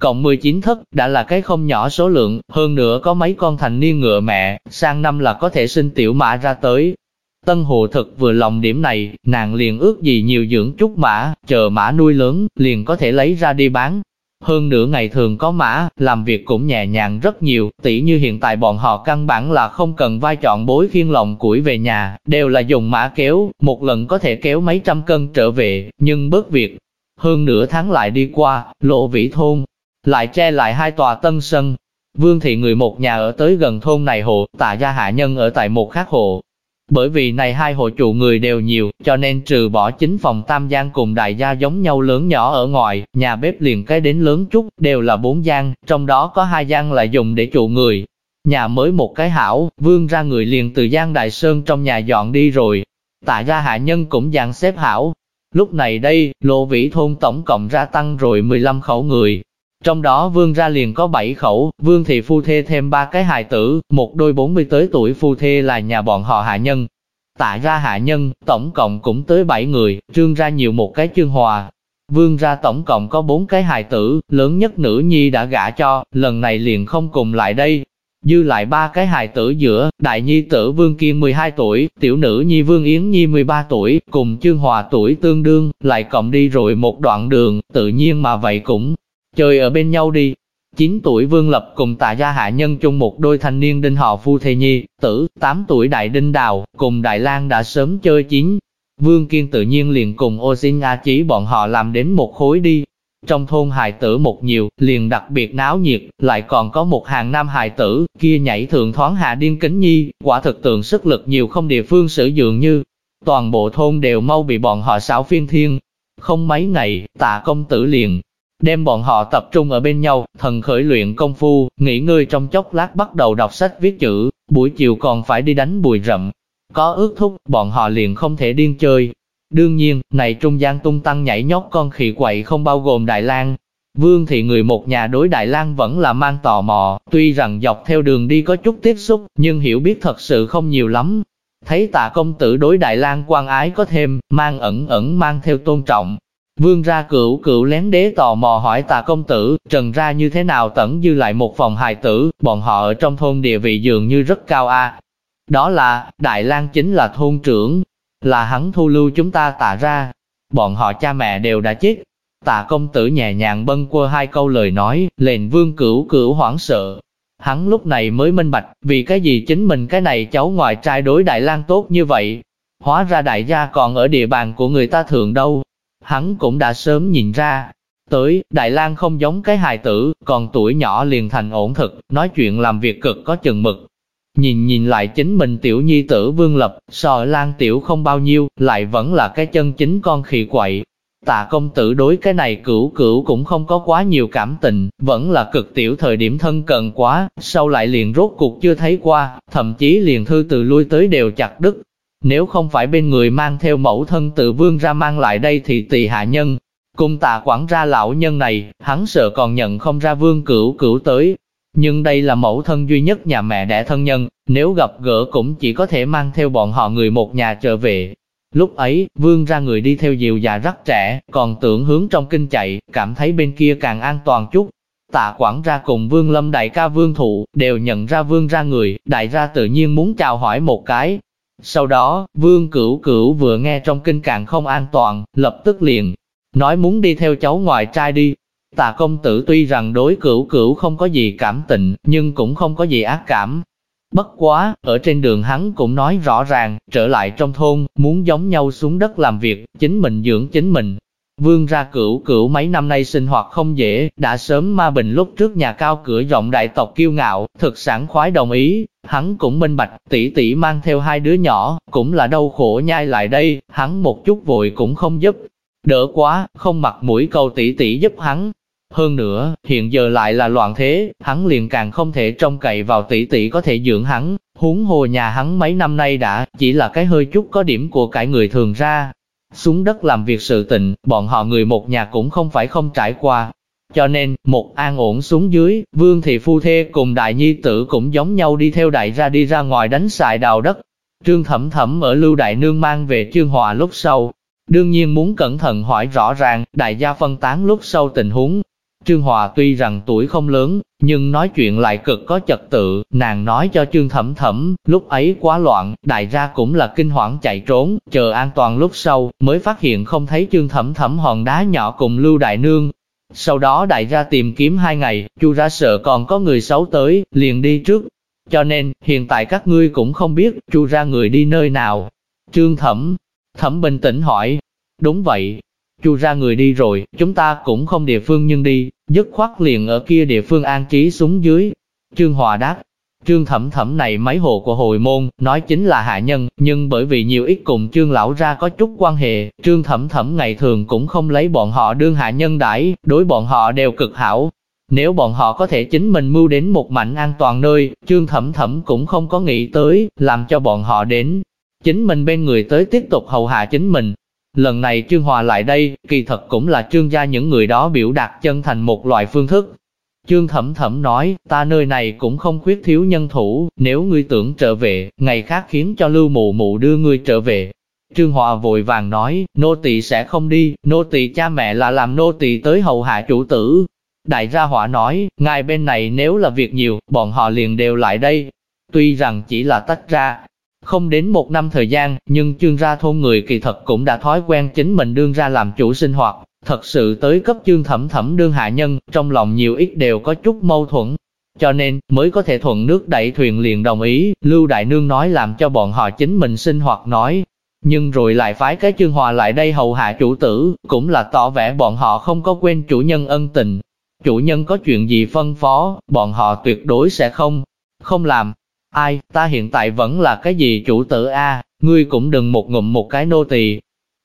cộng 19 thất, đã là cái không nhỏ số lượng, hơn nữa có mấy con thành niên ngựa mẹ, sang năm là có thể sinh tiểu mã ra tới. Tân hồ thực vừa lòng điểm này, nàng liền ước gì nhiều dưỡng chút mã, chờ mã nuôi lớn, liền có thể lấy ra đi bán. Hơn nữa ngày thường có mã, làm việc cũng nhẹ nhàng rất nhiều, tỉ như hiện tại bọn họ căn bản là không cần vai chọn bối khiên lòng củi về nhà, đều là dùng mã kéo, một lần có thể kéo mấy trăm cân trở về, nhưng bớt việc. Hơn nửa tháng lại đi qua, lộ vĩ thôn, lại che lại hai tòa tân sân. Vương thị người một nhà ở tới gần thôn này hộ, tạ gia hạ nhân ở tại một khác hộ. Bởi vì này hai hộ chủ người đều nhiều, cho nên trừ bỏ chính phòng tam gian cùng đại gia giống nhau lớn nhỏ ở ngoài, nhà bếp liền cái đến lớn chút, đều là bốn gian, trong đó có hai gian là dùng để trụ người. Nhà mới một cái hảo, vương ra người liền từ gian đại sơn trong nhà dọn đi rồi. Tạ gia hạ nhân cũng dàn xếp hảo. Lúc này đây, lộ vĩ thôn tổng cộng ra tăng rồi 15 khẩu người, trong đó vương ra liền có 7 khẩu, vương thị phu thê thêm ba cái hài tử, một đôi 40 tới tuổi phu thê là nhà bọn họ hạ nhân. Tạ ra hạ nhân, tổng cộng cũng tới 7 người, trương ra nhiều một cái chương hòa. Vương ra tổng cộng có 4 cái hài tử, lớn nhất nữ nhi đã gả cho, lần này liền không cùng lại đây. Dư lại ba cái hài tử giữa, đại nhi tử Vương Kiên 12 tuổi, tiểu nữ nhi Vương Yến Nhi 13 tuổi, cùng Chương Hòa tuổi tương đương, lại cộng đi rồi một đoạn đường, tự nhiên mà vậy cũng chơi ở bên nhau đi. 9 tuổi Vương Lập cùng tạ gia hạ nhân chung một đôi thanh niên đinh họ phu thề nhi, tử, 8 tuổi đại đinh đào, cùng Đại lang đã sớm chơi chín. Vương Kiên tự nhiên liền cùng ô xin A Chí bọn họ làm đến một khối đi. Trong thôn hài tử một nhiều, liền đặc biệt náo nhiệt, lại còn có một hàng nam hài tử, kia nhảy thường thoáng hạ điên kính nhi, quả thực tượng sức lực nhiều không địa phương sử dụng như. Toàn bộ thôn đều mau bị bọn họ xảo phiên thiên. Không mấy ngày, tạ công tử liền, đem bọn họ tập trung ở bên nhau, thần khởi luyện công phu, nghỉ ngơi trong chốc lát bắt đầu đọc sách viết chữ, buổi chiều còn phải đi đánh bùi rậm. Có ước thúc, bọn họ liền không thể điên chơi. Đương nhiên, này trung gian tung tăng nhảy nhót con khỉ quậy không bao gồm Đại lang Vương thì người một nhà đối Đại lang vẫn là mang tò mò, tuy rằng dọc theo đường đi có chút tiếp xúc, nhưng hiểu biết thật sự không nhiều lắm. Thấy tạ công tử đối Đại lang quan ái có thêm, mang ẩn ẩn mang theo tôn trọng, Vương ra cửu cửu lén đế tò mò hỏi tà công tử, trần ra như thế nào tẩn dư lại một phòng hài tử, bọn họ ở trong thôn địa vị dường như rất cao a. Đó là, Đại lang chính là thôn trưởng, là hắn thu lưu chúng ta tạ ra. Bọn họ cha mẹ đều đã chết. Tà công tử nhẹ nhàng bâng qua hai câu lời nói, lệnh vương cửu cửu hoảng sợ. Hắn lúc này mới minh bạch, vì cái gì chính mình cái này cháu ngoài trai đối Đại lang tốt như vậy. Hóa ra đại gia còn ở địa bàn của người ta thường đâu, hắn cũng đã sớm nhìn ra. Tới, Đại lang không giống cái hài tử, còn tuổi nhỏ liền thành ổn thực, nói chuyện làm việc cực có chừng mực. Nhìn nhìn lại chính mình tiểu nhi tử vương lập, sò lang tiểu không bao nhiêu, lại vẫn là cái chân chính con khỉ quậy. Tạ công tử đối cái này cửu cửu cũng không có quá nhiều cảm tình, vẫn là cực tiểu thời điểm thân cận quá, sau lại liền rốt cuộc chưa thấy qua, thậm chí liền thư từ lui tới đều chặt đứt, nếu không phải bên người mang theo mẫu thân tự vương ra mang lại đây thì tỳ hạ nhân, cùng tạ quản ra lão nhân này, hắn sợ còn nhận không ra vương cửu cửu tới. Nhưng đây là mẫu thân duy nhất nhà mẹ đẻ thân nhân, nếu gặp gỡ cũng chỉ có thể mang theo bọn họ người một nhà trở về. Lúc ấy, vương ra người đi theo diều già rất trẻ, còn tưởng hướng trong kinh chạy, cảm thấy bên kia càng an toàn chút. Tạ quản ra cùng vương lâm đại ca vương thụ, đều nhận ra vương ra người, đại ra tự nhiên muốn chào hỏi một cái, sau đó, vương cửu cửu vừa nghe trong kinh càng không an toàn, lập tức liền, nói muốn đi theo cháu ngoại trai đi. Tạ công tử tuy rằng đối cửu cửu không có gì cảm tình, nhưng cũng không có gì ác cảm. Bất quá, ở trên đường hắn cũng nói rõ ràng, trở lại trong thôn, muốn giống nhau xuống đất làm việc, chính mình dưỡng chính mình, Vương ra cửu cửu mấy năm nay sinh hoạt không dễ, đã sớm ma bình lúc trước nhà cao cửa rộng đại tộc kiêu ngạo, thực sản khoái đồng ý, hắn cũng minh bạch, tỷ tỷ mang theo hai đứa nhỏ, cũng là đau khổ nhai lại đây, hắn một chút vội cũng không giúp. Đỡ quá, không mặc mũi câu tỷ tỷ giúp hắn. Hơn nữa, hiện giờ lại là loạn thế, hắn liền càng không thể trông cậy vào tỷ tỷ có thể dưỡng hắn, huống hồ nhà hắn mấy năm nay đã, chỉ là cái hơi chút có điểm của cải người thường ra, xuống đất làm việc sự tình, bọn họ người một nhà cũng không phải không trải qua. Cho nên, một an ổn xuống dưới, vương thị phu thê cùng đại nhi tử cũng giống nhau đi theo đại ra đi ra ngoài đánh xài đào đất. Trương thẩm thẩm ở lưu đại nương mang về trương hòa lúc sau. Đương nhiên muốn cẩn thận hỏi rõ ràng, đại gia phân tán lúc sau tình huống. Trương Hòa tuy rằng tuổi không lớn, nhưng nói chuyện lại cực có trật tự, nàng nói cho Trương Thẩm Thẩm, lúc ấy quá loạn, đại gia cũng là kinh hoảng chạy trốn, chờ an toàn lúc sau, mới phát hiện không thấy Trương Thẩm Thẩm hòn đá nhỏ cùng Lưu Đại Nương. Sau đó đại gia tìm kiếm hai ngày, chu ra sợ còn có người xấu tới, liền đi trước. Cho nên, hiện tại các ngươi cũng không biết, chu ra người đi nơi nào. Trương Thẩm, Thẩm bình tĩnh hỏi, đúng vậy, chu ra người đi rồi, chúng ta cũng không địa phương nhưng đi, dứt khoát liền ở kia địa phương an trí xuống dưới. Trương Hòa đáp, Trương Thẩm Thẩm này mấy hộ của hồi môn, nói chính là hạ nhân, nhưng bởi vì nhiều ít cùng Trương Lão ra có chút quan hệ, Trương Thẩm Thẩm ngày thường cũng không lấy bọn họ đương hạ nhân đãi, đối bọn họ đều cực hảo. Nếu bọn họ có thể chính mình mưu đến một mảnh an toàn nơi, Trương Thẩm Thẩm cũng không có nghĩ tới, làm cho bọn họ đến. Chính mình bên người tới tiếp tục hầu hạ chính mình, Lần này Trương Hòa lại đây, kỳ thật cũng là trương gia những người đó biểu đạt chân thành một loại phương thức. Trương Thẩm Thẩm nói, ta nơi này cũng không khuyết thiếu nhân thủ, nếu ngươi tưởng trở về, ngày khác khiến cho lưu mụ mụ đưa ngươi trở về. Trương Hòa vội vàng nói, nô tỳ sẽ không đi, nô tỳ cha mẹ là làm nô tỳ tới hầu hạ chủ tử. Đại gia hỏa nói, ngài bên này nếu là việc nhiều, bọn họ liền đều lại đây. Tuy rằng chỉ là tách ra, không đến một năm thời gian, nhưng chương ra thôn người kỳ thật cũng đã thói quen chính mình đương ra làm chủ sinh hoạt, thật sự tới cấp chương thẩm thẩm đương hạ nhân, trong lòng nhiều ít đều có chút mâu thuẫn. Cho nên, mới có thể thuận nước đẩy thuyền liền đồng ý, Lưu Đại Nương nói làm cho bọn họ chính mình sinh hoạt nói. Nhưng rồi lại phái cái chương hòa lại đây hầu hạ chủ tử, cũng là tỏ vẻ bọn họ không có quên chủ nhân ân tình. Chủ nhân có chuyện gì phân phó, bọn họ tuyệt đối sẽ không, không làm. Ai, ta hiện tại vẫn là cái gì chủ tử a, ngươi cũng đừng một ngụm một cái nô tỳ.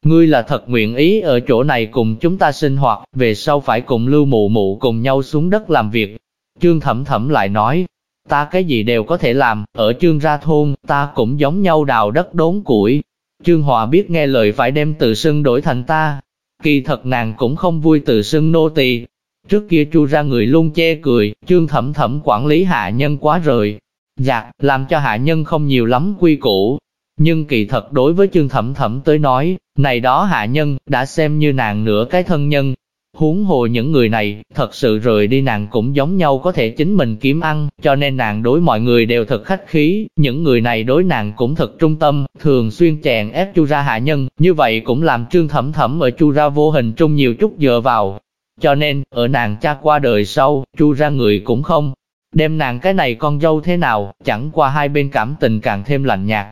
Ngươi là thật nguyện ý ở chỗ này cùng chúng ta sinh hoạt, về sau phải cùng lưu mụ mụ cùng nhau xuống đất làm việc. Trương Thẩm Thẩm lại nói, ta cái gì đều có thể làm, ở trương ra thôn, ta cũng giống nhau đào đất đốn củi. Trương Hòa biết nghe lời phải đem tự sưng đổi thành ta. Kỳ thật nàng cũng không vui tự sưng nô tỳ. Trước kia chu ra người luôn che cười, trương thẩm thẩm quản lý hạ nhân quá rời, Giặc, làm cho hạ nhân không nhiều lắm quy củ. Nhưng kỳ thật đối với chương thẩm thẩm tới nói, này đó hạ nhân, đã xem như nàng nửa cái thân nhân. Huống hồ những người này, thật sự rời đi nàng cũng giống nhau có thể chính mình kiếm ăn, cho nên nàng đối mọi người đều thật khách khí, những người này đối nàng cũng thật trung tâm, thường xuyên chèn ép chu ra hạ nhân, như vậy cũng làm trương thẩm thẩm ở chu ra vô hình trung nhiều chút dựa vào. Cho nên, ở nàng cha qua đời sau, chu ra người cũng không đem nàng cái này con dâu thế nào, chẳng qua hai bên cảm tình càng thêm lạnh nhạt.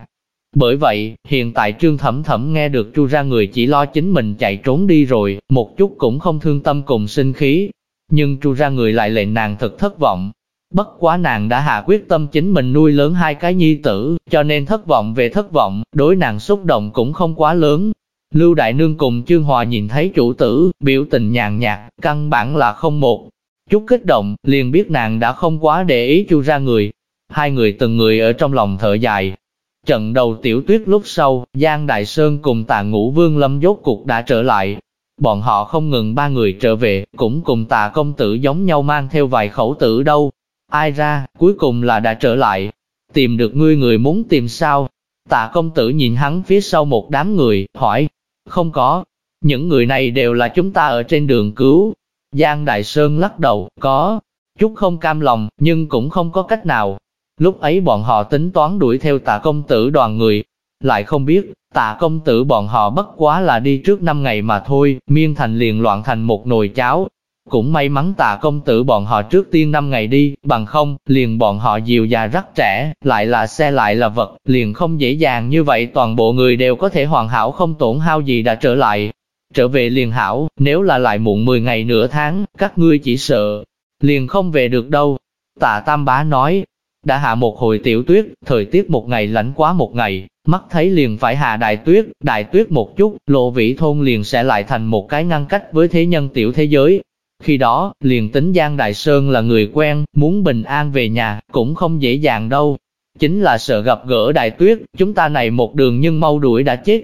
Bởi vậy, hiện tại trương thẩm thẩm nghe được chu ra người chỉ lo chính mình chạy trốn đi rồi, một chút cũng không thương tâm cùng sinh khí. Nhưng chu ra người lại lệnh nàng thật thất vọng. Bất quá nàng đã hạ quyết tâm chính mình nuôi lớn hai cái nhi tử, cho nên thất vọng về thất vọng, đối nàng xúc động cũng không quá lớn. Lưu Đại Nương cùng Trương Hòa nhìn thấy chủ tử, biểu tình nhàn nhạt, căn bản là không một Chút kích động, liền biết nàng đã không quá để ý chu ra người. Hai người từng người ở trong lòng thở dài. Trận đầu tiểu tuyết lúc sau, Giang Đại Sơn cùng tà ngũ vương lâm dốt cuộc đã trở lại. Bọn họ không ngừng ba người trở về, cũng cùng tà công tử giống nhau mang theo vài khẩu tử đâu. Ai ra, cuối cùng là đã trở lại. Tìm được ngươi người muốn tìm sao? Tạ công tử nhìn hắn phía sau một đám người, hỏi. Không có. Những người này đều là chúng ta ở trên đường cứu, Giang Đại Sơn lắc đầu, có chút không cam lòng, nhưng cũng không có cách nào. Lúc ấy bọn họ tính toán đuổi theo tạ công tử đoàn người, lại không biết, tạ công tử bọn họ bất quá là đi trước năm ngày mà thôi, miên thành liền loạn thành một nồi cháo. Cũng may mắn tạ công tử bọn họ trước tiên năm ngày đi, bằng không, liền bọn họ dìu già rắc trẻ, lại là xe lại là vật, liền không dễ dàng như vậy toàn bộ người đều có thể hoàn hảo không tổn hao gì đã trở lại trở về liền hảo, nếu là lại muộn 10 ngày nửa tháng, các ngươi chỉ sợ, liền không về được đâu. Tạ Tam Bá nói, đã hạ một hồi tiểu tuyết, thời tiết một ngày lạnh quá một ngày, mắt thấy liền phải hạ đại tuyết, đại tuyết một chút, lộ vĩ thôn liền sẽ lại thành một cái ngăn cách với thế nhân tiểu thế giới. Khi đó, liền tính Giang Đại Sơn là người quen, muốn bình an về nhà, cũng không dễ dàng đâu. Chính là sợ gặp gỡ đại tuyết, chúng ta này một đường nhưng mau đuổi đã chết,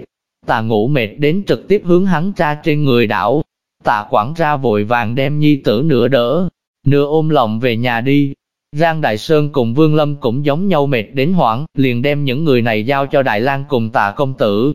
Tà ngủ mệt đến trực tiếp hướng hắn ra trên người đảo. Tà quản ra vội vàng đem nhi tử nửa đỡ, nửa ôm lòng về nhà đi. Giang Đại Sơn cùng Vương Lâm cũng giống nhau mệt đến hoảng, liền đem những người này giao cho Đại lang cùng tà công tử.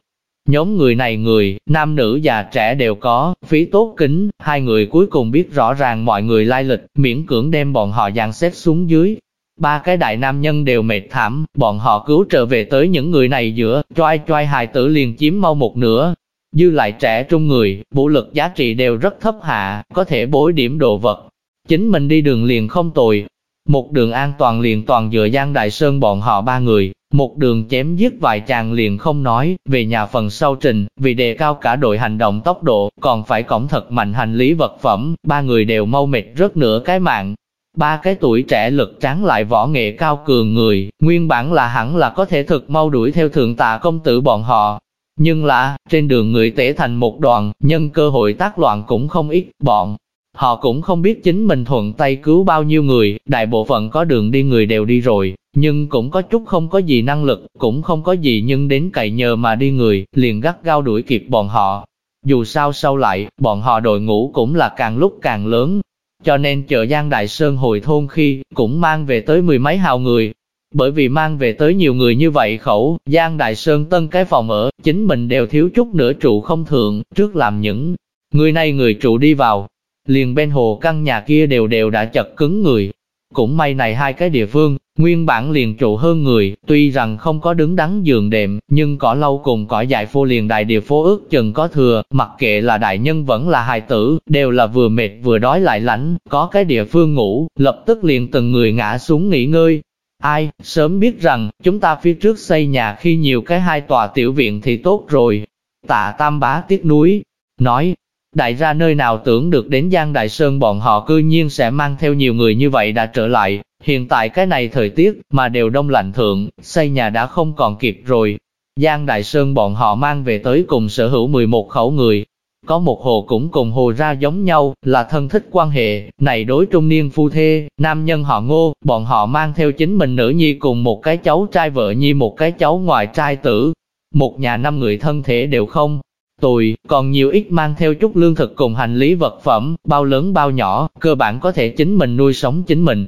Nhóm người này người, nam nữ già trẻ đều có, phí tốt kính, hai người cuối cùng biết rõ ràng mọi người lai lịch, miễn cưỡng đem bọn họ dàn xếp xuống dưới. Ba cái đại nam nhân đều mệt thảm, bọn họ cứu trở về tới những người này giữa, choai choai hài tử liền chiếm mau một nửa. Dư lại trẻ trung người, vũ lực giá trị đều rất thấp hạ, có thể bối điểm đồ vật. Chính mình đi đường liền không tồi, một đường an toàn liền toàn dựa Giang Đại Sơn bọn họ ba người, một đường chém giết vài chàng liền không nói, về nhà phần sau trình, vì đề cao cả đội hành động tốc độ, còn phải cổng thật mạnh hành lý vật phẩm, ba người đều mau mệt rất nửa cái mạng. Ba cái tuổi trẻ lực tráng lại võ nghệ cao cường người, nguyên bản là hẳn là có thể thực mau đuổi theo thượng tạ công tử bọn họ. Nhưng là, trên đường người tể thành một đoàn, nhân cơ hội tác loạn cũng không ít, bọn Họ cũng không biết chính mình thuận tay cứu bao nhiêu người, đại bộ phận có đường đi người đều đi rồi, nhưng cũng có chút không có gì năng lực, cũng không có gì nhưng đến cậy nhờ mà đi người, liền gắt gao đuổi kịp bọn họ. Dù sao sau lại, bọn họ đội ngũ cũng là càng lúc càng lớn, cho nên chợ Giang Đại Sơn hồi thôn khi, cũng mang về tới mười mấy hào người. Bởi vì mang về tới nhiều người như vậy khẩu, Giang Đại Sơn tân cái phòng ở, chính mình đều thiếu chút nữa trụ không thượng, trước làm những người này người trụ đi vào, liền bên hồ căn nhà kia đều đều đã chật cứng người. Cũng may này hai cái địa phương, nguyên bản liền trụ hơn người, tuy rằng không có đứng đắn giường đệm, nhưng cỏ lâu cùng cỏ dại phô liền đại địa phố ước chừng có thừa, mặc kệ là đại nhân vẫn là hài tử, đều là vừa mệt vừa đói lại lạnh, có cái địa phương ngủ, lập tức liền từng người ngã xuống nghỉ ngơi. Ai, sớm biết rằng, chúng ta phía trước xây nhà khi nhiều cái hai tòa tiểu viện thì tốt rồi. Tạ Tam Bá tiếc núi, nói, Đại ra nơi nào tưởng được đến Giang Đại Sơn bọn họ cư nhiên sẽ mang theo nhiều người như vậy đã trở lại, hiện tại cái này thời tiết mà đều đông lạnh thượng, xây nhà đã không còn kịp rồi. Giang Đại Sơn bọn họ mang về tới cùng sở hữu 11 khẩu người, có một hồ cũng cùng hồ ra giống nhau, là thân thích quan hệ, này đối trung niên phu thê, nam nhân họ ngô, bọn họ mang theo chính mình nữ nhi cùng một cái cháu trai vợ nhi một cái cháu ngoài trai tử. Một nhà năm người thân thể đều không, tồi, còn nhiều ít mang theo chút lương thực cùng hành lý vật phẩm, bao lớn bao nhỏ, cơ bản có thể chính mình nuôi sống chính mình.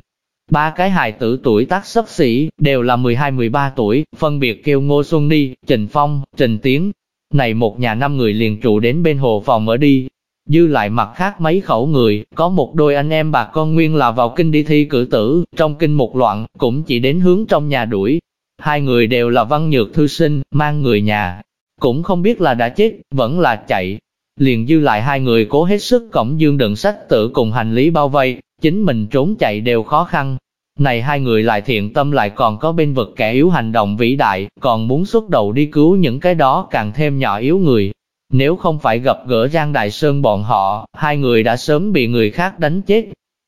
Ba cái hài tử tuổi tác sấp xỉ, đều là 12-13 tuổi, phân biệt kêu Ngô Xuân Ni, Trình Phong, Trình Tiến. Này một nhà năm người liền trụ đến bên hồ phòng ở đi. Dư lại mặt khác mấy khẩu người, có một đôi anh em bà con nguyên là vào kinh đi thi cử tử, trong kinh một loạn, cũng chỉ đến hướng trong nhà đuổi. Hai người đều là văn nhược thư sinh, mang người nhà, cũng không biết là đã chết, vẫn là chạy. Liền dư lại hai người cố hết sức cổng dương đựng sách tự cùng hành lý bao vây, chính mình trốn chạy đều khó khăn. Này hai người lại thiện tâm lại còn có bên vực kẻ yếu hành động vĩ đại, còn muốn xuất đầu đi cứu những cái đó càng thêm nhỏ yếu người. Nếu không phải gặp gỡ Giang Đại Sơn bọn họ, hai người đã sớm bị người khác đánh chết.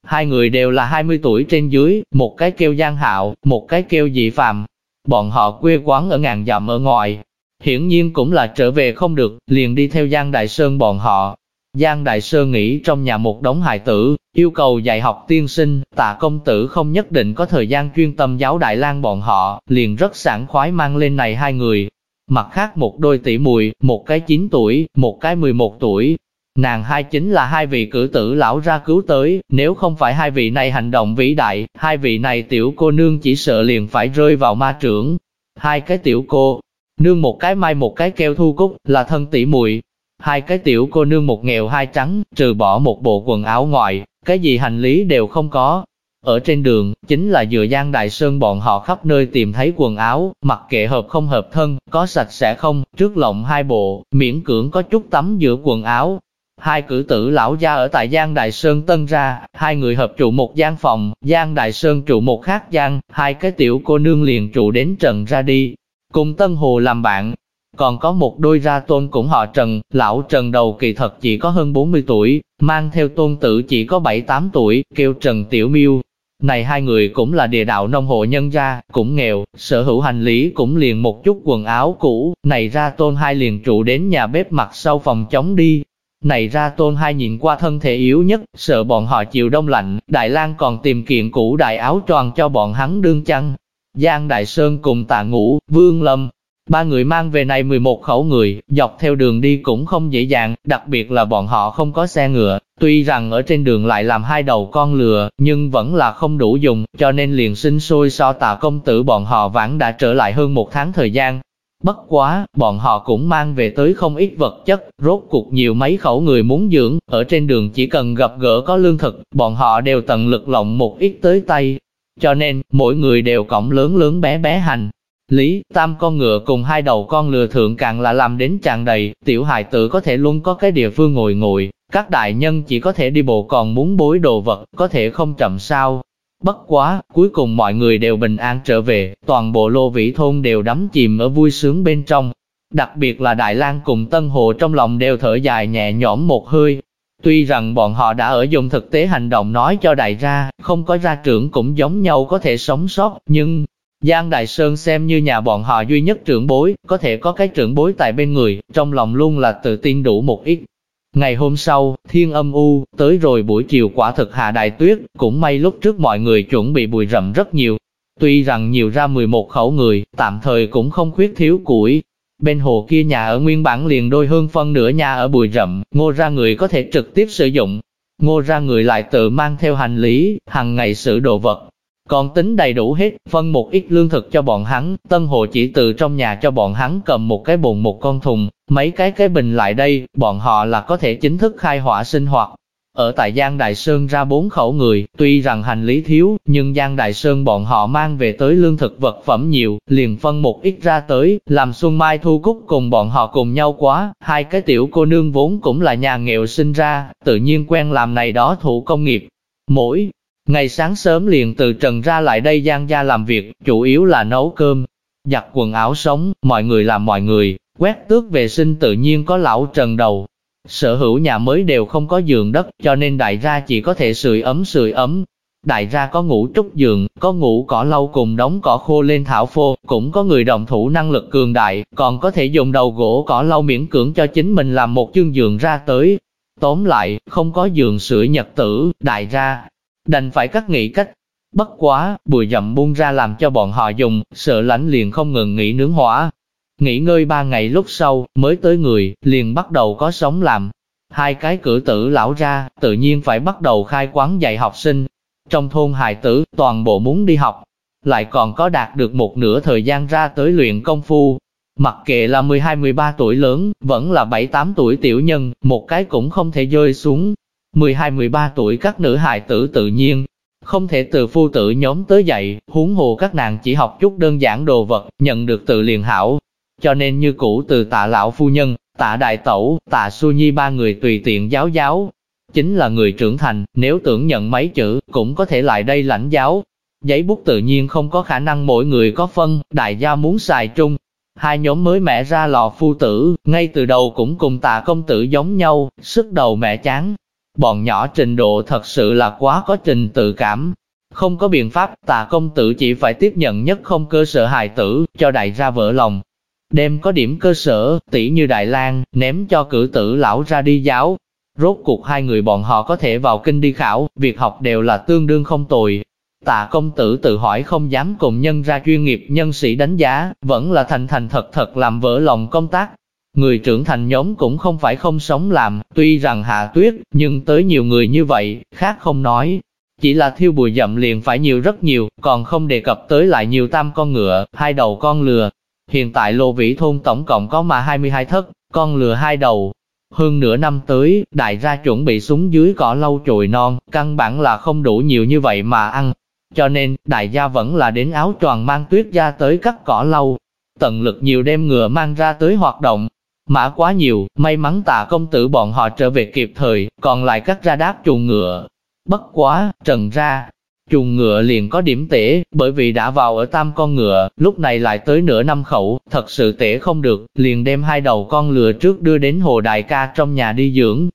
Hai người đều là 20 tuổi trên dưới, một cái kêu Giang Hạo, một cái kêu Dị Phạm. Bọn họ quê quán ở ngàn dặm ở ngoài, hiển nhiên cũng là trở về không được, liền đi theo Giang Đại Sơn bọn họ. Giang Đại Sơn nghĩ trong nhà một đống hài tử, yêu cầu dạy học tiên sinh, tạ công tử không nhất định có thời gian chuyên tâm giáo Đại lang bọn họ, liền rất sảng khoái mang lên này hai người. Mặt khác một đôi tỷ mùi, một cái 9 tuổi, một cái 11 tuổi. Nàng hai chính là hai vị cử tử lão ra cứu tới, nếu không phải hai vị này hành động vĩ đại, hai vị này tiểu cô nương chỉ sợ liền phải rơi vào ma trưởng. Hai cái tiểu cô, Nương một cái mai một cái keo thu cúc, là thân tỷ muội Hai cái tiểu cô nương một nghèo hai trắng, trừ bỏ một bộ quần áo ngoài, cái gì hành lý đều không có. Ở trên đường, chính là dựa Giang Đại Sơn bọn họ khắp nơi tìm thấy quần áo, mặc kệ hợp không hợp thân, có sạch sẽ không, trước lộng hai bộ, miễn cưỡng có chút tắm giữa quần áo. Hai cử tử lão gia ở tại Giang Đại Sơn tân ra, hai người hợp trụ một gian phòng, Giang Đại Sơn trụ một khác gian, hai cái tiểu cô nương liền trụ đến trần ra đi, cùng Tân Hồ làm bạn. Còn có một đôi ra tôn cũng họ Trần, lão Trần đầu kỳ thật chỉ có hơn 40 tuổi, mang theo tôn tử chỉ có 7-8 tuổi, kêu Trần Tiểu Miêu. Này hai người cũng là địa đạo nông hộ nhân gia, cũng nghèo, sở hữu hành lý cũng liền một chút quần áo cũ, này ra tôn hai liền trụ đến nhà bếp mặt sau phòng chống đi. Này ra tôn hai nhìn qua thân thể yếu nhất, sợ bọn họ chịu đông lạnh, Đại lang còn tìm kiện cũ đại áo tròn cho bọn hắn đương chăn, Giang Đại Sơn cùng tạ ngũ, Vương Lâm, ba người mang về này 11 khẩu người, dọc theo đường đi cũng không dễ dàng, đặc biệt là bọn họ không có xe ngựa, tuy rằng ở trên đường lại làm hai đầu con lừa, nhưng vẫn là không đủ dùng, cho nên liền sinh sôi so tạ công tử bọn họ vãn đã trở lại hơn một tháng thời gian. Bất quá, bọn họ cũng mang về tới không ít vật chất, rốt cuộc nhiều mấy khẩu người muốn dưỡng, ở trên đường chỉ cần gặp gỡ có lương thực, bọn họ đều tận lực lộng một ít tới tay. Cho nên, mỗi người đều cổng lớn lớn bé bé hành. Lý, tam con ngựa cùng hai đầu con lừa thượng càng là làm đến tràn đầy, tiểu hài tử có thể luôn có cái địa phương ngồi ngồi, các đại nhân chỉ có thể đi bộ còn muốn bối đồ vật, có thể không chậm sao. Bất quá, cuối cùng mọi người đều bình an trở về, toàn bộ lô vĩ thôn đều đắm chìm ở vui sướng bên trong. Đặc biệt là Đại lang cùng Tân Hồ trong lòng đều thở dài nhẹ nhõm một hơi. Tuy rằng bọn họ đã ở dùng thực tế hành động nói cho đại ra, không có ra trưởng cũng giống nhau có thể sống sót, nhưng Giang Đại Sơn xem như nhà bọn họ duy nhất trưởng bối, có thể có cái trưởng bối tại bên người, trong lòng luôn là tự tin đủ một ít. Ngày hôm sau, thiên âm u, tới rồi buổi chiều quả thực hạ đại tuyết, cũng may lúc trước mọi người chuẩn bị bùi rậm rất nhiều. Tuy rằng nhiều ra 11 khẩu người, tạm thời cũng không khuyết thiếu củi. Bên hồ kia nhà ở nguyên bản liền đôi hơn phân nửa nhà ở bùi rậm, ngô ra người có thể trực tiếp sử dụng. Ngô ra người lại tự mang theo hành lý, hàng ngày sử đồ vật, còn tính đầy đủ hết, phân một ít lương thực cho bọn hắn, Tân Hồ chỉ từ trong nhà cho bọn hắn cầm một cái bồn một con thùng, mấy cái cái bình lại đây, bọn họ là có thể chính thức khai hỏa sinh hoạt. Ở tại Giang Đại Sơn ra bốn khẩu người, tuy rằng hành lý thiếu, nhưng Giang Đại Sơn bọn họ mang về tới lương thực vật phẩm nhiều, liền phân một ít ra tới, làm Xuân Mai Thu Cúc cùng bọn họ cùng nhau quá, hai cái tiểu cô nương vốn cũng là nhà nghèo sinh ra, tự nhiên quen làm này đó thủ công nghiệp. Mỗi Ngày sáng sớm liền từ trần ra lại đây giang gia làm việc, chủ yếu là nấu cơm, giặt quần áo sống, mọi người làm mọi người, quét tước vệ sinh tự nhiên có lão trần đầu. Sở hữu nhà mới đều không có giường đất, cho nên đại gia chỉ có thể sưởi ấm sưởi ấm. Đại gia có ngủ trúc giường, có ngủ cỏ lau cùng đóng cỏ khô lên thảo phô, cũng có người đồng thủ năng lực cường đại, còn có thể dùng đầu gỗ cỏ lau miễn cưỡng cho chính mình làm một chương giường ra tới. Tóm lại, không có giường sưởi nhật tử, đại gia, đành phải cắt nghĩ cách. Bất quá, bùi dậm buông ra làm cho bọn họ dùng, sợ lãnh liền không ngừng nghỉ nướng hỏa. Nghỉ ngơi ba ngày lúc sau, mới tới người, liền bắt đầu có sống làm. Hai cái cử tử lão ra, tự nhiên phải bắt đầu khai quán dạy học sinh. Trong thôn hài tử, toàn bộ muốn đi học, lại còn có đạt được một nửa thời gian ra tới luyện công phu. Mặc kệ là 12-13 tuổi lớn, vẫn là 7-8 tuổi tiểu nhân, một cái cũng không thể rơi xuống, 12-13 tuổi các nữ hài tử tự nhiên, không thể từ phu tử nhóm tới dạy, huống hồ các nàng chỉ học chút đơn giản đồ vật, nhận được tự liền hảo. Cho nên như cũ từ tạ lão phu nhân, tạ đại tẩu, tạ su nhi ba người tùy tiện giáo giáo. Chính là người trưởng thành, nếu tưởng nhận mấy chữ, cũng có thể lại đây lãnh giáo. Giấy bút tự nhiên không có khả năng mỗi người có phân, đại gia muốn xài chung. Hai nhóm mới mẹ ra lò phu tử, ngay từ đầu cũng cùng tạ công tử giống nhau, sức đầu mẹ chán, bọn nhỏ trình độ thật sự là quá có trình tự cảm. Không có biện pháp, tà công tử chỉ phải tiếp nhận nhất không cơ sở hài tử, cho đại gia vỡ lòng. Đem có điểm cơ sở, tỷ như Đại lang ném cho cử tử lão ra đi giáo. Rốt cuộc hai người bọn họ có thể vào kinh đi khảo, việc học đều là tương đương không tồi. Tạ công tử tự hỏi không dám cùng nhân ra chuyên nghiệp nhân sĩ đánh giá, vẫn là thành thành thật thật làm vỡ lòng công tác, Người trưởng thành nhóm cũng không phải không sống làm, tuy rằng hạ tuyết, nhưng tới nhiều người như vậy, khác không nói. Chỉ là thiêu bùi dậm liền phải nhiều rất nhiều, còn không đề cập tới lại nhiều tam con ngựa, hai đầu con lừa. Hiện tại lô vĩ thôn tổng cộng có mà 22 thất, con lừa hai đầu. Hơn nửa năm tới, đại gia chuẩn bị súng dưới cỏ lâu chồi non, căn bản là không đủ nhiều như vậy mà ăn. Cho nên, đại gia vẫn là đến áo tròn mang tuyết ra tới cắt cỏ lâu. Tận lực nhiều đem ngựa mang ra tới hoạt động, Mã quá nhiều, may mắn tạ công tử bọn họ trở về kịp thời, còn lại cắt ra đáp chuồng ngựa. Bất quá, trần ra, chuồng ngựa liền có điểm tể, bởi vì đã vào ở tam con ngựa, lúc này lại tới nửa năm khẩu, thật sự tể không được, liền đem hai đầu con lừa trước đưa đến hồ đại ca trong nhà đi dưỡng.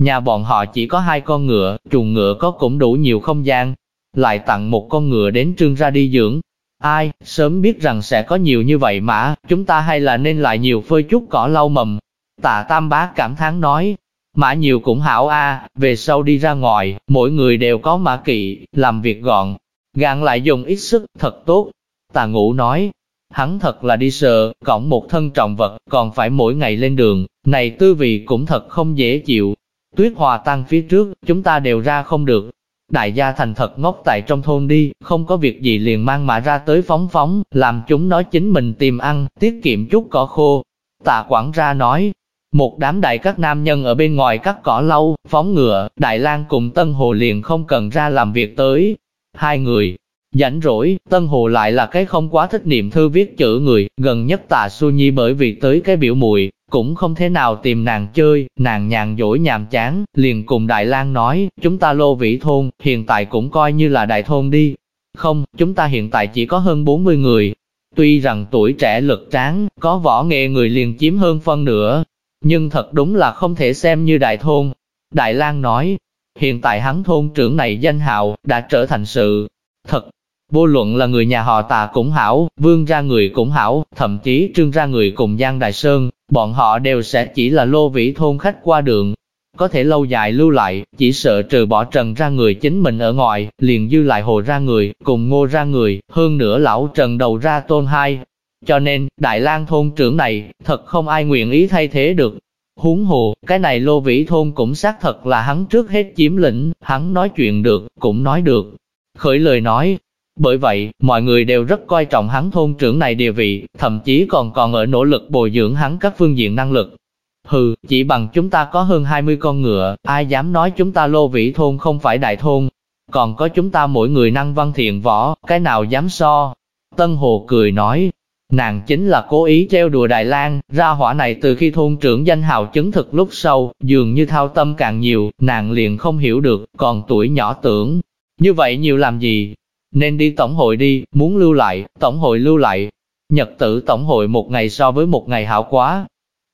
Nhà bọn họ chỉ có hai con ngựa, chuồng ngựa có cũng đủ nhiều không gian, lại tặng một con ngựa đến trương ra đi dưỡng, Ai, sớm biết rằng sẽ có nhiều như vậy mà, chúng ta hay là nên lại nhiều phơi chút cỏ lau mầm. Tạ Tam Bá cảm thán nói, mã nhiều cũng hảo a, về sau đi ra ngoài, mỗi người đều có mã kỵ, làm việc gọn, gạn lại dùng ít sức, thật tốt. Tà Ngũ nói, hắn thật là đi sợ, cõng một thân trọng vật, còn phải mỗi ngày lên đường, này tư vị cũng thật không dễ chịu. Tuyết hòa tan phía trước, chúng ta đều ra không được. Đại gia thành thật ngốc tại trong thôn đi, không có việc gì liền mang mã ra tới phóng phóng, làm chúng nó chính mình tìm ăn, tiết kiệm chút cỏ khô. Tạ quản ra nói, một đám đại các nam nhân ở bên ngoài cắt cỏ lau, phóng ngựa, Đại lang cùng Tân Hồ liền không cần ra làm việc tới. Hai người, Rảnh rỗi, Tân Hồ lại là cái không quá thích niệm thư viết chữ người, gần nhất tà su nhi bởi vì tới cái biểu mùi, cũng không thế nào tìm nàng chơi, nàng nhàn dỗi nhàm chán, liền cùng Đại lang nói, chúng ta lô vĩ thôn, hiện tại cũng coi như là đại thôn đi. Không, chúng ta hiện tại chỉ có hơn 40 người. Tuy rằng tuổi trẻ lực tráng, có võ nghệ người liền chiếm hơn phân nửa, nhưng thật đúng là không thể xem như đại thôn. Đại lang nói, hiện tại hắn thôn trưởng này danh hào, đã trở thành sự thật, Vô luận là người nhà họ tà cũng hảo, vương ra người cũng hảo, thậm chí trương ra người cùng Giang Đại Sơn, bọn họ đều sẽ chỉ là lô vĩ thôn khách qua đường. Có thể lâu dài lưu lại, chỉ sợ trừ bỏ trần ra người chính mình ở ngoài, liền dư lại hồ ra người, cùng ngô ra người, hơn nữa lão trần đầu ra tôn hai. Cho nên, Đại lang thôn trưởng này, thật không ai nguyện ý thay thế được. Huống hồ, cái này lô vĩ thôn cũng xác thật là hắn trước hết chiếm lĩnh, hắn nói chuyện được, cũng nói được. Khởi lời nói, bởi vậy, mọi người đều rất coi trọng hắn thôn trưởng này địa vị, thậm chí còn còn ở nỗ lực bồi dưỡng hắn các phương diện năng lực. Hừ, chỉ bằng chúng ta có hơn 20 con ngựa, ai dám nói chúng ta lô vĩ thôn không phải đại thôn. Còn có chúng ta mỗi người năng văn thiện võ, cái nào dám so. Tân Hồ cười nói, nàng chính là cố ý treo đùa Đại lang ra hỏa này từ khi thôn trưởng danh hào chứng thực lúc sau, dường như thao tâm càng nhiều, nàng liền không hiểu được, còn tuổi nhỏ tưởng. Như vậy nhiều làm gì, nên đi tổng hội đi, muốn lưu lại, tổng hội lưu lại. Nhật tử tổng hội một ngày so với một ngày hảo quá.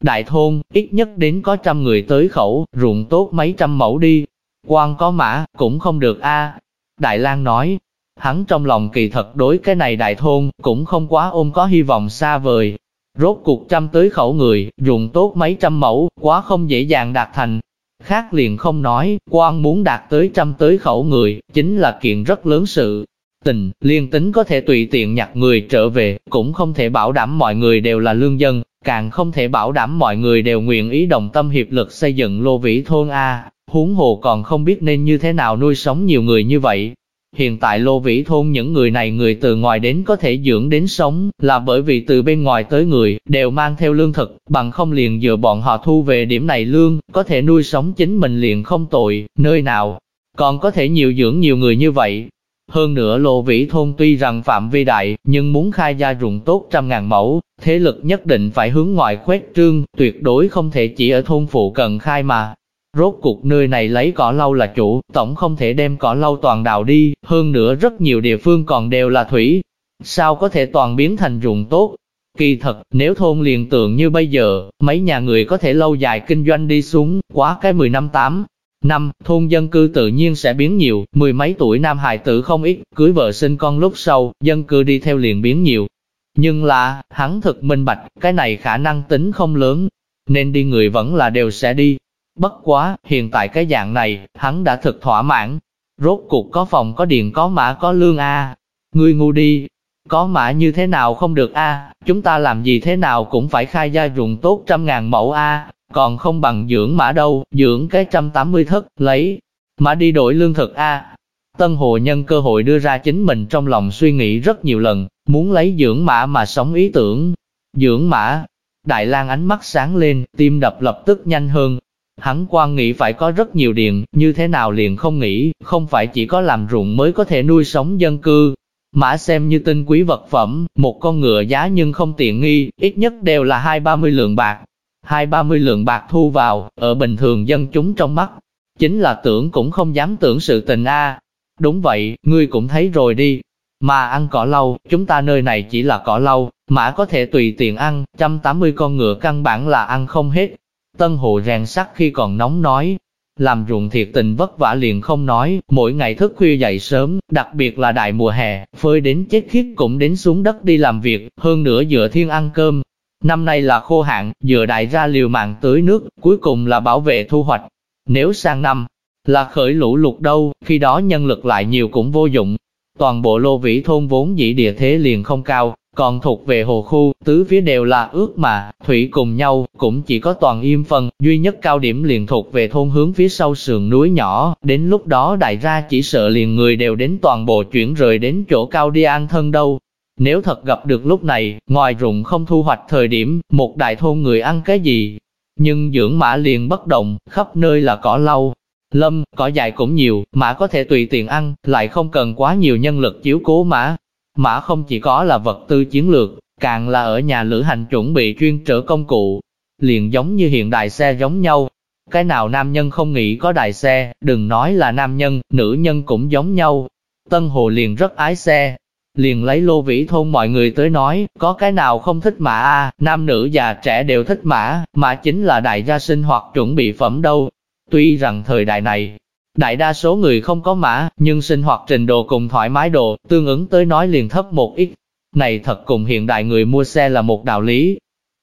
Đại thôn, ít nhất đến có trăm người tới khẩu, ruộng tốt mấy trăm mẫu đi. quan có mã, cũng không được a. Đại lang nói, hắn trong lòng kỳ thật đối cái này đại thôn, cũng không quá ôm có hy vọng xa vời. Rốt cuộc trăm tới khẩu người, dùng tốt mấy trăm mẫu, quá không dễ dàng đạt thành, khác liền không nói, quan muốn đạt tới trăm tới khẩu người, chính là kiện rất lớn sự tình, liên tính có thể tùy tiện nhặt người trở về, cũng không thể bảo đảm mọi người đều là lương dân, càng không thể bảo đảm mọi người đều nguyện ý đồng tâm hiệp lực xây dựng lô vĩ thôn A, huống hồ còn không biết nên như thế nào nuôi sống nhiều người như vậy. Hiện tại lô vĩ thôn những người này người từ ngoài đến có thể dưỡng đến sống, là bởi vì từ bên ngoài tới người, đều mang theo lương thực, bằng không liền dựa bọn họ thu về điểm này lương, có thể nuôi sống chính mình liền không tội, nơi nào, còn có thể nhiều dưỡng nhiều người như vậy, hơn nữa Lô Vĩ Thôn tuy rằng phạm vi đại, nhưng muốn khai gia ruộng tốt trăm ngàn mẫu, thế lực nhất định phải hướng ngoại khuếch trương, tuyệt đối không thể chỉ ở thôn phụ cần khai mà. Rốt cuộc nơi này lấy cỏ lau là chủ, tổng không thể đem cỏ lau toàn đào đi, hơn nữa rất nhiều địa phương còn đều là thủy. Sao có thể toàn biến thành ruộng tốt? Kỳ thật, nếu thôn liền tượng như bây giờ, mấy nhà người có thể lâu dài kinh doanh đi xuống, quá cái 10 năm 8, Năm, thôn dân cư tự nhiên sẽ biến nhiều, mười mấy tuổi nam hài tử không ít, cưới vợ sinh con lúc sau, dân cư đi theo liền biến nhiều. Nhưng là, hắn thực minh bạch, cái này khả năng tính không lớn, nên đi người vẫn là đều sẽ đi. Bất quá, hiện tại cái dạng này, hắn đã thực thỏa mãn. Rốt cuộc có phòng có điện có mã có lương a Ngươi ngu đi, có mã như thế nào không được a chúng ta làm gì thế nào cũng phải khai gia ruộng tốt trăm ngàn mẫu a còn không bằng dưỡng mã đâu, dưỡng cái trăm tám mươi thất, lấy mã đi đổi lương thực a. Tân Hồ nhân cơ hội đưa ra chính mình trong lòng suy nghĩ rất nhiều lần, muốn lấy dưỡng mã mà sống ý tưởng. Dưỡng mã, Đại lang ánh mắt sáng lên, tim đập lập tức nhanh hơn. Hắn quan nghĩ phải có rất nhiều điện, như thế nào liền không nghĩ, không phải chỉ có làm ruộng mới có thể nuôi sống dân cư. Mã xem như tinh quý vật phẩm, một con ngựa giá nhưng không tiện nghi, ít nhất đều là hai ba mươi lượng bạc, hai ba mươi lượng bạc thu vào, ở bình thường dân chúng trong mắt, chính là tưởng cũng không dám tưởng sự tình a. Đúng vậy, ngươi cũng thấy rồi đi. Mà ăn cỏ lau, chúng ta nơi này chỉ là cỏ lau, mã có thể tùy tiện ăn, trăm tám mươi con ngựa căn bản là ăn không hết. Tân hồ rèn sắt khi còn nóng nói, làm ruộng thiệt tình vất vả liền không nói, mỗi ngày thức khuya dậy sớm, đặc biệt là đại mùa hè, phơi đến chết khiết cũng đến xuống đất đi làm việc, hơn nữa dựa thiên ăn cơm, Năm nay là khô hạn, dựa đại ra liều mạng tưới nước, cuối cùng là bảo vệ thu hoạch. Nếu sang năm là khởi lũ lụt đâu, khi đó nhân lực lại nhiều cũng vô dụng. Toàn bộ lô vĩ thôn vốn dĩ địa thế liền không cao, còn thuộc về hồ khu, tứ phía đều là ước mà, thủy cùng nhau, cũng chỉ có toàn im phần, duy nhất cao điểm liền thuộc về thôn hướng phía sau sườn núi nhỏ, đến lúc đó đại ra chỉ sợ liền người đều đến toàn bộ chuyển rời đến chỗ cao đi an thân đâu. Nếu thật gặp được lúc này, ngoài rụng không thu hoạch thời điểm, một đại thôn người ăn cái gì? Nhưng dưỡng mã liền bất động, khắp nơi là cỏ lau, lâm, cỏ dài cũng nhiều, mã có thể tùy tiện ăn, lại không cần quá nhiều nhân lực chiếu cố mã. Mã không chỉ có là vật tư chiến lược, càng là ở nhà lữ hành chuẩn bị chuyên trở công cụ, liền giống như hiện đại xe giống nhau. Cái nào nam nhân không nghĩ có đại xe, đừng nói là nam nhân, nữ nhân cũng giống nhau. Tân Hồ liền rất ái xe, liền lấy lô vĩ thôn mọi người tới nói, có cái nào không thích mã a nam nữ già trẻ đều thích mã, mã chính là đại gia sinh hoạt chuẩn bị phẩm đâu. Tuy rằng thời đại này, đại đa số người không có mã, nhưng sinh hoạt trình độ cùng thoải mái độ, tương ứng tới nói liền thấp một ít. Này thật cùng hiện đại người mua xe là một đạo lý.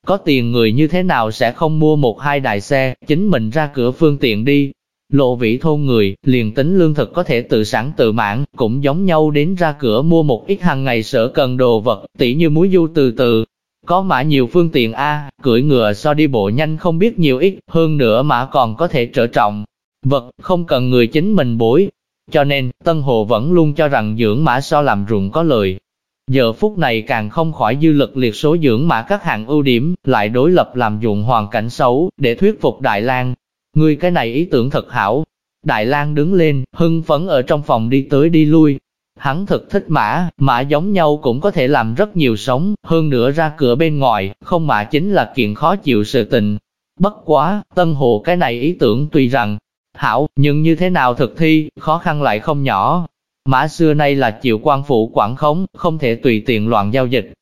Có tiền người như thế nào sẽ không mua một hai đại xe, chính mình ra cửa phương tiện đi. Lộ vĩ thôn người, liền tính lương thực có thể tự sẵn tự mãn, cũng giống nhau đến ra cửa mua một ít hàng ngày sở cần đồ vật, tỉ như muối du từ từ. Có mã nhiều phương tiện A, cưỡi ngựa so đi bộ nhanh không biết nhiều ít, hơn nữa mã còn có thể trở trọng. Vật, không cần người chính mình bối. Cho nên, Tân Hồ vẫn luôn cho rằng dưỡng mã so làm ruộng có lợi Giờ phút này càng không khỏi dư lực liệt số dưỡng mã các hạng ưu điểm, lại đối lập làm dụng hoàn cảnh xấu, để thuyết phục Đại lang Ngươi cái này ý tưởng thật hảo. Đại lang đứng lên, hưng phấn ở trong phòng đi tới đi lui. Hắn thật thích mã, mã giống nhau cũng có thể làm rất nhiều sống, hơn nữa ra cửa bên ngoài, không mã chính là kiện khó chịu sự tình. Bất quá, Tân Hồ cái này ý tưởng tuy rằng, hảo, nhưng như thế nào thực thi, khó khăn lại không nhỏ, Mã xưa nay là chịu quan phủ quản khống, không thể tùy tiện loạn giao dịch.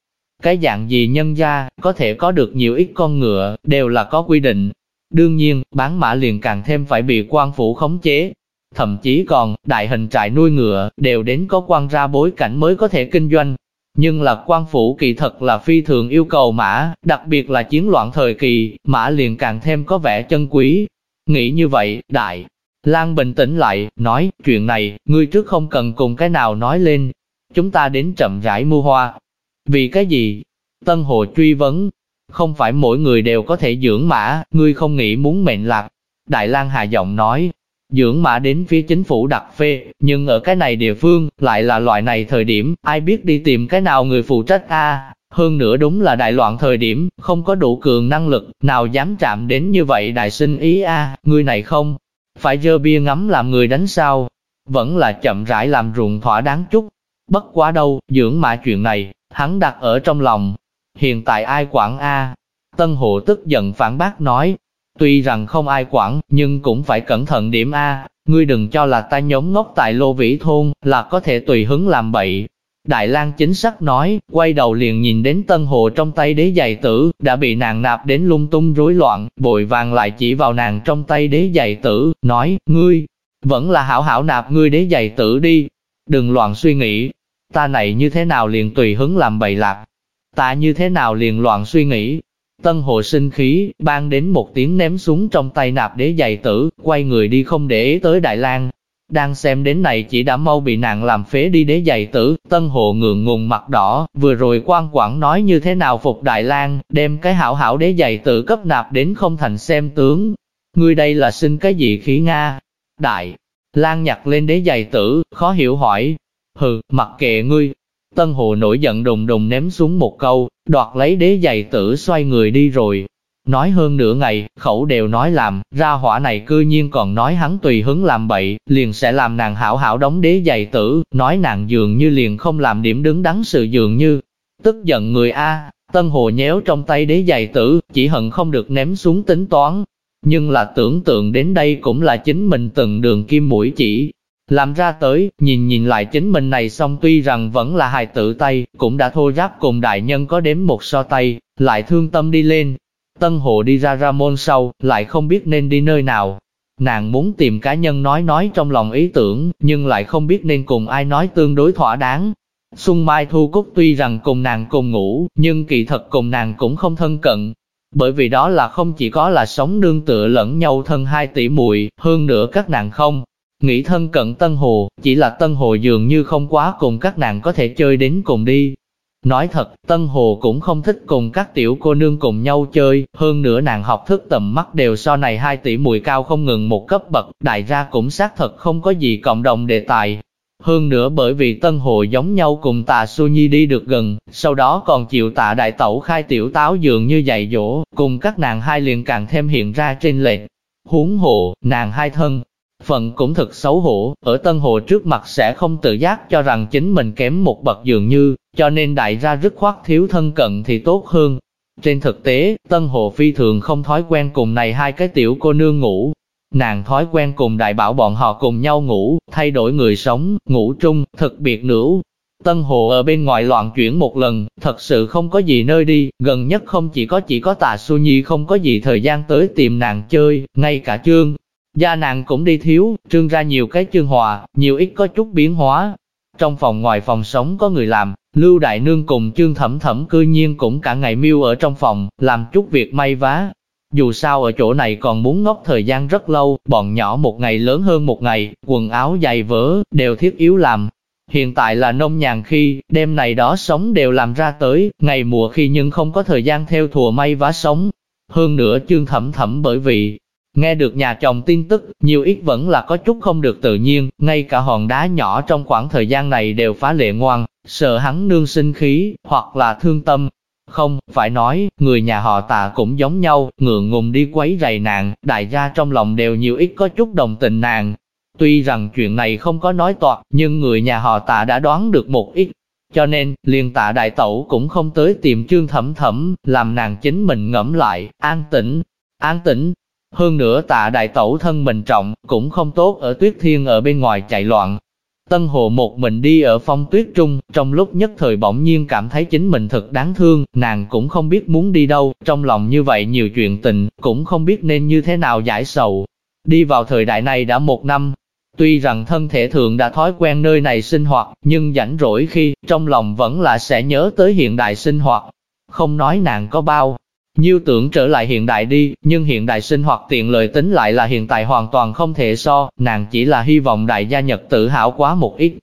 Cái dạng gì nhân gia, có thể có được nhiều ít con ngựa, đều là có quy định. Đương nhiên, bán mã liền càng thêm phải bị quan phủ khống chế. Thậm chí còn, đại hình trại nuôi ngựa, đều đến có quan ra bối cảnh mới có thể kinh doanh. Nhưng là quan phủ kỳ thật là phi thường yêu cầu mã, đặc biệt là chiến loạn thời kỳ, mã liền càng thêm có vẻ chân quý. Nghĩ như vậy, đại Lan bình tĩnh lại, nói, chuyện này, ngươi trước không cần cùng cái nào nói lên, chúng ta đến chậm rãi mua hoa. Vì cái gì? Tân Hồ truy vấn, không phải mỗi người đều có thể dưỡng mã, ngươi không nghĩ muốn mệnh lạc. Đại Lang hạ giọng nói, dưỡng mã đến phía chính phủ đặt phê, nhưng ở cái này địa phương, lại là loại này thời điểm, ai biết đi tìm cái nào người phụ trách a hơn nữa đúng là đại loạn thời điểm, không có đủ cường năng lực, nào dám chạm đến như vậy đại sinh ý a người này không, phải dơ bia ngắm làm người đánh sao, vẫn là chậm rãi làm ruộng thỏa đáng chút. Bất quá đâu, dưỡng mã chuyện này, hắn đặt ở trong lòng. Hiện tại ai quản A? Tân hộ tức giận phản bác nói, tuy rằng không ai quản, nhưng cũng phải cẩn thận điểm A, ngươi đừng cho là ta nhóm ngốc tại lô vĩ thôn, là có thể tùy hứng làm bậy, Đại lang chính xác nói, quay đầu liền nhìn đến tân hồ trong tay đế giày tử, đã bị nàng nạp đến lung tung rối loạn, bội vàng lại chỉ vào nàng trong tay đế giày tử, nói, ngươi, vẫn là hảo hảo nạp ngươi đế giày tử đi, đừng loạn suy nghĩ, ta này như thế nào liền tùy hứng làm bậy lạc, ta như thế nào liền loạn suy nghĩ. Tân hồ sinh khí, ban đến một tiếng ném xuống trong tay nạp đế giày tử, quay người đi không để ý tới Đại lang đang xem đến này chỉ đã mau bị nàng làm phế đi đế giày tử, tân hộ ngượng ngùng mặt đỏ, vừa rồi quan quảng nói như thế nào phục Đại lang đem cái hảo hảo đế giày tử cấp nạp đến không thành xem tướng. Ngươi đây là xin cái gì khí Nga? Đại, lang nhặt lên đế giày tử, khó hiểu hỏi. Hừ, mặc kệ ngươi. Tân hộ nổi giận đùng đùng ném xuống một câu, đoạt lấy đế giày tử xoay người đi rồi, Nói hơn nửa ngày, khẩu đều nói làm, ra hỏa này cư nhiên còn nói hắn tùy hứng làm bậy, liền sẽ làm nàng hảo hảo đóng đế giày tử, nói nàng dường như liền không làm điểm đứng đắn sự dường như. Tức giận người A, tân hồ nhéo trong tay đế giày tử, chỉ hận không được ném xuống tính toán. Nhưng là tưởng tượng đến đây cũng là chính mình từng đường kim mũi chỉ, làm ra tới, nhìn nhìn lại chính mình này xong tuy rằng vẫn là hài tử tay, cũng đã thô ráp cùng đại nhân có đếm một so tay, lại thương tâm đi lên, Tân Hồ đi ra ra môn sau, lại không biết nên đi nơi nào. Nàng muốn tìm cá nhân nói nói trong lòng ý tưởng, nhưng lại không biết nên cùng ai nói tương đối thỏa đáng. Xuân Mai Thu Cúc tuy rằng cùng nàng cùng ngủ, nhưng kỳ thật cùng nàng cũng không thân cận. Bởi vì đó là không chỉ có là sống nương tựa lẫn nhau thân hai tỷ muội, hơn nữa các nàng không. Nghĩ thân cận Tân Hồ, chỉ là Tân Hồ dường như không quá cùng các nàng có thể chơi đến cùng đi. Nói thật, Tân Hồ cũng không thích cùng các tiểu cô nương cùng nhau chơi, hơn nữa nàng học thức tầm mắt đều so này hai tỷ mùi cao không ngừng một cấp bậc, đại ra cũng xác thật không có gì cộng đồng đề tài. Hơn nữa bởi vì Tân Hồ giống nhau cùng tạ Su Nhi đi được gần, sau đó còn chịu tạ đại tẩu khai tiểu táo dường như dạy dỗ, cùng các nàng hai liền càng thêm hiện ra trên lệch. Huống hộ, nàng hai thân, phần cũng thực xấu hổ, ở Tân Hồ trước mặt sẽ không tự giác cho rằng chính mình kém một bậc dường như, cho nên đại ra rất khoát thiếu thân cận thì tốt hơn. Trên thực tế, Tân Hồ phi thường không thói quen cùng này hai cái tiểu cô nương ngủ. Nàng thói quen cùng đại bảo bọn họ cùng nhau ngủ, thay đổi người sống, ngủ chung, thực biệt nữ. Tân Hồ ở bên ngoài loạn chuyển một lần, thật sự không có gì nơi đi, gần nhất không chỉ có chỉ có tà su nhi không có gì thời gian tới tìm nàng chơi, ngay cả chương, Gia nàng cũng đi thiếu, trương ra nhiều cái chương hòa, nhiều ít có chút biến hóa. Trong phòng ngoài phòng sống có người làm, Lưu Đại Nương cùng chương thẩm thẩm cư nhiên cũng cả ngày miêu ở trong phòng, làm chút việc may vá. Dù sao ở chỗ này còn muốn ngốc thời gian rất lâu, bọn nhỏ một ngày lớn hơn một ngày, quần áo dày vỡ, đều thiết yếu làm. Hiện tại là nông nhàn khi, đêm này đó sống đều làm ra tới, ngày mùa khi nhưng không có thời gian theo thùa may vá sống. Hơn nữa chương thẩm thẩm bởi vì, Nghe được nhà chồng tin tức, nhiều ít vẫn là có chút không được tự nhiên, ngay cả hòn đá nhỏ trong khoảng thời gian này đều phá lệ ngoan, sợ hắn nương sinh khí, hoặc là thương tâm. Không, phải nói, người nhà họ tạ cũng giống nhau, ngượng ngùng đi quấy rầy nàng, đại gia trong lòng đều nhiều ít có chút đồng tình nàng. Tuy rằng chuyện này không có nói toạc, nhưng người nhà họ tạ đã đoán được một ít. Cho nên, liền tạ đại tẩu cũng không tới tìm trương thẩm thẩm, làm nàng chính mình ngẫm lại, an tĩnh, an tĩnh, hơn nữa tạ đại tẩu thân mình trọng, cũng không tốt ở tuyết thiên ở bên ngoài chạy loạn. Tân Hồ một mình đi ở phong tuyết trung, trong lúc nhất thời bỗng nhiên cảm thấy chính mình thật đáng thương, nàng cũng không biết muốn đi đâu, trong lòng như vậy nhiều chuyện tình, cũng không biết nên như thế nào giải sầu. Đi vào thời đại này đã một năm, tuy rằng thân thể thường đã thói quen nơi này sinh hoạt, nhưng rảnh rỗi khi, trong lòng vẫn là sẽ nhớ tới hiện đại sinh hoạt. Không nói nàng có bao Nhiêu tưởng trở lại hiện đại đi, nhưng hiện đại sinh hoạt tiện lợi tính lại là hiện tại hoàn toàn không thể so, nàng chỉ là hy vọng đại gia Nhật tự hào quá một ít.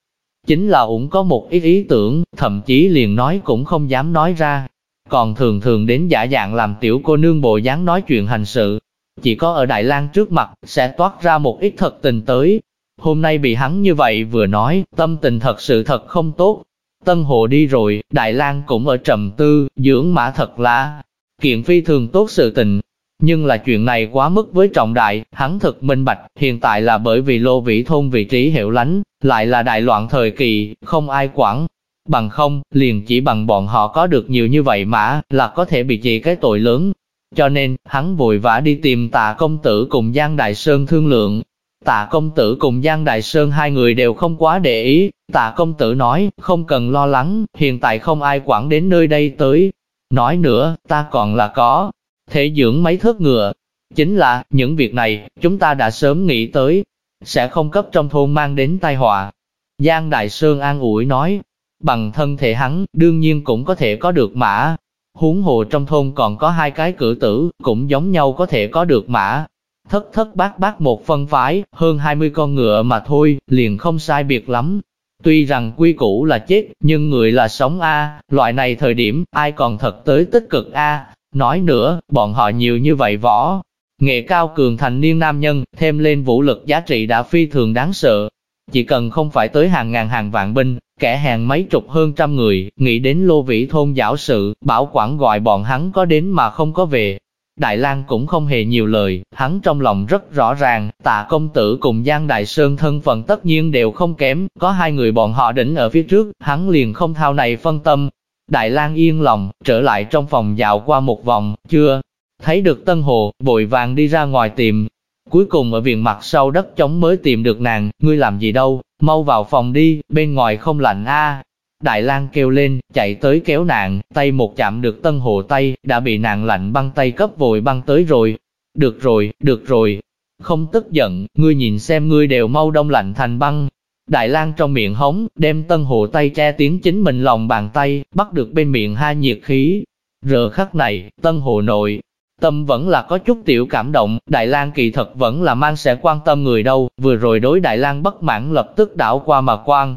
Chính là cũng có một ít ý tưởng, thậm chí liền nói cũng không dám nói ra. Còn thường thường đến giả dạng làm tiểu cô nương bộ dáng nói chuyện hành sự. Chỉ có ở Đại lang trước mặt, sẽ toát ra một ít thật tình tới. Hôm nay bị hắn như vậy vừa nói, tâm tình thật sự thật không tốt. Tân Hồ đi rồi, Đại lang cũng ở trầm tư, dưỡng mã thật là kiện phi thường tốt sự tình. Nhưng là chuyện này quá mức với trọng đại, hắn thực minh bạch, hiện tại là bởi vì lô vĩ thôn vị trí hiệu lánh, lại là đại loạn thời kỳ, không ai quản. Bằng không, liền chỉ bằng bọn họ có được nhiều như vậy mà, là có thể bị trị cái tội lớn. Cho nên, hắn vội vã đi tìm tạ công tử cùng Giang Đại Sơn thương lượng. Tạ công tử cùng Giang Đại Sơn hai người đều không quá để ý. Tạ công tử nói, không cần lo lắng, hiện tại không ai quản đến nơi đây tới, Nói nữa, ta còn là có thể dưỡng mấy thớt ngựa. Chính là, những việc này, chúng ta đã sớm nghĩ tới, sẽ không cấp trong thôn mang đến tai họa. Giang Đại Sơn an ủi nói, bằng thân thể hắn, đương nhiên cũng có thể có được mã. Huống hồ trong thôn còn có hai cái cử tử, cũng giống nhau có thể có được mã. Thất thất bát bát một phân phái, hơn 20 con ngựa mà thôi, liền không sai biệt lắm. Tuy rằng quy củ là chết, nhưng người là sống A, loại này thời điểm, ai còn thật tới tích cực A. Nói nữa, bọn họ nhiều như vậy võ. Nghệ cao cường thành niên nam nhân, thêm lên vũ lực giá trị đã phi thường đáng sợ. Chỉ cần không phải tới hàng ngàn hàng vạn binh, kẻ hàng mấy chục hơn trăm người, nghĩ đến lô vĩ thôn giáo sự, bảo quản gọi bọn hắn có đến mà không có về, Đại Lang cũng không hề nhiều lời, hắn trong lòng rất rõ ràng, tạ công tử cùng Giang Đại Sơn thân phận tất nhiên đều không kém, có hai người bọn họ đỉnh ở phía trước, hắn liền không thao này phân tâm. Đại Lang yên lòng, trở lại trong phòng dạo qua một vòng, chưa thấy được Tân Hồ, vội vàng đi ra ngoài tìm. Cuối cùng ở viện mặt sau đất trống mới tìm được nàng, ngươi làm gì đâu, mau vào phòng đi, bên ngoài không lạnh a, Đại lang kêu lên, chạy tới kéo nàng, tay một chạm được tân hồ tay, đã bị nàng lạnh băng tay cấp vội băng tới rồi. Được rồi, được rồi. Không tức giận, ngươi nhìn xem ngươi đều mau đông lạnh thành băng. Đại lang trong miệng hống, đem tân hồ tay che tiếng chính mình lòng bàn tay, bắt được bên miệng hai nhiệt khí. Rờ khắc này, tân hồ nội, tâm vẫn là có chút tiểu cảm động, Đại lang kỳ thật vẫn là mang sẽ quan tâm người đâu, vừa rồi đối Đại lang bất mãn lập tức đảo qua mà quan,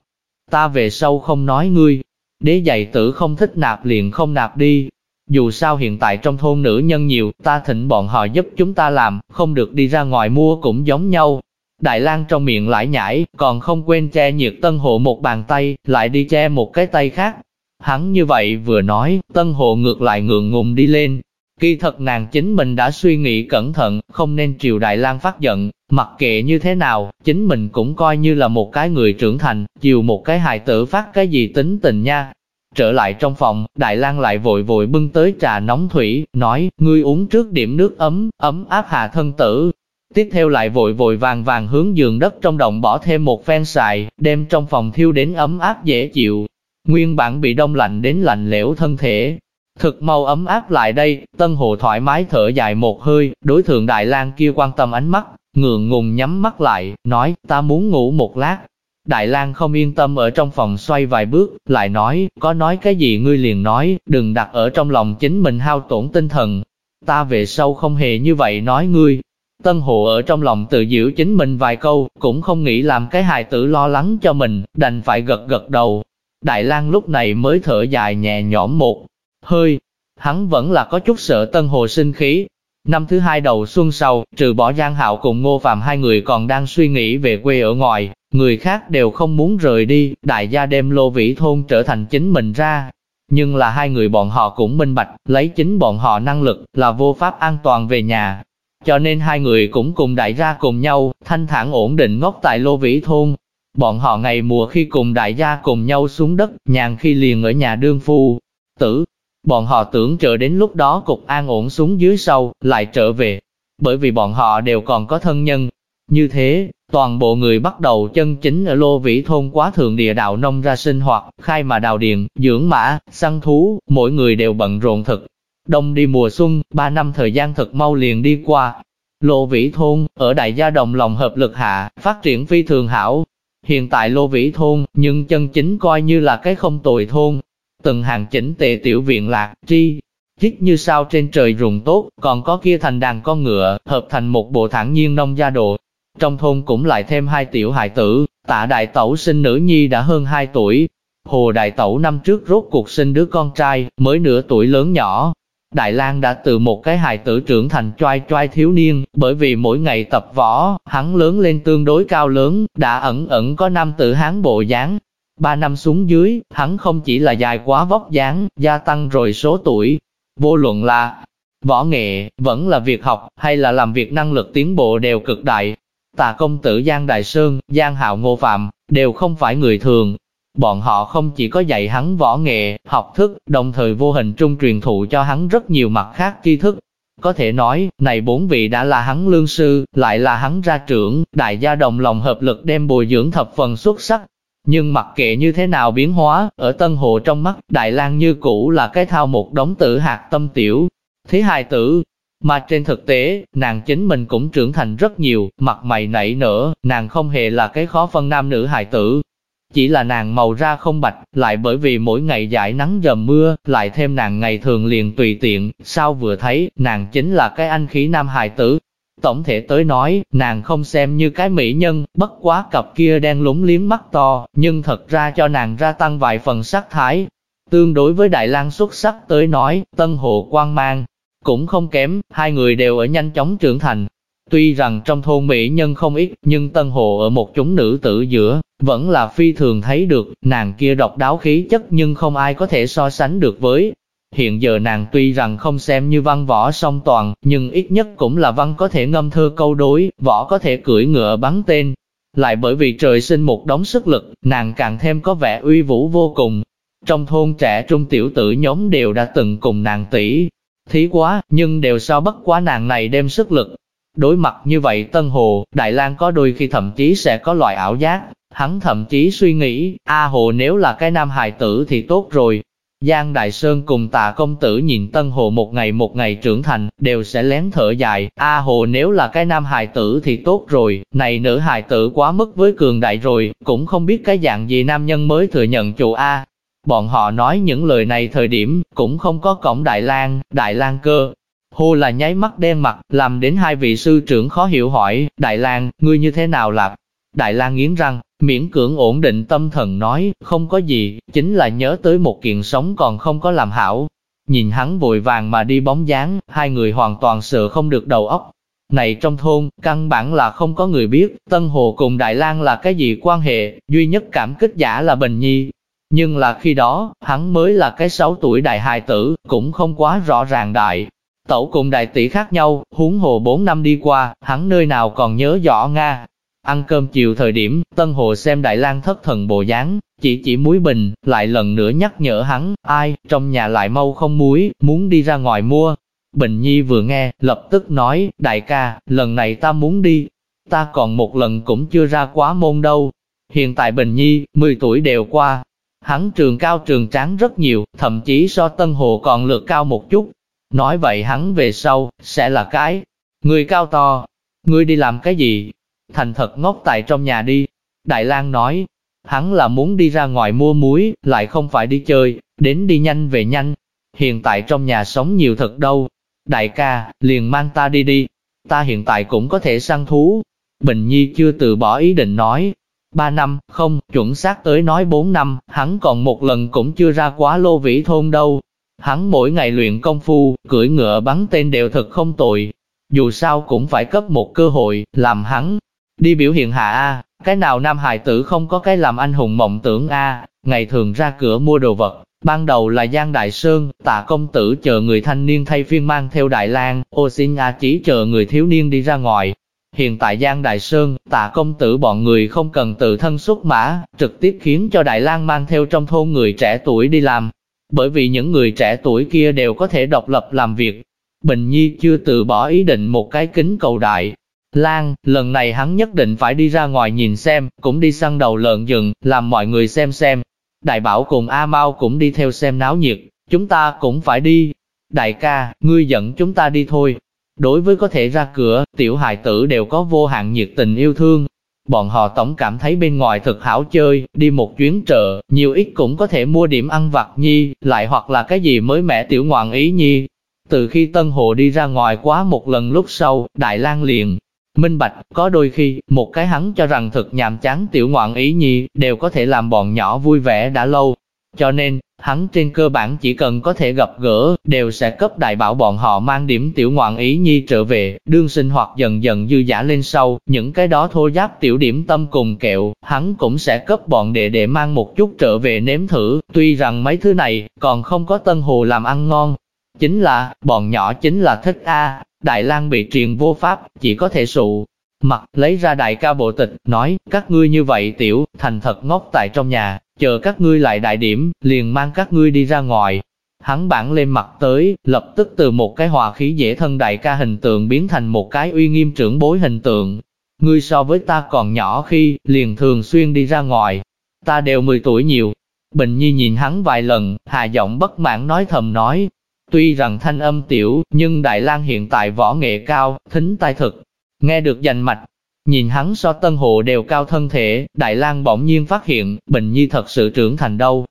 ta về sau không nói ngươi. đế dạy tử không thích nạp liền không nạp đi. Dù sao hiện tại trong thôn nữ nhân nhiều, ta thỉnh bọn họ giúp chúng ta làm, không được đi ra ngoài mua cũng giống nhau. Đại lang trong miệng lại nhảy, còn không quên che nhiệt tân hộ một bàn tay, lại đi che một cái tay khác. Hắn như vậy vừa nói, tân hộ ngược lại ngượng ngùng đi lên, Kỳ thật nàng chính mình đã suy nghĩ cẩn thận, không nên triều Đại lang phát giận, mặc kệ như thế nào, chính mình cũng coi như là một cái người trưởng thành, chiều một cái hài tử phát cái gì tính tình nha. Trở lại trong phòng, Đại lang lại vội vội bưng tới trà nóng thủy, nói, ngươi uống trước điểm nước ấm, ấm áp hạ thân tử. Tiếp theo lại vội vội vàng vàng hướng giường đất trong động bỏ thêm một phen xài, đem trong phòng thiêu đến ấm áp dễ chịu. Nguyên bản bị đông lạnh đến lạnh lẽo thân thể, Thực mau ấm áp lại đây, Tân Hồ thoải mái thở dài một hơi, đối thượng Đại lang kia quan tâm ánh mắt, ngượng ngùng nhắm mắt lại, nói, ta muốn ngủ một lát. Đại lang không yên tâm ở trong phòng xoay vài bước, lại nói, có nói cái gì ngươi liền nói, đừng đặt ở trong lòng chính mình hao tổn tinh thần. Ta về sau không hề như vậy nói ngươi. Tân Hồ ở trong lòng tự giữ chính mình vài câu, cũng không nghĩ làm cái hài tử lo lắng cho mình, đành phải gật gật đầu. Đại lang lúc này mới thở dài nhẹ nhõm một hơi. Hắn vẫn là có chút sợ Tân Hồ sinh khí. Năm thứ hai đầu xuân sau, trừ bỏ Giang Hạo cùng Ngô Phạm hai người còn đang suy nghĩ về quê ở ngoài, người khác đều không muốn rời đi, đại gia đem Lô Vĩ Thôn trở thành chính mình ra. Nhưng là hai người bọn họ cũng minh bạch, lấy chính bọn họ năng lực là vô pháp an toàn về nhà. Cho nên hai người cũng cùng đại gia cùng nhau, thanh thản ổn định ngốc tại Lô Vĩ Thôn. Bọn họ ngày mùa khi cùng đại gia cùng nhau xuống đất, nhàn khi liền ở nhà đương phu, tử, Bọn họ tưởng chờ đến lúc đó cục an ổn xuống dưới sâu, lại trở về. Bởi vì bọn họ đều còn có thân nhân. Như thế, toàn bộ người bắt đầu chân chính ở Lô Vĩ Thôn quá thường địa đạo nông ra sinh hoạt, khai mà đào điện, dưỡng mã, săn thú, mỗi người đều bận rộn thực. Đông đi mùa xuân, ba năm thời gian thật mau liền đi qua. Lô Vĩ Thôn, ở đại gia đồng lòng hợp lực hạ, phát triển phi thường hảo. Hiện tại Lô Vĩ Thôn, nhưng chân chính coi như là cái không tồi thôn, từng hàng chỉnh tề tiểu viện lạc, tri, chích như sao trên trời rùng tốt, còn có kia thành đàn con ngựa, hợp thành một bộ thẳng nhiên nông gia đồ. Trong thôn cũng lại thêm hai tiểu hài tử, tạ đại tẩu sinh nữ nhi đã hơn 2 tuổi. Hồ đại tẩu năm trước rốt cuộc sinh đứa con trai, mới nửa tuổi lớn nhỏ. Đại lang đã từ một cái hài tử trưởng thành trai trai thiếu niên, bởi vì mỗi ngày tập võ, hắn lớn lên tương đối cao lớn, đã ẩn ẩn có năm tự hán bộ dáng, Ba năm xuống dưới, hắn không chỉ là dài quá vóc dáng, gia tăng rồi số tuổi. Vô luận là võ nghệ, vẫn là việc học, hay là làm việc năng lực tiến bộ đều cực đại. Tà công tử Giang Đại Sơn, Giang Hạo Ngô Phạm, đều không phải người thường. Bọn họ không chỉ có dạy hắn võ nghệ, học thức, đồng thời vô hình trung truyền thụ cho hắn rất nhiều mặt khác tri thức. Có thể nói, này bốn vị đã là hắn lương sư, lại là hắn ra trưởng, đại gia đồng lòng hợp lực đem bồi dưỡng thập phần xuất sắc, nhưng mặc kệ như thế nào biến hóa, ở Tân Hồ trong mắt, Đại lang như cũ là cái thao một đống tử hạt tâm tiểu. Thế hài tử, mà trên thực tế, nàng chính mình cũng trưởng thành rất nhiều, mặt mày nảy nở, nàng không hề là cái khó phân nam nữ hài tử. Chỉ là nàng màu ra không bạch, lại bởi vì mỗi ngày giải nắng dầm mưa, lại thêm nàng ngày thường liền tùy tiện, sao vừa thấy, nàng chính là cái anh khí nam hài tử, Tổng thể tới nói, nàng không xem như cái mỹ nhân, bất quá cặp kia đang lúng liếm mắt to, nhưng thật ra cho nàng ra tăng vài phần sắc thái. Tương đối với Đại lang xuất sắc tới nói, Tân Hồ quang mang, cũng không kém, hai người đều ở nhanh chóng trưởng thành. Tuy rằng trong thôn mỹ nhân không ít, nhưng Tân Hồ ở một chúng nữ tử giữa, vẫn là phi thường thấy được, nàng kia độc đáo khí chất nhưng không ai có thể so sánh được với, Hiện giờ nàng tuy rằng không xem như văn võ song toàn, nhưng ít nhất cũng là văn có thể ngâm thơ câu đối, võ có thể cưỡi ngựa bắn tên. Lại bởi vì trời sinh một đống sức lực, nàng càng thêm có vẻ uy vũ vô cùng. Trong thôn trẻ trung tiểu tử nhóm đều đã từng cùng nàng tỷ thí quá, nhưng đều so bất quá nàng này đem sức lực. Đối mặt như vậy Tân Hồ, Đại lang có đôi khi thậm chí sẽ có loại ảo giác, hắn thậm chí suy nghĩ, A Hồ nếu là cái nam hài tử thì tốt rồi, Giang Đại Sơn cùng tạ công tử nhìn Tân Hồ một ngày một ngày trưởng thành, đều sẽ lén thở dài, A Hồ nếu là cái nam hài tử thì tốt rồi, này nữ hài tử quá mức với cường đại rồi, cũng không biết cái dạng gì nam nhân mới thừa nhận chủ A. Bọn họ nói những lời này thời điểm, cũng không có cổng Đại lang Đại lang cơ. Hồ là nháy mắt đen mặt, làm đến hai vị sư trưởng khó hiểu hỏi, Đại lang ngươi như thế nào lạc? Đại lang nghiến răng, miễn cưỡng ổn định tâm thần nói, không có gì, chính là nhớ tới một kiện sống còn không có làm hảo. Nhìn hắn vội vàng mà đi bóng dáng, hai người hoàn toàn sợ không được đầu óc. Này trong thôn, căn bản là không có người biết, Tân Hồ cùng Đại lang là cái gì quan hệ, duy nhất cảm kích giả là Bình Nhi. Nhưng là khi đó, hắn mới là cái 6 tuổi đại hài tử, cũng không quá rõ ràng đại. Tẩu cùng đại tỷ khác nhau, huống hồ 4 năm đi qua, hắn nơi nào còn nhớ rõ Nga, Ăn cơm chiều thời điểm, Tân Hồ xem Đại lang thất thần bộ dáng, chỉ chỉ muối bình, lại lần nữa nhắc nhở hắn, ai, trong nhà lại mau không muối, muốn đi ra ngoài mua. Bình Nhi vừa nghe, lập tức nói, đại ca, lần này ta muốn đi, ta còn một lần cũng chưa ra quá môn đâu. Hiện tại Bình Nhi, 10 tuổi đều qua, hắn trường cao trường tráng rất nhiều, thậm chí so Tân Hồ còn lượt cao một chút. Nói vậy hắn về sau, sẽ là cái, người cao to, ngươi đi làm cái gì, thành thật ngốc tại trong nhà đi. Đại lang nói, hắn là muốn đi ra ngoài mua muối, lại không phải đi chơi, đến đi nhanh về nhanh. Hiện tại trong nhà sống nhiều thật đâu. Đại ca, liền mang ta đi đi. Ta hiện tại cũng có thể săn thú. Bình Nhi chưa từ bỏ ý định nói. Ba năm, không, chuẩn xác tới nói bốn năm, hắn còn một lần cũng chưa ra quá lô vĩ thôn đâu. Hắn mỗi ngày luyện công phu, cưỡi ngựa bắn tên đều thật không tội. Dù sao cũng phải cấp một cơ hội, làm hắn Đi biểu hiện hạ A, cái nào nam hài tử không có cái làm anh hùng mộng tưởng A, ngày thường ra cửa mua đồ vật. Ban đầu là Giang Đại Sơn, tạ công tử chờ người thanh niên thay phiên mang theo Đại lang ô xin A chỉ chờ người thiếu niên đi ra ngoài. Hiện tại Giang Đại Sơn, tạ công tử bọn người không cần tự thân xuất mã, trực tiếp khiến cho Đại lang mang theo trong thôn người trẻ tuổi đi làm. Bởi vì những người trẻ tuổi kia đều có thể độc lập làm việc. Bình Nhi chưa từ bỏ ý định một cái kính cầu đại, Lan, lần này hắn nhất định phải đi ra ngoài nhìn xem, cũng đi săn đầu lợn rừng, làm mọi người xem xem. Đại bảo cùng A Mau cũng đi theo xem náo nhiệt, chúng ta cũng phải đi. Đại ca, ngươi dẫn chúng ta đi thôi. Đối với có thể ra cửa, tiểu hài tử đều có vô hạn nhiệt tình yêu thương. Bọn họ tổng cảm thấy bên ngoài thật hảo chơi, đi một chuyến chợ, nhiều ít cũng có thể mua điểm ăn vặt nhi, lại hoặc là cái gì mới mẻ tiểu ngoạn ý nhi. Từ khi Tân Hồ đi ra ngoài quá một lần lúc sau, Đại lang liền Minh bạch, có đôi khi, một cái hắn cho rằng thực nhàm chán tiểu ngoạn ý nhi, đều có thể làm bọn nhỏ vui vẻ đã lâu. Cho nên, hắn trên cơ bản chỉ cần có thể gặp gỡ, đều sẽ cấp đại bảo bọn họ mang điểm tiểu ngoạn ý nhi trở về, đương sinh hoạt dần dần dư giả lên sau, những cái đó thô giáp tiểu điểm tâm cùng kẹo, hắn cũng sẽ cấp bọn đệ đệ mang một chút trở về nếm thử, tuy rằng mấy thứ này, còn không có tân hồ làm ăn ngon. Chính là, bọn nhỏ chính là thích A, Đại lang bị truyền vô pháp, chỉ có thể sụ. Mặt, lấy ra đại ca bộ tịch, nói, các ngươi như vậy tiểu, thành thật ngốc tại trong nhà, chờ các ngươi lại đại điểm, liền mang các ngươi đi ra ngoài. Hắn bản lên mặt tới, lập tức từ một cái hòa khí dễ thân đại ca hình tượng biến thành một cái uy nghiêm trưởng bối hình tượng. Ngươi so với ta còn nhỏ khi, liền thường xuyên đi ra ngoài. Ta đều 10 tuổi nhiều. Bình Nhi nhìn hắn vài lần, hạ giọng bất mãn nói thầm nói, Tuy rằng thanh âm tiểu, nhưng Đại lang hiện tại võ nghệ cao, thính tai thực, nghe được dành mạch. Nhìn hắn so tân hồ đều cao thân thể, Đại lang bỗng nhiên phát hiện, Bình Nhi thật sự trưởng thành đâu.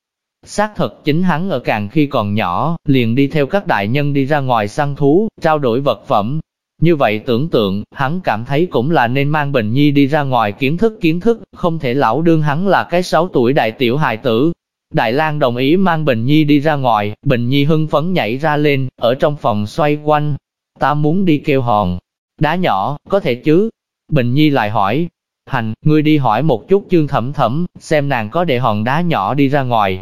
Xác thật chính hắn ở càng khi còn nhỏ, liền đi theo các đại nhân đi ra ngoài săn thú, trao đổi vật phẩm. Như vậy tưởng tượng, hắn cảm thấy cũng là nên mang Bình Nhi đi ra ngoài kiến thức kiến thức, không thể lão đương hắn là cái 6 tuổi đại tiểu hài tử, Đại lang đồng ý mang Bình Nhi đi ra ngoài, Bình Nhi hưng phấn nhảy ra lên, ở trong phòng xoay quanh. Ta muốn đi kêu hòn. Đá nhỏ, có thể chứ? Bình Nhi lại hỏi. Hành, ngươi đi hỏi một chút chương thẩm thẩm, xem nàng có để hòn đá nhỏ đi ra ngoài.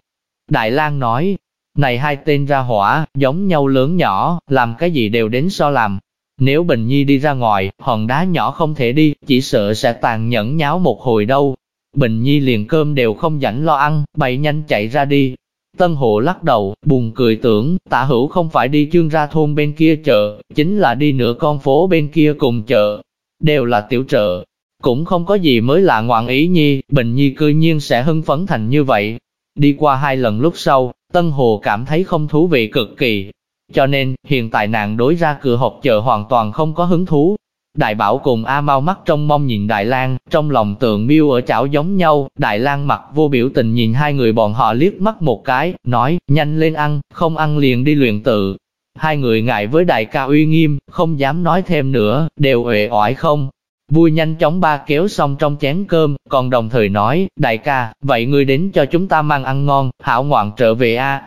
Đại lang nói, này hai tên ra hỏa, giống nhau lớn nhỏ, làm cái gì đều đến so làm. Nếu Bình Nhi đi ra ngoài, hòn đá nhỏ không thể đi, chỉ sợ sẽ tàn nhẫn nháo một hồi đâu. Bình Nhi liền cơm đều không rảnh lo ăn, bày nhanh chạy ra đi. Tân Hộ lắc đầu, buồn cười tưởng, tạ hữu không phải đi chương ra thôn bên kia chợ, chính là đi nửa con phố bên kia cùng chợ. Đều là tiểu chợ, cũng không có gì mới lạ ngoạn ý nhi, Bình Nhi cư nhiên sẽ hưng phấn thành như vậy. Đi qua hai lần lúc sau, Tân Hồ cảm thấy không thú vị cực kỳ. Cho nên, hiện tại nàng đối ra cửa hộp chợ hoàn toàn không có hứng thú, Đại Bảo cùng A Mau mắt trong mong nhìn Đại Lang, trong lòng tượng miêu ở chảo giống nhau, Đại Lang mặt vô biểu tình nhìn hai người bọn họ liếc mắt một cái, nói, nhanh lên ăn, không ăn liền đi luyện tự. Hai người ngại với đại ca uy nghiêm, không dám nói thêm nữa, đều uể oải không. vui nhanh chóng ba kéo xong trong chén cơm, còn đồng thời nói, đại ca, vậy ngươi đến cho chúng ta mang ăn ngon, hảo ngoạn trở về a.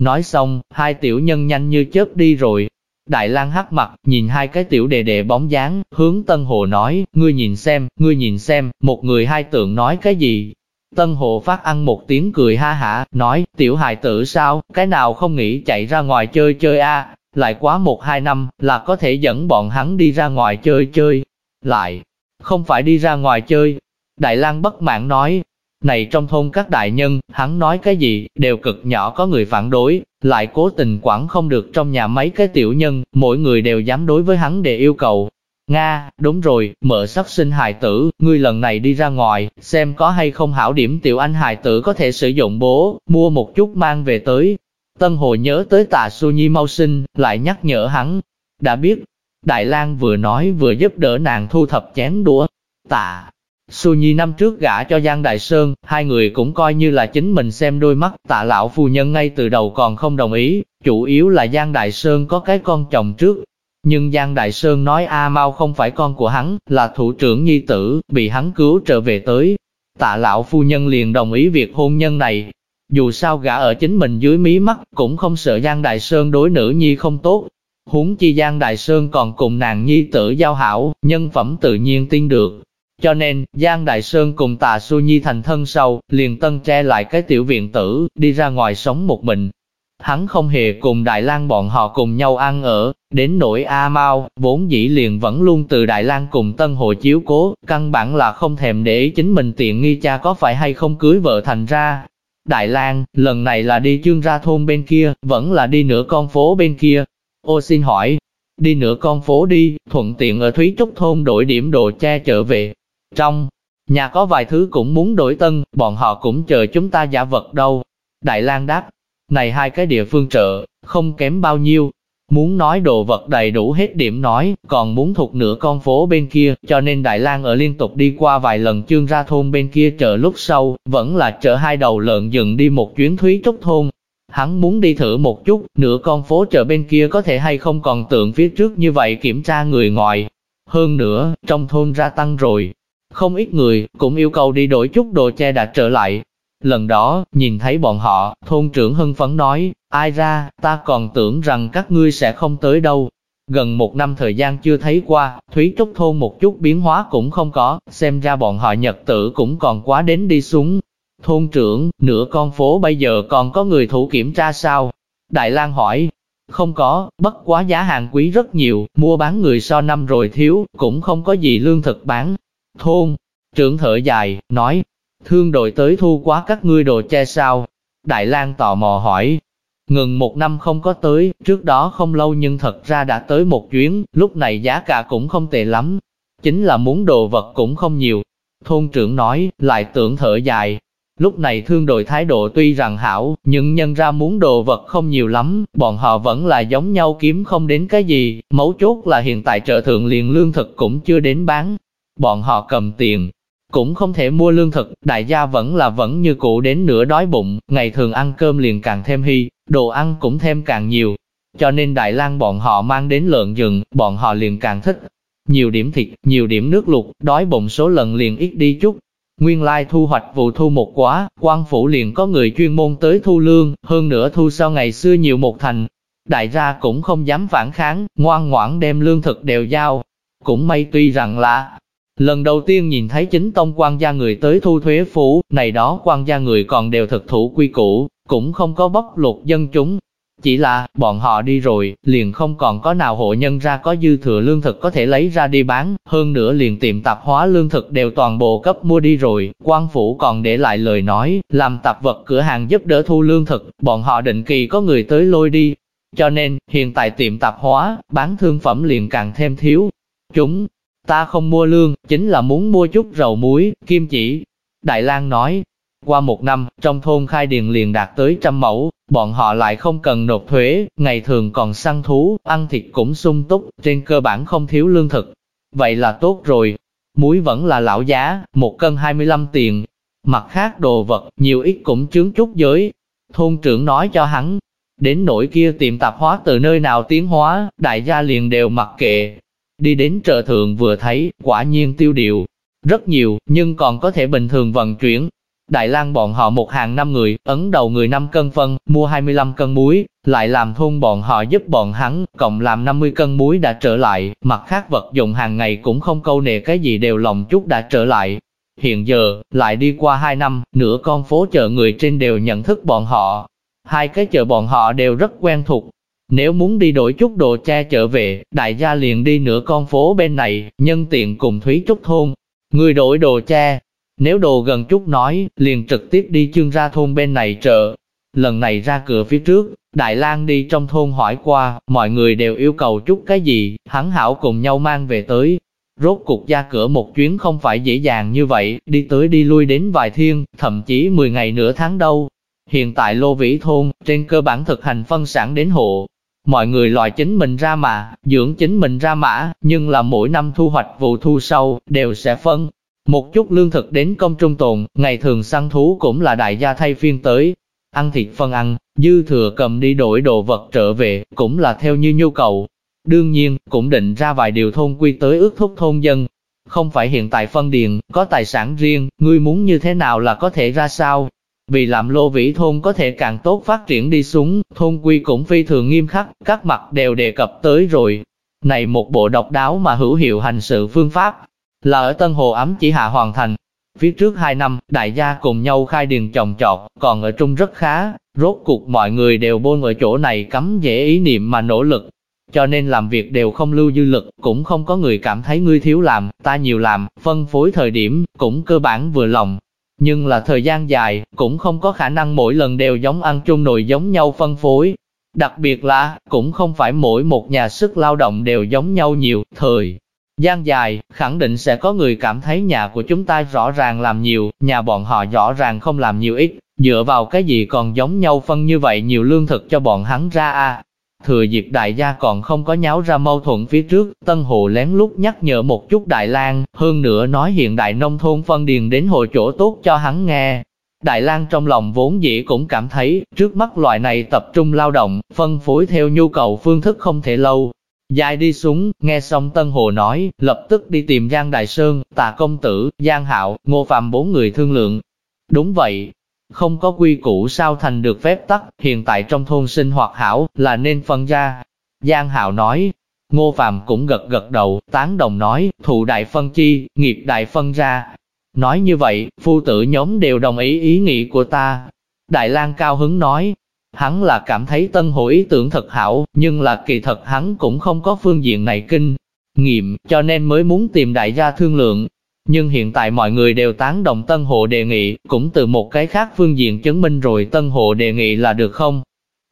Nói xong, hai tiểu nhân nhanh như chớp đi rồi. Đại lang hắc mặt, nhìn hai cái tiểu đề đề bóng dáng, hướng Tân Hồ nói, ngươi nhìn xem, ngươi nhìn xem, một người hai tượng nói cái gì. Tân Hồ phát ăn một tiếng cười ha hả, nói, tiểu hài tử sao, cái nào không nghĩ chạy ra ngoài chơi chơi a, lại quá một hai năm, là có thể dẫn bọn hắn đi ra ngoài chơi chơi. Lại, không phải đi ra ngoài chơi. Đại lang bất mãn nói, này trong thôn các đại nhân, hắn nói cái gì, đều cực nhỏ có người phản đối, lại cố tình quản không được trong nhà mấy cái tiểu nhân, mỗi người đều dám đối với hắn để yêu cầu. Nga, đúng rồi, mợ sắp sinh hài tử, ngươi lần này đi ra ngoài, xem có hay không hảo điểm tiểu anh hài tử có thể sử dụng bố, mua một chút mang về tới. Tân Hồ nhớ tới tạ Su Nhi mau sinh, lại nhắc nhở hắn. Đã biết, Đại lang vừa nói vừa giúp đỡ nàng thu thập chén đũa. Tạ, Xu Nhi năm trước gả cho Giang Đại Sơn, hai người cũng coi như là chính mình xem đôi mắt, tạ lão phu nhân ngay từ đầu còn không đồng ý, chủ yếu là Giang Đại Sơn có cái con chồng trước. Nhưng Giang Đại Sơn nói A Mau không phải con của hắn, là thủ trưởng nhi tử, bị hắn cứu trở về tới. Tạ lão phu nhân liền đồng ý việc hôn nhân này. Dù sao gả ở chính mình dưới mí mắt, cũng không sợ Giang Đại Sơn đối nữ nhi không tốt. Huống chi Giang Đại Sơn còn cùng nàng nhi tử giao hảo, nhân phẩm tự nhiên tin được, cho nên, Giang Đại Sơn cùng Tà Su Nhi thành thân sau, liền tân tre lại cái tiểu viện tử, đi ra ngoài sống một mình. Hắn không hề cùng Đại lang bọn họ cùng nhau ăn ở, đến nỗi A Mao, vốn dĩ liền vẫn luôn từ Đại lang cùng Tân Hồ chiếu cố, căn bản là không thèm để ý chính mình tiện nghi cha có phải hay không cưới vợ thành ra. Đại lang, lần này là đi chương ra thôn bên kia, vẫn là đi nửa con phố bên kia. Ô xin hỏi, đi nửa con phố đi, thuận tiện ở Thúy Trúc thôn đổi điểm đồ che trở về, trong nhà có vài thứ cũng muốn đổi tân, bọn họ cũng chờ chúng ta giả vật đâu. Đại lang đáp, này hai cái địa phương chợ, không kém bao nhiêu. Muốn nói đồ vật đầy đủ hết điểm nói, còn muốn thuộc nửa con phố bên kia, cho nên Đại lang ở liên tục đi qua vài lần chương ra thôn bên kia chợ lúc sau, vẫn là chợ hai đầu lợn dừng đi một chuyến thúy trúc thôn. Hắn muốn đi thử một chút, nửa con phố chợ bên kia có thể hay không còn tượng phía trước như vậy kiểm tra người ngoài. Hơn nữa, trong thôn ra tăng rồi, không ít người cũng yêu cầu đi đổi chút đồ che đã trở lại. Lần đó, nhìn thấy bọn họ, thôn trưởng hưng phấn nói, ai ra, ta còn tưởng rằng các ngươi sẽ không tới đâu. Gần một năm thời gian chưa thấy qua, Thúy Trúc thôn một chút biến hóa cũng không có, xem ra bọn họ nhật tử cũng còn quá đến đi xuống. Thôn trưởng, nửa con phố bây giờ còn có người thủ kiểm tra sao? Đại lang hỏi, không có, bất quá giá hàng quý rất nhiều, mua bán người so năm rồi thiếu, cũng không có gì lương thực bán, Thôn, trưởng thở dài, nói, thương đội tới thu quá các ngươi đồ che sao? Đại lang tò mò hỏi, ngừng một năm không có tới, trước đó không lâu nhưng thật ra đã tới một chuyến, lúc này giá cả cũng không tệ lắm. Chính là muốn đồ vật cũng không nhiều. Thôn trưởng nói, lại tưởng thở dài. Lúc này thương đội thái độ tuy rằng hảo, nhưng nhân ra muốn đồ vật không nhiều lắm, bọn họ vẫn là giống nhau kiếm không đến cái gì, mấu chốt là hiện tại chợ thượng liền lương thực cũng chưa đến bán, bọn họ cầm tiền, cũng không thể mua lương thực, đại gia vẫn là vẫn như cũ đến nửa đói bụng, ngày thường ăn cơm liền càng thêm hy, đồ ăn cũng thêm càng nhiều. Cho nên Đại lang bọn họ mang đến lợn rừng, bọn họ liền càng thích. Nhiều điểm thịt, nhiều điểm nước luộc đói bụng số lần liền ít đi chút. Nguyên lai thu hoạch vụ thu một quá, quan phủ liền có người chuyên môn tới thu lương, hơn nữa thu sau ngày xưa nhiều một thành. Đại gia cũng không dám phản kháng, ngoan ngoãn đem lương thực đều giao. Cũng may tuy rằng là Lần đầu tiên nhìn thấy chính tông quan gia người tới thu thuế phủ, này đó quan gia người còn đều thực thủ quy củ, cũng không có bóc lột dân chúng. Chỉ là, bọn họ đi rồi, liền không còn có nào hộ nhân ra có dư thừa lương thực có thể lấy ra đi bán, hơn nữa liền tiệm tạp hóa lương thực đều toàn bộ cấp mua đi rồi, quan phủ còn để lại lời nói, làm tạp vật cửa hàng giúp đỡ thu lương thực, bọn họ định kỳ có người tới lôi đi. Cho nên, hiện tại tiệm tạp hóa, bán thương phẩm liền càng thêm thiếu. Chúng Ta không mua lương, chính là muốn mua chút rầu muối, kim chỉ. Đại lang nói, qua một năm, trong thôn khai điền liền đạt tới trăm mẫu, bọn họ lại không cần nộp thuế, ngày thường còn săn thú, ăn thịt cũng sung túc, trên cơ bản không thiếu lương thực. Vậy là tốt rồi. Muối vẫn là lão giá, một cân 25 tiền. Mặt khác đồ vật, nhiều ít cũng chướng chút giới. Thôn trưởng nói cho hắn, đến nỗi kia tiệm tạp hóa từ nơi nào tiến hóa, đại gia liền đều mặc kệ, Đi đến chợ thượng vừa thấy, quả nhiên tiêu điều, rất nhiều, nhưng còn có thể bình thường vận chuyển. Đại lang bọn họ một hàng năm người, ấn đầu người 5 cân phân, mua 25 cân muối, lại làm thôn bọn họ giúp bọn hắn, cộng làm 50 cân muối đã trở lại, mặt khác vật dụng hàng ngày cũng không câu nệ cái gì đều lòng chút đã trở lại. Hiện giờ, lại đi qua 2 năm, nửa con phố chợ người trên đều nhận thức bọn họ. Hai cái chợ bọn họ đều rất quen thuộc, nếu muốn đi đổi chút đồ che trở về, đại gia liền đi nửa con phố bên này, nhân tiện cùng Thúy Trúc thôn. Người đổi đồ che, nếu đồ gần chút nói, liền trực tiếp đi chương ra thôn bên này chợ. Lần này ra cửa phía trước, Đại lang đi trong thôn hỏi qua, mọi người đều yêu cầu chút cái gì, hắn hảo cùng nhau mang về tới. Rốt cục ra cửa một chuyến không phải dễ dàng như vậy, đi tới đi lui đến vài thiên, thậm chí 10 ngày nửa tháng đâu. Hiện tại Lô Vĩ Thôn, trên cơ bản thực hành phân sản đến hộ, Mọi người loại chính mình ra mà, dưỡng chính mình ra mã, nhưng là mỗi năm thu hoạch vụ thu sâu, đều sẽ phân. Một chút lương thực đến công trung tồn, ngày thường săn thú cũng là đại gia thay phiên tới. Ăn thịt phân ăn, dư thừa cầm đi đổi đồ vật trở về, cũng là theo như nhu cầu. Đương nhiên, cũng định ra vài điều thôn quy tới ước thúc thôn dân. Không phải hiện tại phân điền, có tài sản riêng, ngươi muốn như thế nào là có thể ra sao, vì làm lô vĩ thôn có thể càng tốt phát triển đi xuống, thôn quy cũng phi thường nghiêm khắc, các mặt đều đề cập tới rồi. Này một bộ độc đáo mà hữu hiệu hành sự phương pháp, là ở Tân Hồ Ấm chỉ hạ hoàn thành. Phía trước hai năm, đại gia cùng nhau khai điền trồng trọt, còn ở trung rất khá, rốt cuộc mọi người đều bôn ở chỗ này cấm dễ ý niệm mà nỗ lực. Cho nên làm việc đều không lưu dư lực, cũng không có người cảm thấy ngươi thiếu làm, ta nhiều làm, phân phối thời điểm, cũng cơ bản vừa lòng, nhưng là thời gian dài, cũng không có khả năng mỗi lần đều giống ăn chung nồi giống nhau phân phối. Đặc biệt là, cũng không phải mỗi một nhà sức lao động đều giống nhau nhiều, thời gian dài, khẳng định sẽ có người cảm thấy nhà của chúng ta rõ ràng làm nhiều, nhà bọn họ rõ ràng không làm nhiều ít, dựa vào cái gì còn giống nhau phân như vậy nhiều lương thực cho bọn hắn ra a Thừa dịp đại gia còn không có nháo ra mâu thuẫn phía trước, Tân Hồ lén lút nhắc nhở một chút Đại lang hơn nữa nói hiện đại nông thôn phân điền đến hồi chỗ tốt cho hắn nghe. Đại lang trong lòng vốn dĩ cũng cảm thấy, trước mắt loại này tập trung lao động, phân phối theo nhu cầu phương thức không thể lâu. Dài đi xuống, nghe xong Tân Hồ nói, lập tức đi tìm Giang Đại Sơn, Tà Công Tử, Giang Hạo, Ngô Phạm bốn người thương lượng. Đúng vậy, không có quy củ sao thành được phép tắc, hiện tại trong thôn sinh hoạt hảo, là nên phân ra. Giang Hạo nói, Ngô Phạm cũng gật gật đầu, tán đồng nói, thụ đại phân chi, nghiệp đại phân ra. Nói như vậy, phu tử nhóm đều đồng ý ý nghĩ của ta. Đại lang cao hứng nói, hắn là cảm thấy tân hội ý tưởng thật hảo, nhưng là kỳ thật hắn cũng không có phương diện này kinh nghiệm, cho nên mới muốn tìm đại gia thương lượng. Nhưng hiện tại mọi người đều tán đồng Tân Hộ đề nghị, cũng từ một cái khác phương diện chứng minh rồi Tân Hộ đề nghị là được không?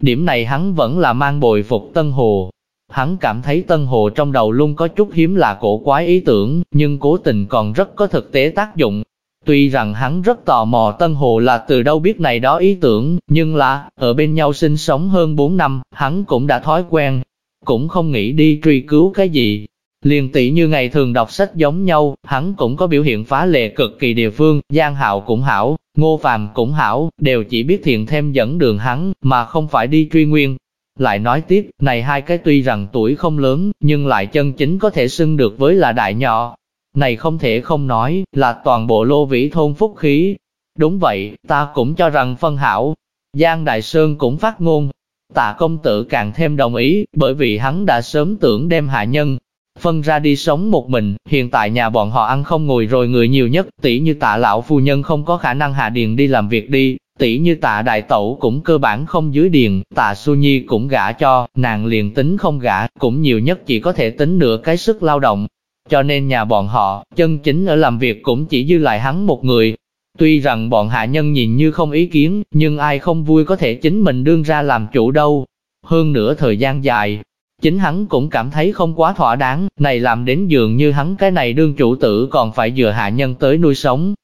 Điểm này hắn vẫn là mang bồi phục Tân Hồ. Hắn cảm thấy Tân Hồ trong đầu luôn có chút hiếm là cổ quái ý tưởng, nhưng cố tình còn rất có thực tế tác dụng. Tuy rằng hắn rất tò mò Tân Hồ là từ đâu biết này đó ý tưởng, nhưng là, ở bên nhau sinh sống hơn 4 năm, hắn cũng đã thói quen, cũng không nghĩ đi truy cứu cái gì, Liền tỷ như ngày thường đọc sách giống nhau, hắn cũng có biểu hiện phá lệ cực kỳ địa phương, Giang Hạo cũng hảo, Ngô Phàm cũng hảo, đều chỉ biết thiện thêm dẫn đường hắn, mà không phải đi truy nguyên. Lại nói tiếp, này hai cái tuy rằng tuổi không lớn, nhưng lại chân chính có thể xưng được với là đại nhỏ. Này không thể không nói, là toàn bộ lô vĩ thôn phúc khí. Đúng vậy, ta cũng cho rằng phân hảo. Giang Đại Sơn cũng phát ngôn. Tạ công tử càng thêm đồng ý, bởi vì hắn đã sớm tưởng đem hạ nhân, phân ra đi sống một mình, hiện tại nhà bọn họ ăn không ngồi rồi người nhiều nhất, tỷ như tạ lão phu nhân không có khả năng hạ điền đi làm việc đi, tỷ như tạ đại tẩu cũng cơ bản không dưới điền, tạ su nhi cũng gả cho, nàng liền tính không gả, cũng nhiều nhất chỉ có thể tính nửa cái sức lao động. Cho nên nhà bọn họ, chân chính ở làm việc cũng chỉ dư lại hắn một người. Tuy rằng bọn hạ nhân nhìn như không ý kiến, nhưng ai không vui có thể chính mình đương ra làm chủ đâu. Hơn nữa thời gian dài, Chính hắn cũng cảm thấy không quá thỏa đáng, này làm đến dường như hắn cái này đương chủ tử còn phải dựa hạ nhân tới nuôi sống.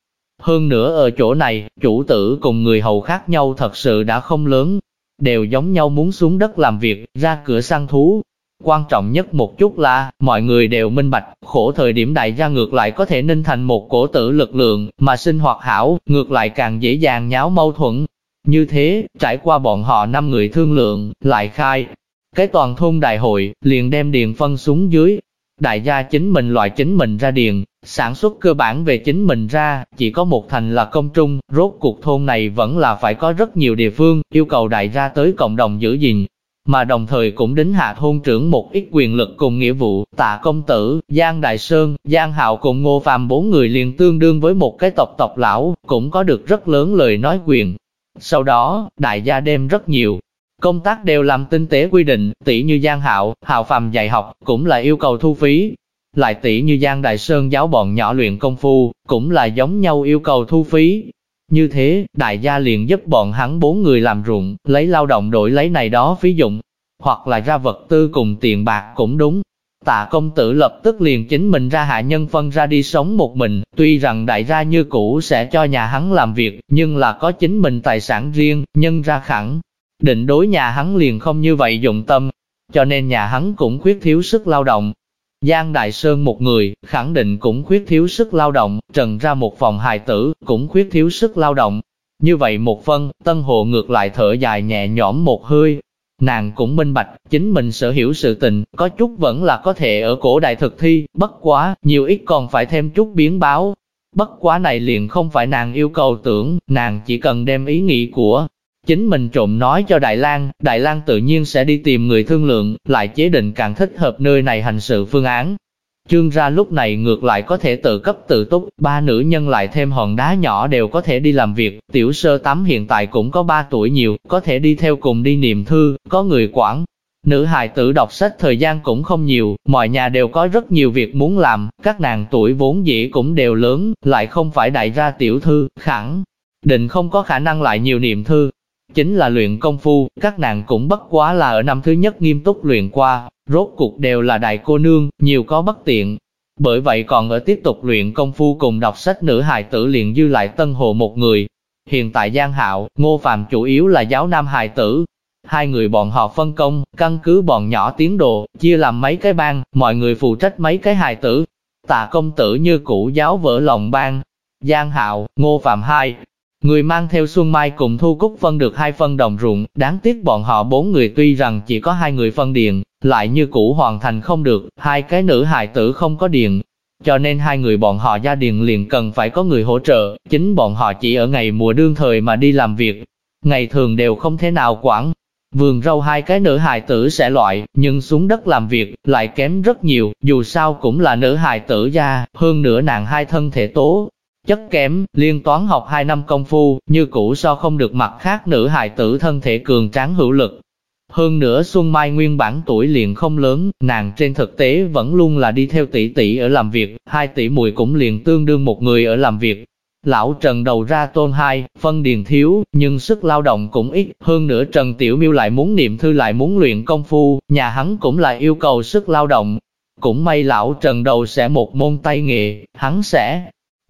Hơn nữa ở chỗ này, chủ tử cùng người hầu khác nhau thật sự đã không lớn, đều giống nhau muốn xuống đất làm việc, ra cửa săn thú. Quan trọng nhất một chút là, mọi người đều minh bạch, khổ thời điểm đại gia ngược lại có thể ninh thành một cổ tử lực lượng, mà sinh hoạt hảo, ngược lại càng dễ dàng nháo mâu thuẫn. Như thế, trải qua bọn họ năm người thương lượng, lại khai, cái toàn thôn đại hội, liền đem điền phân xuống dưới. đại gia chính mình loại chính mình ra điền, sản xuất cơ bản về chính mình ra, chỉ có một thành là công trung, rốt cuộc thôn này vẫn là phải có rất nhiều địa phương, yêu cầu đại gia tới cộng đồng giữ gìn, mà đồng thời cũng đính hạ thôn trưởng một ít quyền lực cùng nghĩa vụ, tạ công tử, Giang Đại Sơn, Giang Hạo cùng Ngô Phàm bốn người liền tương đương với một cái tộc tộc lão, cũng có được rất lớn lời nói quyền. Sau đó, đại gia đem rất nhiều công tác đều làm tinh tế quy định, tỷ như Giang Hạo, Hạo Phàm dạy học, cũng là yêu cầu thu phí. Lại tỷ như Giang Đại Sơn giáo bọn nhỏ luyện công phu, cũng là giống nhau yêu cầu thu phí. Như thế, đại gia liền giúp bọn hắn bốn người làm ruộng, lấy lao động đổi lấy này đó phí dụng, hoặc là ra vật tư cùng tiền bạc cũng đúng. Tạ công tử lập tức liền chính mình ra hạ nhân phân ra đi sống một mình, tuy rằng đại gia như cũ sẽ cho nhà hắn làm việc, nhưng là có chính mình tài sản riêng, nhân ra khẳng. Định đối nhà hắn liền không như vậy dụng tâm, cho nên nhà hắn cũng khuyết thiếu sức lao động. Giang Đại Sơn một người, khẳng định cũng khuyết thiếu sức lao động, trần ra một phòng hài tử, cũng khuyết thiếu sức lao động. Như vậy một phân, tân hộ ngược lại thở dài nhẹ nhõm một hơi, Nàng cũng minh bạch, chính mình sở hiểu sự tình, có chút vẫn là có thể ở cổ đại thực thi, bất quá, nhiều ít còn phải thêm chút biến báo. Bất quá này liền không phải nàng yêu cầu tưởng, nàng chỉ cần đem ý nghĩ của chính mình trộm nói cho Đại lang Đại lang tự nhiên sẽ đi tìm người thương lượng, lại chế định càng thích hợp nơi này hành sự phương án. Trương ra lúc này ngược lại có thể tự cấp tự túc, ba nữ nhân lại thêm hòn đá nhỏ đều có thể đi làm việc, tiểu sơ tắm hiện tại cũng có ba tuổi nhiều, có thể đi theo cùng đi niệm thư, có người quản. Nữ hài tử đọc sách thời gian cũng không nhiều, mọi nhà đều có rất nhiều việc muốn làm, các nàng tuổi vốn dĩ cũng đều lớn, lại không phải đại gia tiểu thư, khẳng định không có khả năng lại nhiều niệm thư, chính là luyện công phu, các nàng cũng bất quá là ở năm thứ nhất nghiêm túc luyện qua, rốt cuộc đều là đại cô nương, nhiều có bất tiện. Bởi vậy còn ở tiếp tục luyện công phu cùng đọc sách nữ hài tử liền dư lại tân hồ một người. Hiện tại Giang Hạo, Ngô Phạm chủ yếu là giáo nam hài tử. Hai người bọn họ phân công, căn cứ bọn nhỏ tiến độ, chia làm mấy cái bang mọi người phụ trách mấy cái hài tử. Tạ công tử như cũ giáo vỡ lòng bang Giang Hạo, Ngô Phạm hai, Người mang theo Xuân Mai cùng Thu Cúc phân được hai phân đồng ruộng, đáng tiếc bọn họ bốn người tuy rằng chỉ có hai người phân điền, lại như cũ hoàn thành không được, hai cái nữ hài tử không có điền. Cho nên hai người bọn họ gia điện liền cần phải có người hỗ trợ, chính bọn họ chỉ ở ngày mùa đương thời mà đi làm việc. Ngày thường đều không thể nào quản. Vườn rau hai cái nữ hài tử sẽ loại, nhưng xuống đất làm việc, lại kém rất nhiều, dù sao cũng là nữ hài tử gia, hơn nữa nàng hai thân thể tố, chất kém, liên toán học 2 năm công phu, như cũ so không được mặt khác nữ hài tử thân thể cường tráng hữu lực. Hơn nữa Xuân Mai nguyên bản tuổi liền không lớn, nàng trên thực tế vẫn luôn là đi theo tỷ tỷ ở làm việc, hai tỷ mùi cũng liền tương đương một người ở làm việc. Lão Trần đầu ra tôn hai, phân điền thiếu, nhưng sức lao động cũng ít, hơn nữa Trần Tiểu Miêu lại muốn niệm thư lại muốn luyện công phu, nhà hắn cũng lại yêu cầu sức lao động. Cũng may lão Trần đầu sẽ một môn tay nghề, hắn sẽ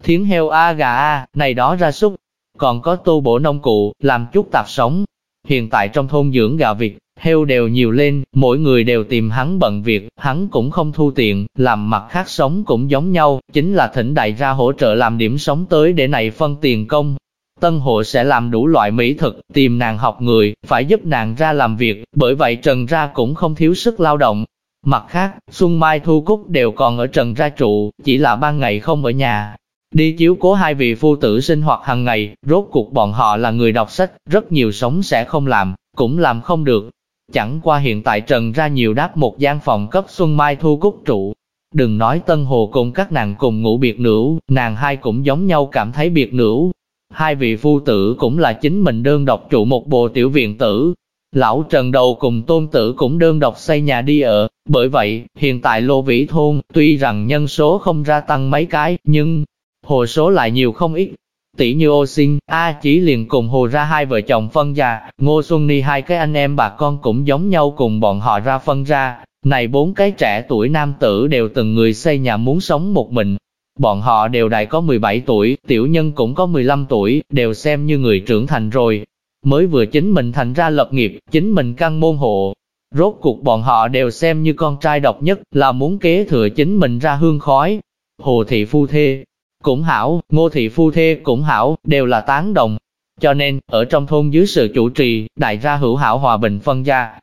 thiến heo a gà a, này đó ra súc, còn có tu bổ nông cụ, làm chút tạp sống. Hiện tại trong thôn dưỡng gà vịt, heo đều nhiều lên, mỗi người đều tìm hắn bận việc, hắn cũng không thu tiền, làm mặt khác sống cũng giống nhau, chính là thỉnh đại ra hỗ trợ làm điểm sống tới để này phân tiền công. Tân hộ sẽ làm đủ loại mỹ thực, tìm nàng học người, phải giúp nàng ra làm việc, bởi vậy Trần ra cũng không thiếu sức lao động. Mặt khác, Xuân Mai Thu Cúc đều còn ở Trần ra trụ, chỉ là ban ngày không ở nhà, Đi chiếu cố hai vị phu tử sinh hoạt hàng ngày, rốt cuộc bọn họ là người đọc sách, rất nhiều sống sẽ không làm, cũng làm không được. Chẳng qua hiện tại trần ra nhiều đáp một gian phòng cấp Xuân Mai Thu Cúc trụ. Đừng nói Tân Hồ cùng các nàng cùng ngủ biệt nữ, nàng hai cũng giống nhau cảm thấy biệt nữ. Hai vị phu tử cũng là chính mình đơn độc trụ một bộ tiểu viện tử. Lão Trần Đầu cùng tôn tử cũng đơn độc xây nhà đi ở, bởi vậy, hiện tại Lô Vĩ Thôn, tuy rằng nhân số không ra tăng mấy cái, nhưng hồ số lại nhiều không ít. Tỷ như ô sinh, A chỉ liền cùng hồ ra hai vợ chồng phân ra, ngô xuân ni hai cái anh em bà con cũng giống nhau cùng bọn họ ra phân ra. Này bốn cái trẻ tuổi nam tử đều từng người xây nhà muốn sống một mình. Bọn họ đều đại có 17 tuổi, tiểu nhân cũng có 15 tuổi, đều xem như người trưởng thành rồi. Mới vừa chính mình thành ra lập nghiệp, chính mình căn môn hộ, Rốt cuộc bọn họ đều xem như con trai độc nhất, là muốn kế thừa chính mình ra hương khói. Hồ thị phu thê, cũng hảo, ngô thị phu thê cũng hảo, đều là tán đồng. Cho nên, ở trong thôn dưới sự chủ trì, đại gia hữu hảo hòa bình phân gia.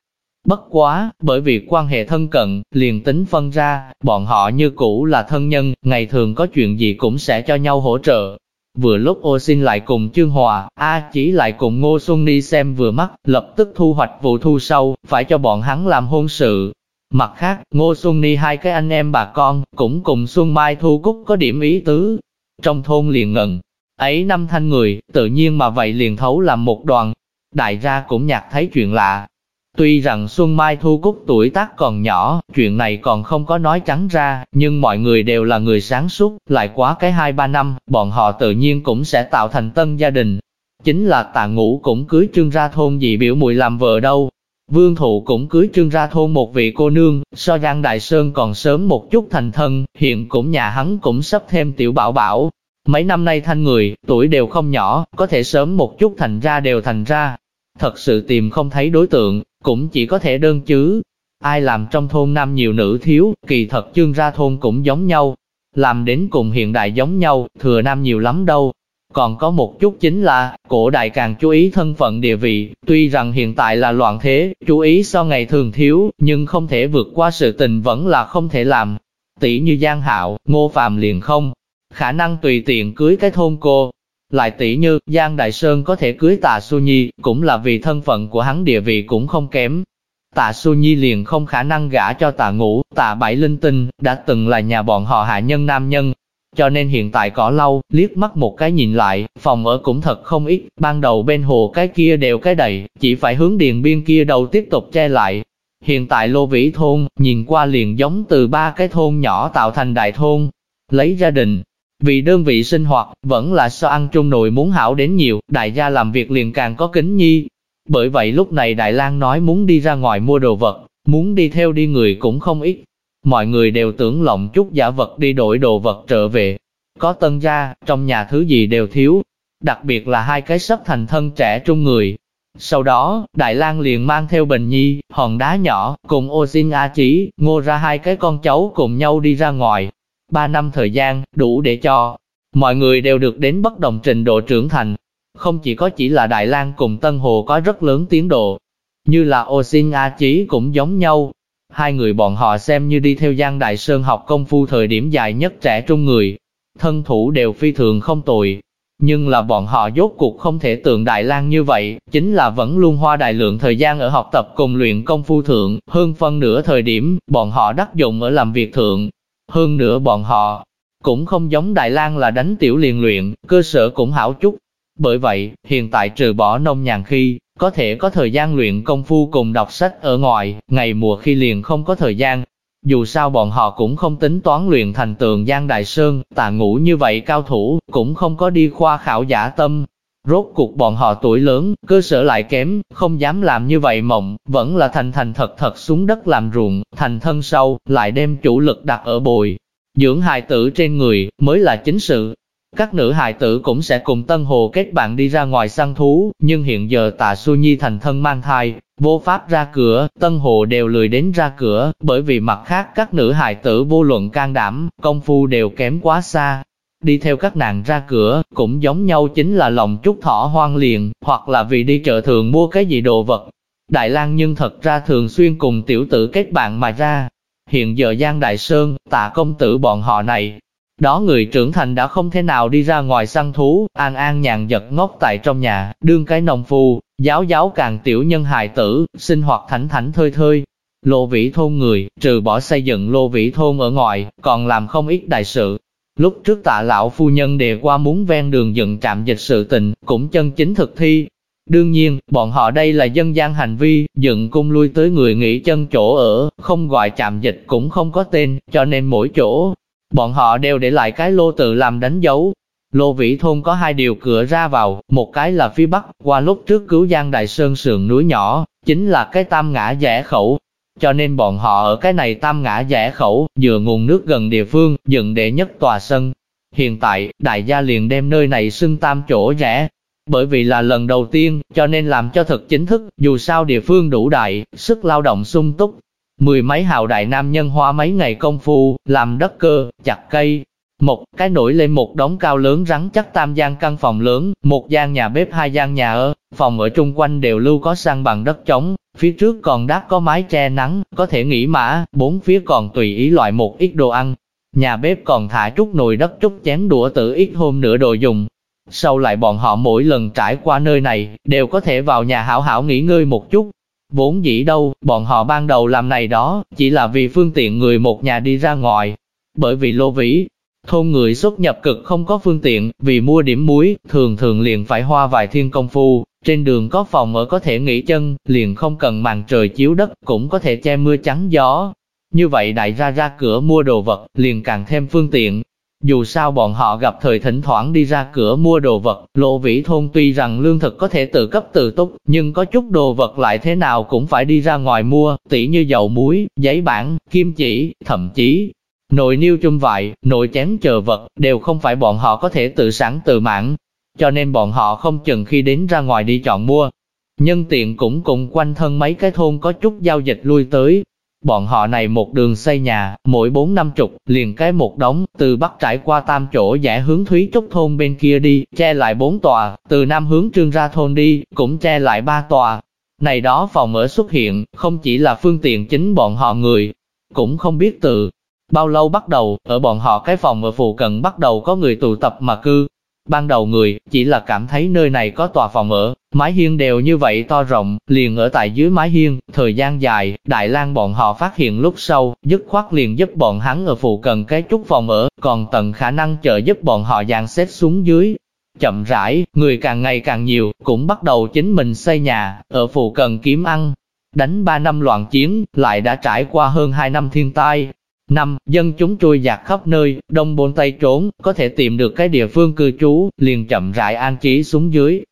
Bất quá, bởi vì quan hệ thân cận, liền tính phân ra, bọn họ như cũ là thân nhân, ngày thường có chuyện gì cũng sẽ cho nhau hỗ trợ. Vừa lúc ô xin lại cùng Trương Hòa, A chỉ lại cùng Ngô Xuân đi xem vừa mắt, lập tức thu hoạch vụ thu sâu, phải cho bọn hắn làm hôn sự. Mặt khác, Ngô Xuân Ni hai cái anh em bà con, cũng cùng Xuân Mai Thu Cúc có điểm ý tứ. Trong thôn liền ngẩn ấy năm thanh người, tự nhiên mà vậy liền thấu làm một đoàn. Đại gia cũng nhạc thấy chuyện lạ, Tuy rằng Xuân Mai Thu Cúc tuổi tác còn nhỏ, chuyện này còn không có nói trắng ra, nhưng mọi người đều là người sáng suốt, lại quá cái 2-3 năm, bọn họ tự nhiên cũng sẽ tạo thành tân gia đình. Chính là tạ ngũ cũng cưới trương ra thôn dị biểu mùi làm vợ đâu. Vương Thụ cũng cưới trương ra thôn một vị cô nương, so Giang Đại Sơn còn sớm một chút thành thân, hiện cũng nhà hắn cũng sắp thêm tiểu bảo bảo. Mấy năm nay thanh người, tuổi đều không nhỏ, có thể sớm một chút thành ra đều thành ra. Thật sự tìm không thấy đối tượng, cũng chỉ có thể đơn chứ. Ai làm trong thôn nam nhiều nữ thiếu, kỳ thật Trương ra thôn cũng giống nhau. Làm đến cùng hiện đại giống nhau, thừa nam nhiều lắm đâu. Còn có một chút chính là, cổ đại càng chú ý thân phận địa vị, tuy rằng hiện tại là loạn thế, chú ý so ngày thường thiếu, nhưng không thể vượt qua sự tình vẫn là không thể làm. Tỷ như Giang Hạo, Ngô Phạm liền không, khả năng tùy tiện cưới cái thôn cô, lại tỷ như, Giang Đại Sơn có thể cưới tạ Su Nhi, cũng là vì thân phận của hắn địa vị cũng không kém. Tạ Su Nhi liền không khả năng gả cho tạ ngũ, tạ bảy linh tinh, đã từng là nhà bọn họ hạ nhân nam nhân. Cho nên hiện tại cỏ lau, liếc mắt một cái nhìn lại, phòng ở cũng thật không ít, ban đầu bên hồ cái kia đều cái đầy, chỉ phải hướng điền biên kia đầu tiếp tục che lại. Hiện tại lô vĩ thôn, nhìn qua liền giống từ ba cái thôn nhỏ tạo thành đại thôn. Lấy gia đình, vì đơn vị sinh hoạt, vẫn là so ăn chung nội muốn hảo đến nhiều, đại gia làm việc liền càng có kính nhi. Bởi vậy lúc này Đại lang nói muốn đi ra ngoài mua đồ vật, muốn đi theo đi người cũng không ít. Mọi người đều tưởng lộng chút giả vật đi đổi đồ vật trở về. Có tân gia, trong nhà thứ gì đều thiếu, đặc biệt là hai cái sắp thành thân trẻ trung người. Sau đó, Đại lang liền mang theo Bình Nhi, hòn đá nhỏ, cùng ô xin A Chí, ngô ra hai cái con cháu cùng nhau đi ra ngoài, Ba năm thời gian, đủ để cho mọi người đều được đến bất đồng trình độ trưởng thành. Không chỉ có chỉ là Đại lang cùng Tân Hồ có rất lớn tiến độ, như là Ô Xin A Chí cũng giống nhau. Hai người bọn họ xem như đi theo Giang Đại Sơn học công phu thời điểm dài nhất trẻ trung người. Thân thủ đều phi thường không tồi. Nhưng là bọn họ dốt cuộc không thể tượng Đại lang như vậy, chính là vẫn luôn hoa đại lượng thời gian ở học tập cùng luyện công phu thượng, hơn phân nửa thời điểm, bọn họ đắc dụng ở làm việc thượng, hơn nữa bọn họ, cũng không giống Đại lang là đánh tiểu liền luyện, cơ sở cũng hảo chút. Bởi vậy, hiện tại trừ bỏ nông nhàn khi, có thể có thời gian luyện công phu cùng đọc sách ở ngoài, ngày mùa khi liền không có thời gian. Dù sao bọn họ cũng không tính toán luyện thành tường Giang Đại Sơn, tà ngũ như vậy cao thủ, cũng không có đi khoa khảo giả tâm. Rốt cuộc bọn họ tuổi lớn, cơ sở lại kém, không dám làm như vậy mộng, vẫn là thành thành thật thật xuống đất làm ruộng, thành thân sâu, lại đem chủ lực đặt ở bồi. Dưỡng hài tử trên người, mới là chính sự. Các nữ hài tử cũng sẽ cùng Tân Hồ kết bạn đi ra ngoài săn thú, nhưng hiện giờ tạ Xu Nhi thành thân mang thai, vô pháp ra cửa, Tân Hồ đều lười đến ra cửa, bởi vì mặt khác các nữ hài tử vô luận can đảm, công phu đều kém quá xa, Đi theo các nàng ra cửa, cũng giống nhau chính là lòng chút thỏ hoang liền, hoặc là vì đi chợ thường mua cái gì đồ vật. Đại lang nhưng thật ra thường xuyên cùng tiểu tử kết bạn mà ra. Hiện giờ Giang Đại Sơn, tạ công tử bọn họ này, đó người trưởng thành đã không thể nào đi ra ngoài săn thú, an an nhàn giật ngốc tại trong nhà, đương cái nông phu, giáo giáo càng tiểu nhân hài tử, sinh hoạt thảnh thảnh thơi thơi. Lô vĩ thôn người, trừ bỏ xây dựng lô vĩ thôn ở ngoài, còn làm không ít đại sự, Lúc trước tạ lão phu nhân đề qua muốn ven đường dựng trạm dịch sự tình, cũng chân chính thực thi. Đương nhiên, bọn họ đây là dân gian hành vi, dựng cung lui tới người nghỉ chân chỗ ở, không gọi trạm dịch cũng không có tên, cho nên mỗi chỗ, bọn họ đều để lại cái lô tự làm đánh dấu. Lô Vĩ Thôn có hai điều cửa ra vào, một cái là phía bắc, qua lúc trước cứu Giang Đại Sơn sườn núi nhỏ, chính là cái tam ngã rẽ khẩu, cho nên bọn họ ở cái này tam ngã rẽ khẩu, dựa nguồn nước gần địa phương, dựng đệ nhất tòa sân. Hiện tại, đại gia liền đem nơi này xưng tam chỗ rẽ. Bởi vì là lần đầu tiên, cho nên làm cho thật chính thức, dù sao địa phương đủ đại, sức lao động sung túc. Mười mấy hào đại nam nhân hoa mấy ngày công phu, làm đất cơ, chặt cây, một cái nổi lên một đống cao lớn rắn chắc tam gian căn phòng lớn, một gian nhà bếp hai gian nhà ở, phòng ở chung quanh đều lưu có sang bằng đất trống, phía trước còn đắp có mái che nắng, có thể nghỉ mã, bốn phía còn tùy ý loại một ít đồ ăn. Nhà bếp còn thả chút nồi đất chút chén đũa tự ít hôm nữa đồ dùng. Sau lại bọn họ mỗi lần trải qua nơi này, đều có thể vào nhà hảo hảo nghỉ ngơi một chút. Vốn dĩ đâu, bọn họ ban đầu làm này đó, chỉ là vì phương tiện người một nhà đi ra ngoài. Bởi vì lô vĩ, thôn người xuất nhập cực không có phương tiện, vì mua điểm muối, thường thường liền phải hoa vài thiên công phu, trên đường có phòng ở có thể nghỉ chân, liền không cần màn trời chiếu đất, cũng có thể che mưa chắn gió. Như vậy đại ra ra cửa mua đồ vật, liền càng thêm phương tiện. Dù sao bọn họ gặp thời thỉnh thoảng đi ra cửa mua đồ vật, lộ vĩ thôn tuy rằng lương thực có thể tự cấp tự túc, nhưng có chút đồ vật lại thế nào cũng phải đi ra ngoài mua, tỉ như dầu muối, giấy bản, kim chỉ, thậm chí Nội niêu chung vại, nội chén chờ vật, đều không phải bọn họ có thể tự sẵn tự mãn, cho nên bọn họ không chừng khi đến ra ngoài đi chọn mua. Nhân tiện cũng cùng quanh thân mấy cái thôn có chút giao dịch lui tới. Bọn họ này một đường xây nhà, mỗi bốn năm chục, liền cái một đống, từ bắc trải qua tam chỗ giải hướng Thúy Trúc thôn bên kia đi, che lại bốn tòa, từ nam hướng trương ra thôn đi, cũng che lại ba tòa. Này đó phòng ở xuất hiện, không chỉ là phương tiện chính bọn họ người, cũng không biết từ bao lâu bắt đầu, ở bọn họ cái phòng ở phụ cận bắt đầu có người tụ tập mà cư, Ban đầu người, chỉ là cảm thấy nơi này có tòa phòng ở, mái hiên đều như vậy to rộng, liền ở tại dưới mái hiên, thời gian dài, Đại lang bọn họ phát hiện lúc sau, dứt khoát liền giúp bọn hắn ở phụ cận cái chút phòng ở, còn tận khả năng trợ giúp bọn họ dàn xếp xuống dưới. Chậm rãi, người càng ngày càng nhiều, cũng bắt đầu chính mình xây nhà, ở phụ cận kiếm ăn. Đánh 3 năm loạn chiến, lại đã trải qua hơn 2 năm thiên tai, Năm, dân chúng trôi dạt khắp nơi, đông bôn tây trốn, có thể tìm được cái địa phương cư trú, liền chậm rãi an trí xuống dưới.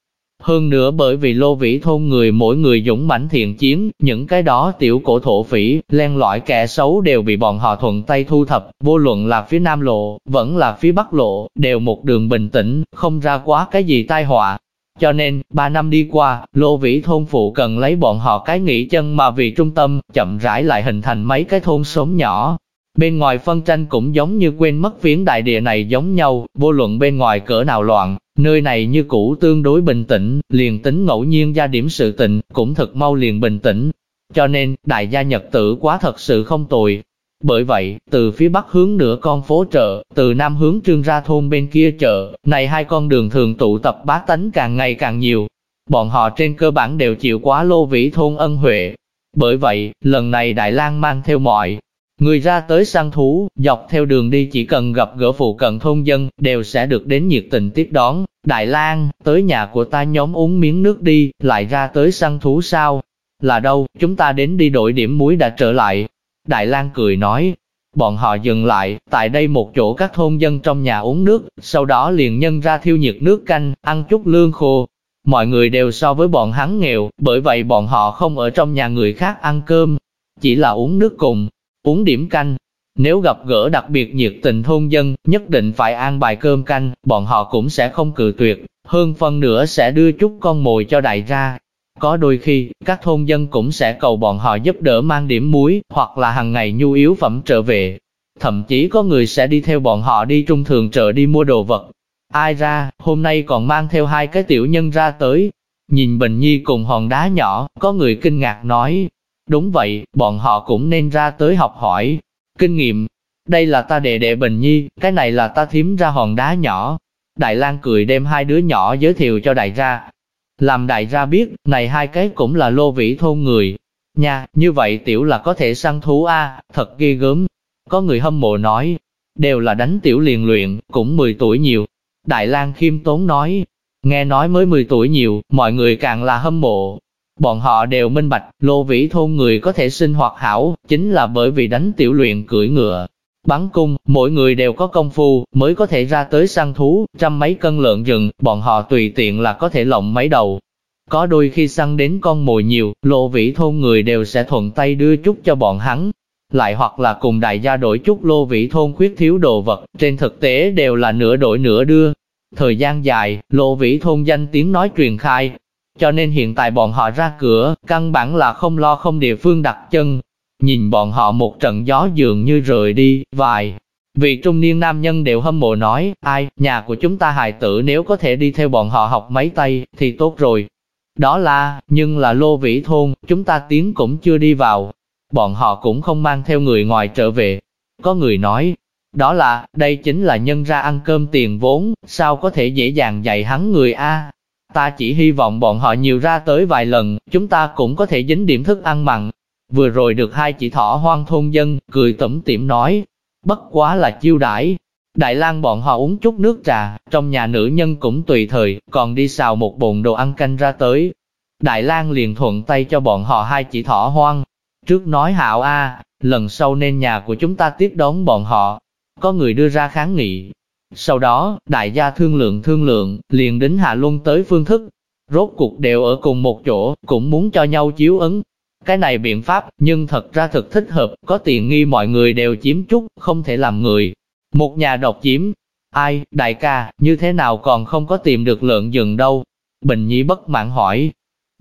Hơn nữa bởi vì lô vĩ thôn người mỗi người dũng mãnh thiện chiến, những cái đó tiểu cổ thổ phỉ, len lỏi kẻ xấu đều bị bọn họ thuận tay thu thập, vô luận là phía nam lộ, vẫn là phía bắc lộ, đều một đường bình tĩnh, không ra quá cái gì tai họa. Cho nên, ba năm đi qua, lô vĩ thôn phụ cần lấy bọn họ cái nghỉ chân mà vì trung tâm, chậm rãi lại hình thành mấy cái thôn xóm nhỏ, Bên ngoài phân tranh cũng giống như quên mất phiến đại địa này giống nhau, vô luận bên ngoài cỡ nào loạn, nơi này như cũ tương đối bình tĩnh, liền tính ngẫu nhiên gia điểm sự tình, cũng thật mau liền bình tĩnh. Cho nên, đại gia nhật tử quá thật sự không tồi. Bởi vậy, từ phía bắc hướng nửa con phố chợ, từ nam hướng trương ra thôn bên kia chợ, này hai con đường thường tụ tập bá tánh càng ngày càng nhiều. Bọn họ trên cơ bản đều chịu quá lô vĩ thôn ân huệ. Bởi vậy, lần này Đại lang mang theo mọi Người ra tới săn thú, dọc theo đường đi chỉ cần gặp gỡ phụ cận thôn dân, đều sẽ được đến nhiệt tình tiếp đón. Đại lang tới nhà của ta nhóm uống miếng nước đi, lại ra tới săn thú sao? Là đâu, chúng ta đến đi đổi điểm muối đã trở lại. Đại lang cười nói, bọn họ dừng lại, tại đây một chỗ các thôn dân trong nhà uống nước, sau đó liền nhân ra thiêu nhiệt nước canh, ăn chút lương khô. Mọi người đều so với bọn hắn nghèo, bởi vậy bọn họ không ở trong nhà người khác ăn cơm, chỉ là uống nước cùng, uống điểm canh. Nếu gặp gỡ đặc biệt nhiệt tình thôn dân, nhất định phải an bài cơm canh, bọn họ cũng sẽ không cự tuyệt, hơn phân nữa sẽ đưa chút con mồi cho đại gia. Có đôi khi, các thôn dân cũng sẽ cầu bọn họ giúp đỡ mang điểm muối, hoặc là hàng ngày nhu yếu phẩm trở về. Thậm chí có người sẽ đi theo bọn họ đi trung thường chợ đi mua đồ vật. Ai ra, hôm nay còn mang theo hai cái tiểu nhân ra tới. Nhìn Bình Nhi cùng hòn đá nhỏ, có người kinh ngạc nói, Đúng vậy, bọn họ cũng nên ra tới học hỏi, kinh nghiệm. Đây là ta đệ đệ Bình Nhi, cái này là ta thím ra hòn đá nhỏ. Đại lang cười đem hai đứa nhỏ giới thiệu cho đại gia. Làm đại gia biết, này hai cái cũng là lô vĩ thôn người. Nha, như vậy tiểu là có thể săn thú a, thật ghê gớm. Có người hâm mộ nói, đều là đánh tiểu liền luyện, cũng 10 tuổi nhiều. Đại lang khiêm tốn nói, nghe nói mới 10 tuổi nhiều, mọi người càng là hâm mộ, Bọn họ đều minh bạch, lô vĩ thôn người có thể sinh hoạt hảo, chính là bởi vì đánh tiểu luyện cưỡi ngựa. Bắn cung, mỗi người đều có công phu, mới có thể ra tới săn thú, trăm mấy cân lợn rừng, bọn họ tùy tiện là có thể lộng mấy đầu. Có đôi khi săn đến con mồi nhiều, lô vĩ thôn người đều sẽ thuận tay đưa chút cho bọn hắn. Lại hoặc là cùng đại gia đổi chút lô vĩ thôn khuyết thiếu đồ vật, trên thực tế đều là nửa đổi nửa đưa. Thời gian dài, lô vĩ thôn danh tiếng nói truyền khai, cho nên hiện tại bọn họ ra cửa, căn bản là không lo không địa phương đặt chân. Nhìn bọn họ một trận gió dường như rời đi, vài. Vị trung niên nam nhân đều hâm mộ nói, ai, nhà của chúng ta hài tử nếu có thể đi theo bọn họ học mấy tay, thì tốt rồi. Đó là, nhưng là lô vĩ thôn, chúng ta tiến cũng chưa đi vào. Bọn họ cũng không mang theo người ngoài trở về. Có người nói, đó là, đây chính là nhân ra ăn cơm tiền vốn, sao có thể dễ dàng dạy hắn người A. Ta chỉ hy vọng bọn họ nhiều ra tới vài lần, chúng ta cũng có thể dính điểm thức ăn mặn. Vừa rồi được hai chỉ thỏ hoang thôn dân, cười tẩm tiệm nói, bất quá là chiêu đãi. Đại lang bọn họ uống chút nước trà, trong nhà nữ nhân cũng tùy thời, còn đi xào một bồn đồ ăn canh ra tới. Đại lang liền thuận tay cho bọn họ hai chỉ thỏ hoang. Trước nói hảo a, lần sau nên nhà của chúng ta tiếp đón bọn họ. Có người đưa ra kháng nghị. Sau đó, đại gia thương lượng thương lượng, liền đến hạ luân tới phương thức. Rốt cuộc đều ở cùng một chỗ, cũng muốn cho nhau chiếu ứng, cái này biện pháp, nhưng thật ra thực thích hợp, có tiền nghi mọi người đều chiếm chút, không thể làm người. Một nhà độc chiếm. Ai, đại ca, như thế nào còn không có tìm được lượng dừng đâu? Bình Nhi bất mãn hỏi.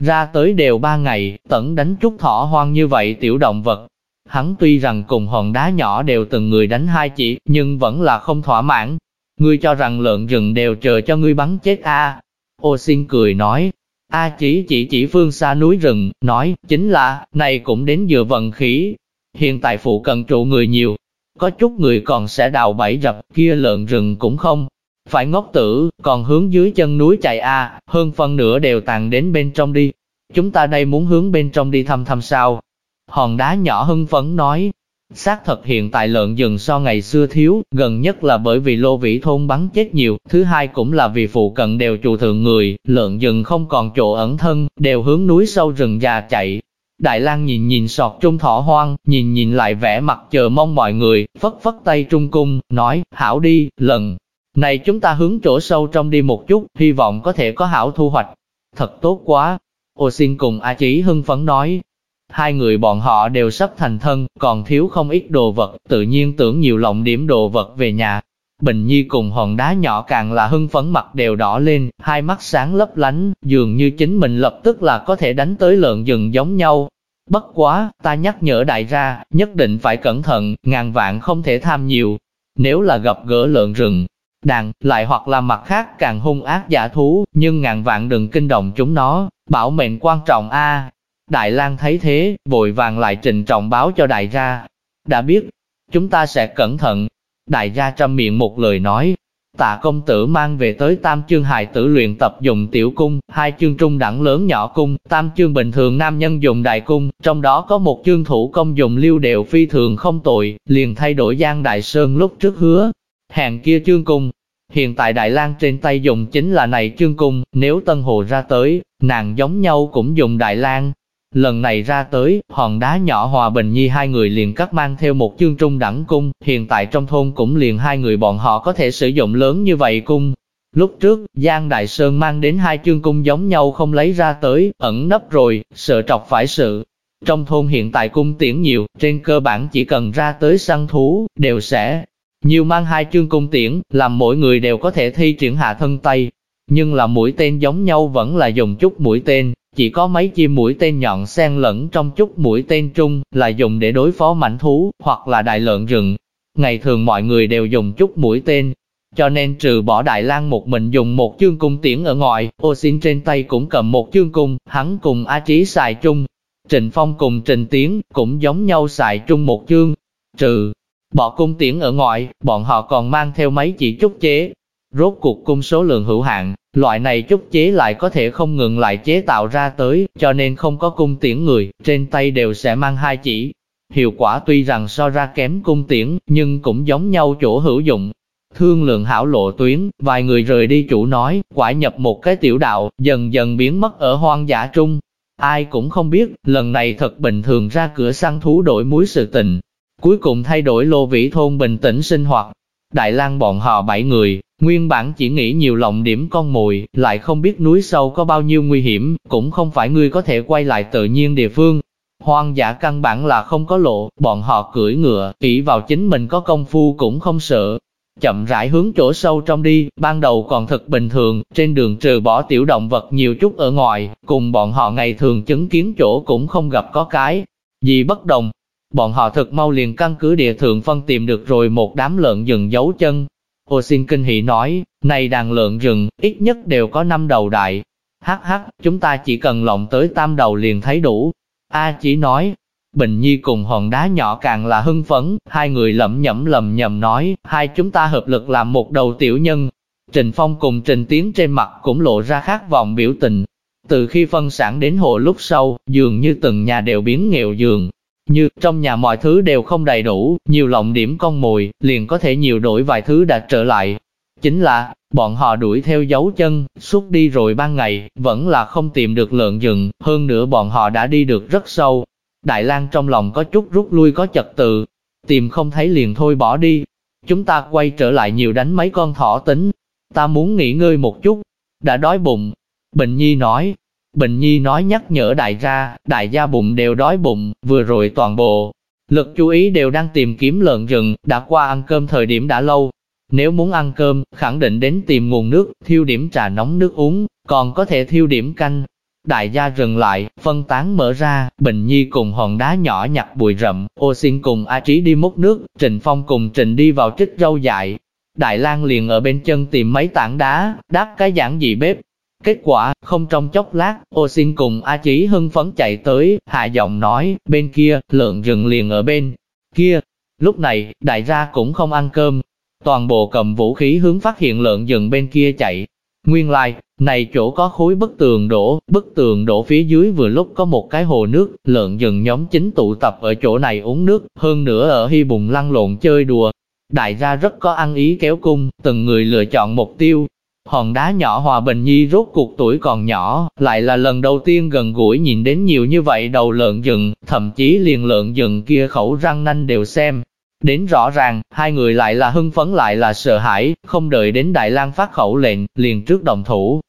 Ra tới đều ba ngày, tẩn đánh chút thỏ hoang như vậy tiểu động vật. Hắn tuy rằng cùng hòn đá nhỏ đều từng người đánh hai chỉ, nhưng vẫn là không thỏa mãn. Ngươi cho rằng lợn rừng đều chờ cho ngươi bắn chết a Ô xin cười nói, A chỉ chỉ chỉ phương xa núi rừng, nói, chính là, này cũng đến dựa vận khí. Hiện tại phụ cần trụ người nhiều, có chút người còn sẽ đào bẫy rập, kia lợn rừng cũng không. Phải ngốc tử, còn hướng dưới chân núi chạy A, hơn phân nửa đều tàn đến bên trong đi. Chúng ta đây muốn hướng bên trong đi thăm thăm sao? Hòn đá nhỏ hưng phấn nói, Xác thật hiện tại lợn rừng so ngày xưa thiếu, gần nhất là bởi vì lô vĩ thôn bắn chết nhiều, thứ hai cũng là vì phụ cận đều chủ thượng người, lợn rừng không còn chỗ ẩn thân, đều hướng núi sâu rừng già chạy. Đại lang nhìn nhìn sọt trung thỏ hoang, nhìn nhìn lại vẻ mặt chờ mong mọi người, phất phất tay trung cung, nói, hảo đi, lần này chúng ta hướng chỗ sâu trong đi một chút, hy vọng có thể có hảo thu hoạch. Thật tốt quá. Ô xin cùng A Chí hưng phấn nói, Hai người bọn họ đều sắp thành thân, còn thiếu không ít đồ vật, tự nhiên tưởng nhiều lộng điểm đồ vật về nhà. Bình Nhi cùng hòn đá nhỏ càng là hưng phấn mặt đều đỏ lên, hai mắt sáng lấp lánh, dường như chính mình lập tức là có thể đánh tới lợn rừng giống nhau. Bất quá, ta nhắc nhở đại ra, nhất định phải cẩn thận, ngàn vạn không thể tham nhiều. Nếu là gặp gỡ lợn rừng, đàn, lại hoặc là mặt khác càng hung ác giả thú, nhưng ngàn vạn đừng kinh động chúng nó, bảo mệnh quan trọng a Đại lang thấy thế, vội vàng lại trình trọng báo cho đại gia. Đã biết, chúng ta sẽ cẩn thận. Đại gia trăm miệng một lời nói. Tạ công tử mang về tới tam chương hài tử luyện tập dùng tiểu cung, hai chương trung đẳng lớn nhỏ cung, tam chương bình thường nam nhân dùng đại cung, trong đó có một chương thủ công dùng lưu đều phi thường không tội, liền thay đổi Giang Đại Sơn lúc trước hứa. Hẹn kia chương cung, Hiện tại Đại lang trên tay dùng chính là này chương cung, nếu Tân Hồ ra tới, nàng giống nhau cũng dùng Đại lang Lần này ra tới, hòn đá nhỏ Hòa Bình Nhi hai người liền cắt mang theo một chương trung đẳng cung, hiện tại trong thôn cũng liền hai người bọn họ có thể sử dụng lớn như vậy cung. Lúc trước, Giang Đại Sơn mang đến hai chương cung giống nhau không lấy ra tới, ẩn nấp rồi, sợ trọc phải sự. Trong thôn hiện tại cung tiễn nhiều, trên cơ bản chỉ cần ra tới săn thú, đều sẽ nhiều mang hai chương cung tiễn, làm mỗi người đều có thể thi triển hạ thân tay. Nhưng là mũi tên giống nhau vẫn là dùng chút mũi tên, chỉ có mấy chim mũi tên nhọn xen lẫn trong chút mũi tên trung, là dùng để đối phó mảnh thú, hoặc là đại lợn rừng. Ngày thường mọi người đều dùng chút mũi tên, cho nên trừ bỏ Đại lang một mình dùng một chương cung tiễn ở ngoài, ô xin trên tay cũng cầm một chương cung, hắn cùng A Trí xài chung. Trình Phong cùng Trình Tiến cũng giống nhau xài chung một chương. Trừ bỏ cung tiễn ở ngoài, bọn họ còn mang theo mấy chỉ trúc chế. Rốt cuộc cung số lượng hữu hạn, Loại này trúc chế lại có thể không ngừng lại chế tạo ra tới, cho nên không có cung tiễn người, trên tay đều sẽ mang hai chỉ. Hiệu quả tuy rằng so ra kém cung tiễn, nhưng cũng giống nhau chỗ hữu dụng. Thương lượng hảo lộ tuyến, vài người rời đi chủ nói, quả nhập một cái tiểu đạo, dần dần biến mất ở hoang dã trung. Ai cũng không biết, lần này thật bình thường ra cửa săn thú đổi muối sự tình. Cuối cùng thay đổi lô vĩ thôn bình tĩnh sinh hoạt. Đại lang bọn họ bảy người, Nguyên bản chỉ nghĩ nhiều lòng điểm con mồi, lại không biết núi sâu có bao nhiêu nguy hiểm, cũng không phải ngươi có thể quay lại tự nhiên địa phương. Hoang dã căn bản là không có lộ, bọn họ cưỡi ngựa, ỷ vào chính mình có công phu cũng không sợ. Chậm rãi hướng chỗ sâu trong đi, ban đầu còn thật bình thường, trên đường trừ bỏ tiểu động vật nhiều chút ở ngoài, cùng bọn họ ngày thường chứng kiến chỗ cũng không gặp có cái gì bất đồng. Bọn họ thật mau liền căn cứ địa thượng phân tìm được rồi một đám lợn rừng dấu chân, Ô xin kinh hỉ nói, này đàn lợn rừng, ít nhất đều có năm đầu đại. Hắc hắc, chúng ta chỉ cần lộng tới tam đầu liền thấy đủ. A chỉ nói, Bình Nhi cùng hòn đá nhỏ càng là hưng phấn, hai người lẩm nhẩm lầm nhầm nói, hai chúng ta hợp lực làm một đầu tiểu nhân. Trình Phong cùng Trình Tiến trên mặt cũng lộ ra khát vọng biểu tình. Từ khi phân sản đến hộ lúc sau, dường như từng nhà đều biến nghèo dường. Như trong nhà mọi thứ đều không đầy đủ, nhiều lộng điểm con mồi, liền có thể nhiều đổi vài thứ đã trở lại. Chính là, bọn họ đuổi theo dấu chân, suốt đi rồi ban ngày, vẫn là không tìm được lợn rừng, hơn nữa bọn họ đã đi được rất sâu, Đại lang trong lòng có chút rút lui có chật tự, tìm không thấy liền thôi bỏ đi. Chúng ta quay trở lại nhiều đánh mấy con thỏ tính, ta muốn nghỉ ngơi một chút, đã đói bụng. Bình Nhi nói, Bình Nhi nói nhắc nhở đại gia, đại gia bụng đều đói bụng, vừa rồi toàn bộ. Lực chú ý đều đang tìm kiếm lợn rừng, đã qua ăn cơm thời điểm đã lâu. Nếu muốn ăn cơm, khẳng định đến tìm nguồn nước, thiêu điểm trà nóng nước uống, còn có thể thiêu điểm canh, Đại gia dừng lại, phân tán mở ra, Bình Nhi cùng hòn đá nhỏ nhặt bụi rậm, ô xin cùng A Trí đi múc nước, Trình Phong cùng Trình đi vào trích rau dại. Đại lang liền ở bên chân tìm mấy tảng đá, đáp cái giảng dị bếp. Kết quả, không trong chốc lát, ô xin cùng A Chí hưng phấn chạy tới, hạ giọng nói, bên kia, lợn rừng liền ở bên kia. Lúc này, đại gia cũng không ăn cơm, toàn bộ cầm vũ khí hướng phát hiện lợn rừng bên kia chạy. Nguyên lai, like, này chỗ có khối bức tường đổ, bức tường đổ phía dưới vừa lúc có một cái hồ nước, lợn rừng nhóm chính tụ tập ở chỗ này uống nước, hơn nữa ở hy bùng lăn lộn chơi đùa. Đại gia rất có ăn ý kéo cung, từng người lựa chọn mục tiêu. Hòn đá nhỏ Hòa Bình Nhi rốt cuộc tuổi còn nhỏ, lại là lần đầu tiên gần gũi nhìn đến nhiều như vậy đầu lợn rừng, thậm chí liền lợn rừng kia khẩu răng nanh đều xem, Đến rõ ràng, hai người lại là hưng phấn lại là sợ hãi, không đợi đến Đại lang phát khẩu lệnh, liền trước đồng thủ.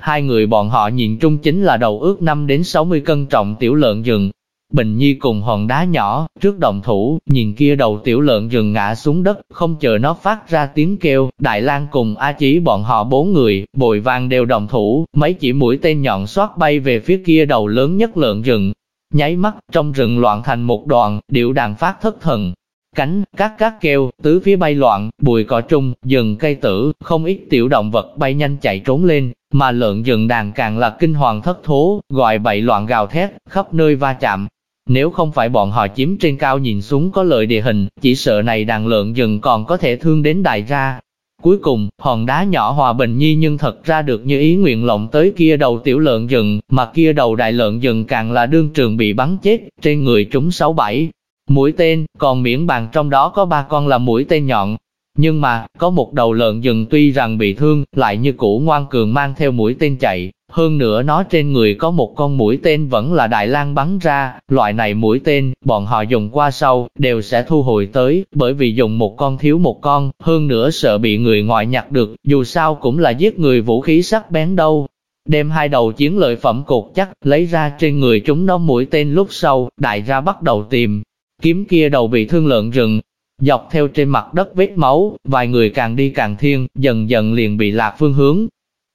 Hai người bọn họ nhìn chung chính là đầu ước 5 đến 60 cân trọng tiểu lợn rừng. Bình Nhi cùng hòn đá nhỏ, trước đồng thủ, nhìn kia đầu tiểu lợn rừng ngã xuống đất, không chờ nó phát ra tiếng kêu, Đại lang cùng A Chí bọn họ bốn người, bồi vàng đều đồng thủ, mấy chỉ mũi tên nhọn xoát bay về phía kia đầu lớn nhất lợn rừng. Nháy mắt, trong rừng loạn thành một đoàn, điệu đàn phát thất thần, cánh, các các kêu, tứ phía bay loạn, bụi cỏ trung, rừng cây tử, không ít tiểu động vật bay nhanh chạy trốn lên, mà lợn rừng đàn càng là kinh hoàng thất thố, gọi bậy loạn gào thét, khắp nơi va chạm. Nếu không phải bọn họ chiếm trên cao nhìn xuống có lợi địa hình, chỉ sợ này đàn lợn rừng còn có thể thương đến đại ra. Cuối cùng, hòn đá nhỏ hòa bình nhi nhưng thật ra được như ý nguyện lộng tới kia đầu tiểu lợn rừng, mà kia đầu đại lợn rừng càng là đương trường bị bắn chết, trên người chúng sáu bảy, Mũi tên, còn miễn bàn trong đó có ba con là mũi tên nhọn. Nhưng mà, có một đầu lợn rừng tuy rằng bị thương, lại như cũ ngoan cường mang theo mũi tên chạy. Hơn nữa nó trên người có một con mũi tên vẫn là Đại lang bắn ra, loại này mũi tên, bọn họ dùng qua sau, đều sẽ thu hồi tới, bởi vì dùng một con thiếu một con, hơn nữa sợ bị người ngoại nhặt được, dù sao cũng là giết người vũ khí sắc bén đâu. Đem hai đầu chiến lợi phẩm cột chắc, lấy ra trên người chúng nó mũi tên lúc sau, đại ra bắt đầu tìm, kiếm kia đầu bị thương lợn rừng, dọc theo trên mặt đất vết máu, vài người càng đi càng thiên, dần dần liền bị lạc phương hướng.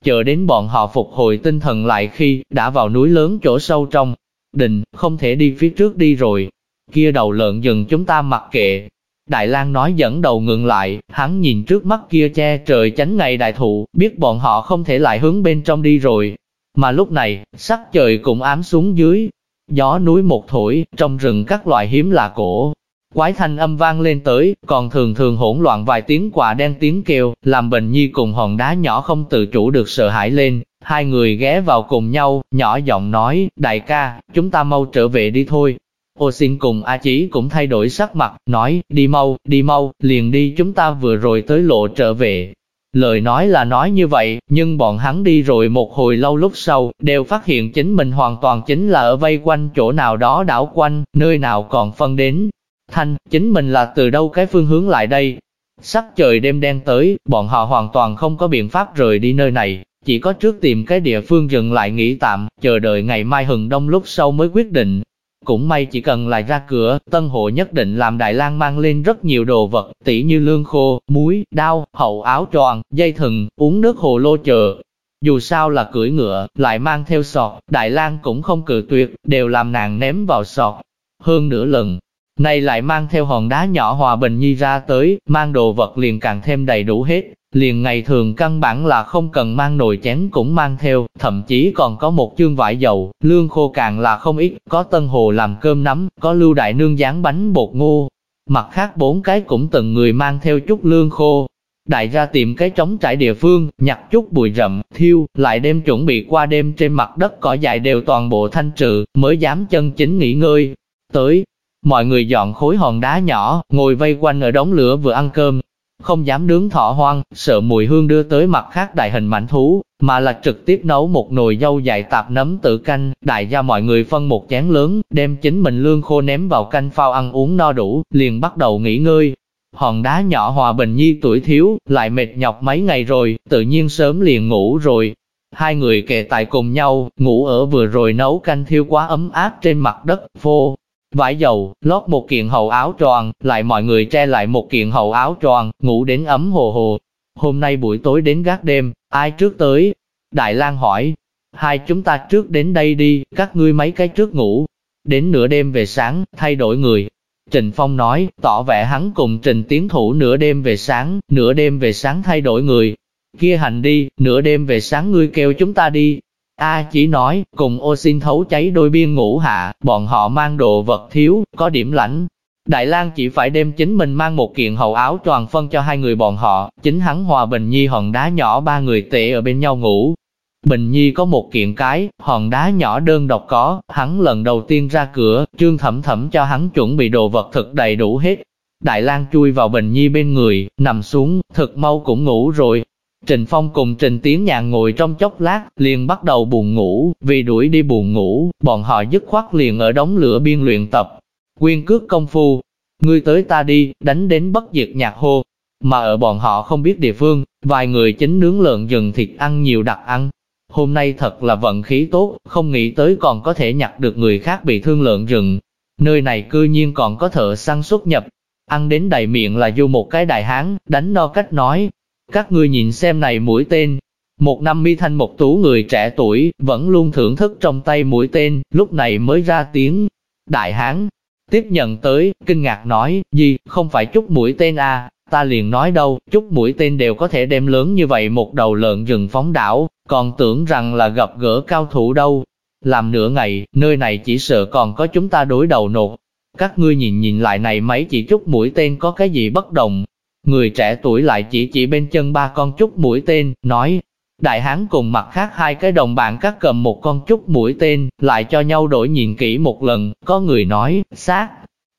Chờ đến bọn họ phục hồi tinh thần lại khi đã vào núi lớn chỗ sâu trong, đình không thể đi phía trước đi rồi. Kia đầu lợn dừng chúng ta mặc kệ. Đại lang nói dẫn đầu ngừng lại, hắn nhìn trước mắt kia che trời tránh ngày đại thụ, biết bọn họ không thể lại hướng bên trong đi rồi. Mà lúc này, sắc trời cũng ám xuống dưới, Gió núi một thổi, trong rừng các loại hiếm là cổ. Quái thanh âm vang lên tới, còn thường thường hỗn loạn vài tiếng quạ đen tiếng kêu, làm Bình Nhi cùng hòn đá nhỏ không tự chủ được sợ hãi lên. Hai người ghé vào cùng nhau, nhỏ giọng nói, đại ca, chúng ta mau trở về đi thôi. Ô xin cùng A Chí cũng thay đổi sắc mặt, nói, đi mau, đi mau, liền đi chúng ta vừa rồi tới lộ trở về, Lời nói là nói như vậy, nhưng bọn hắn đi rồi một hồi lâu lúc sau, đều phát hiện chính mình hoàn toàn chính là ở vây quanh chỗ nào đó đảo quanh, nơi nào còn phân đến. Thanh, chính mình là từ đâu cái phương hướng lại đây? Sắc trời đêm đen tới, bọn họ hoàn toàn không có biện pháp rời đi nơi này, chỉ có trước tìm cái địa phương dừng lại nghỉ tạm, chờ đợi ngày mai hừng đông lúc sau mới quyết định, cũng may chỉ cần lại ra cửa, tân hộ nhất định làm Đại lang mang lên rất nhiều đồ vật, tỉ như lương khô, muối, đao, hậu áo tròn, dây thừng, uống nước hồ lô chờ. Dù sao là cưỡi ngựa, lại mang theo sọt, Đại lang cũng không cự tuyệt, đều làm nàng ném vào sọt. Hơn nửa lần, này lại mang theo hòn đá nhỏ hòa bình nhi ra tới, mang đồ vật liền càng thêm đầy đủ hết. liền ngày thường căn bản là không cần mang nồi chén cũng mang theo, thậm chí còn có một chương vải dầu, lương khô càng là không ít, có tân hồ làm cơm nắm, có lưu đại nương dán bánh bột ngô. Mặt khác bốn cái cũng từng người mang theo chút lương khô, đại ra tìm cái trống trải địa phương, nhặt chút bụi rậm, thiêu, lại đem chuẩn bị qua đêm trên mặt đất cỏ dại đều toàn bộ thanh trừ, mới dám chân chính nghỉ ngơi. Tới, mọi người dọn khối hòn đá nhỏ, ngồi vây quanh ở đống lửa vừa ăn cơm, không dám nướng thỏ hoang, sợ mùi hương đưa tới mặt khác đại hình mảnh thú, mà là trực tiếp nấu một nồi dâu dài tạp nấm tự canh, đại gia mọi người phân một chén lớn, đem chính mình lương khô ném vào canh phao ăn uống no đủ, liền bắt đầu nghỉ ngơi. Hòn đá nhỏ hòa bình nhi tuổi thiếu, lại mệt nhọc mấy ngày rồi, tự nhiên sớm liền ngủ rồi. Hai người kề tại cùng nhau, ngủ ở vừa rồi nấu canh thiêu quá ấm áp trên mặt đất, phô, vải dầu, lót một kiện hậu áo tròn, lại mọi người che lại một kiện hậu áo tròn, ngủ đến ấm hồ hồ. Hôm nay buổi tối đến gác đêm, ai trước tới? Đại lang hỏi, hai chúng ta trước đến đây đi, các ngươi mấy cái trước ngủ. Đến nửa đêm về sáng, thay đổi người. Trình Phong nói, tỏ vẻ hắn cùng Trình Tiến Thủ nửa đêm về sáng, nửa đêm về sáng thay đổi người. Kia hành đi, nửa đêm về sáng ngươi kêu chúng ta đi, A chỉ nói, cùng ô xin thấu cháy đôi biên ngủ hạ, bọn họ mang đồ vật thiếu, có điểm lãnh. Đại lang chỉ phải đem chính mình mang một kiện hậu áo tròn phân cho hai người bọn họ, chính hắn hòa Bình Nhi hòn đá nhỏ ba người tệ ở bên nhau ngủ. Bình Nhi có một kiện cái, hòn đá nhỏ đơn độc có, hắn lần đầu tiên ra cửa, trương thẩm thẩm cho hắn chuẩn bị đồ vật thực đầy đủ hết. Đại lang chui vào Bình Nhi bên người, nằm xuống, thực mau cũng ngủ rồi, Trình Phong cùng Trình Tiến Nhàn ngồi trong chốc lát, liền bắt đầu buồn ngủ, vì đuổi đi buồn ngủ, bọn họ dứt khoát liền ở đống lửa biên luyện tập. Quyên cước công phu, ngươi tới ta đi, đánh đến bất diệt nhạc hô. Mà ở bọn họ không biết địa phương, vài người chính nướng lợn rừng thịt ăn nhiều đặc ăn. Hôm nay thật là vận khí tốt, không nghĩ tới còn có thể nhặt được người khác bị thương lợn rừng. Nơi này cư nhiên còn có thợ săn xuất nhập. Ăn đến đầy miệng là du một cái đại hán, đánh no cách nói, các ngươi nhìn xem này mũi tên. Một năm mi thanh một tú người trẻ tuổi, vẫn luôn thưởng thức trong tay mũi tên, lúc này mới ra tiếng. Đại hán, tiếp nhận tới, kinh ngạc nói, gì, không phải chút mũi tên à, ta liền nói đâu, chút mũi tên đều có thể đem lớn như vậy một đầu lợn rừng phóng đảo, còn tưởng rằng là gặp gỡ cao thủ đâu. Làm nửa ngày, nơi này chỉ sợ còn có chúng ta đối đầu nột. Các ngươi nhìn nhìn lại này mấy chỉ chút mũi tên có cái gì bất đồng, Người trẻ tuổi lại chỉ chỉ bên chân ba con chút mũi tên, nói, đại hán cùng mặt khác hai cái đồng bạn cắt cầm một con chút mũi tên, lại cho nhau đổi nhìn kỹ một lần, có người nói, xác,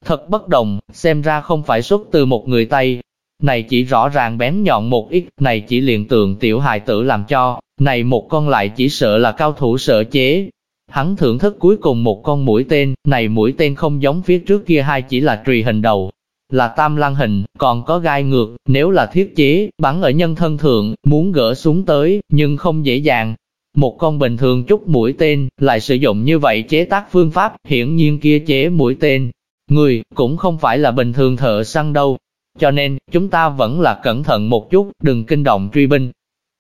thật bất đồng, xem ra không phải xuất từ một người Tây. Này chỉ rõ ràng bén nhọn một ít, này chỉ liền tượng tiểu hài tử làm cho, này một con lại chỉ sợ là cao thủ sợ chế. Hắn thưởng thức cuối cùng một con mũi tên, này mũi tên không giống phía trước kia hai chỉ là trùy hình đầu, là tam lang hình, còn có gai ngược, nếu là thiết chế, bắn ở nhân thân thượng, muốn gỡ xuống tới, nhưng không dễ dàng. Một con bình thường chút mũi tên, lại sử dụng như vậy chế tác phương pháp, hiển nhiên kia chế mũi tên. Người, cũng không phải là bình thường thợ săn đâu. Cho nên, chúng ta vẫn là cẩn thận một chút, đừng kinh động truy binh.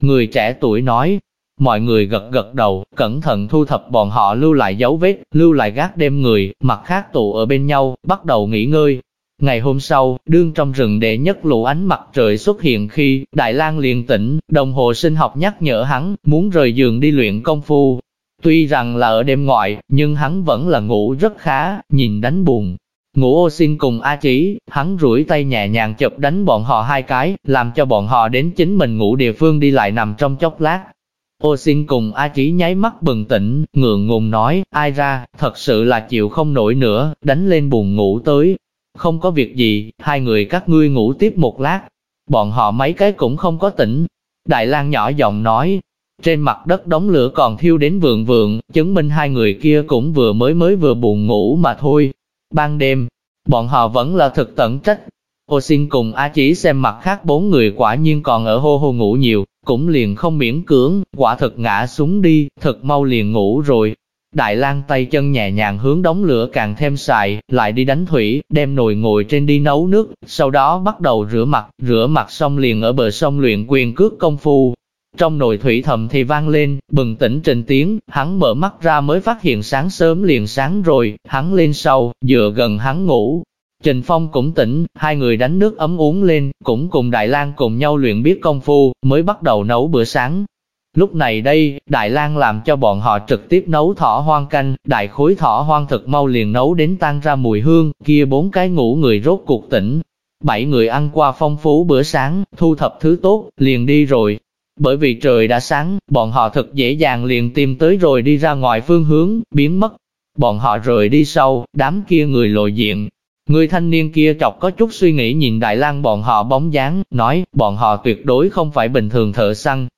Người trẻ tuổi nói, mọi người gật gật đầu, cẩn thận thu thập bọn họ lưu lại dấu vết, lưu lại gác đêm người, mặt khác tụ ở bên nhau, bắt đầu nghỉ ngơi, Ngày hôm sau, đương trong rừng đệ nhất lũ ánh mặt trời xuất hiện khi Đại lang liền tỉnh, đồng hồ sinh học nhắc nhở hắn, muốn rời giường đi luyện công phu. Tuy rằng là ở đêm ngoại, nhưng hắn vẫn là ngủ rất khá, nhìn đánh buồn. Ngủ ô xin cùng A Chí, hắn rủi tay nhẹ nhàng chụp đánh bọn họ hai cái, làm cho bọn họ đến chính mình ngủ địa phương đi lại nằm trong chốc lát. Ô xin cùng A Chí nháy mắt bừng tỉnh, ngượng ngùng nói, ai ra, thật sự là chịu không nổi nữa, đánh lên buồn ngủ tới, không có việc gì, hai người các ngươi ngủ tiếp một lát. Bọn họ mấy cái cũng không có tỉnh. Đại lang nhỏ giọng nói, trên mặt đất đống lửa còn thiêu đến vượng vượng, chứng minh hai người kia cũng vừa mới mới vừa buồn ngủ mà thôi. Ban đêm, bọn họ vẫn là thực tận trách. Ô xin cùng A chỉ xem mặt khác bốn người quả nhiên còn ở hô hô ngủ nhiều, cũng liền không miễn cưỡng, quả thực ngã xuống đi, thật mau liền ngủ rồi. Đại lang tay chân nhẹ nhàng hướng đóng lửa càng thêm xài, lại đi đánh thủy, đem nồi ngồi trên đi nấu nước, sau đó bắt đầu rửa mặt, rửa mặt xong liền ở bờ sông luyện quyền cước công phu. Trong nồi thủy thầm thì vang lên, bừng tỉnh trình tiếng, hắn mở mắt ra mới phát hiện sáng sớm liền sáng rồi, hắn lên sau, dựa gần hắn ngủ. Trình Phong cũng tỉnh, hai người đánh nước ấm uống lên, cũng cùng Đại Lang cùng nhau luyện biết công phu, mới bắt đầu nấu bữa sáng. Lúc này đây, Đại Lang làm cho bọn họ trực tiếp nấu thỏ hoang canh, đại khối thỏ hoang thực mau liền nấu đến tan ra mùi hương, kia bốn cái ngủ người rốt cuộc tỉnh. Bảy người ăn qua phong phú bữa sáng, thu thập thứ tốt, liền đi rồi. Bởi vì trời đã sáng, bọn họ thật dễ dàng liền tìm tới rồi đi ra ngoài phương hướng, biến mất. Bọn họ rời đi sau, đám kia người lộ diện, Người thanh niên kia chọc có chút suy nghĩ nhìn Đại lang bọn họ bóng dáng, nói, bọn họ tuyệt đối không phải bình thường thợ săn.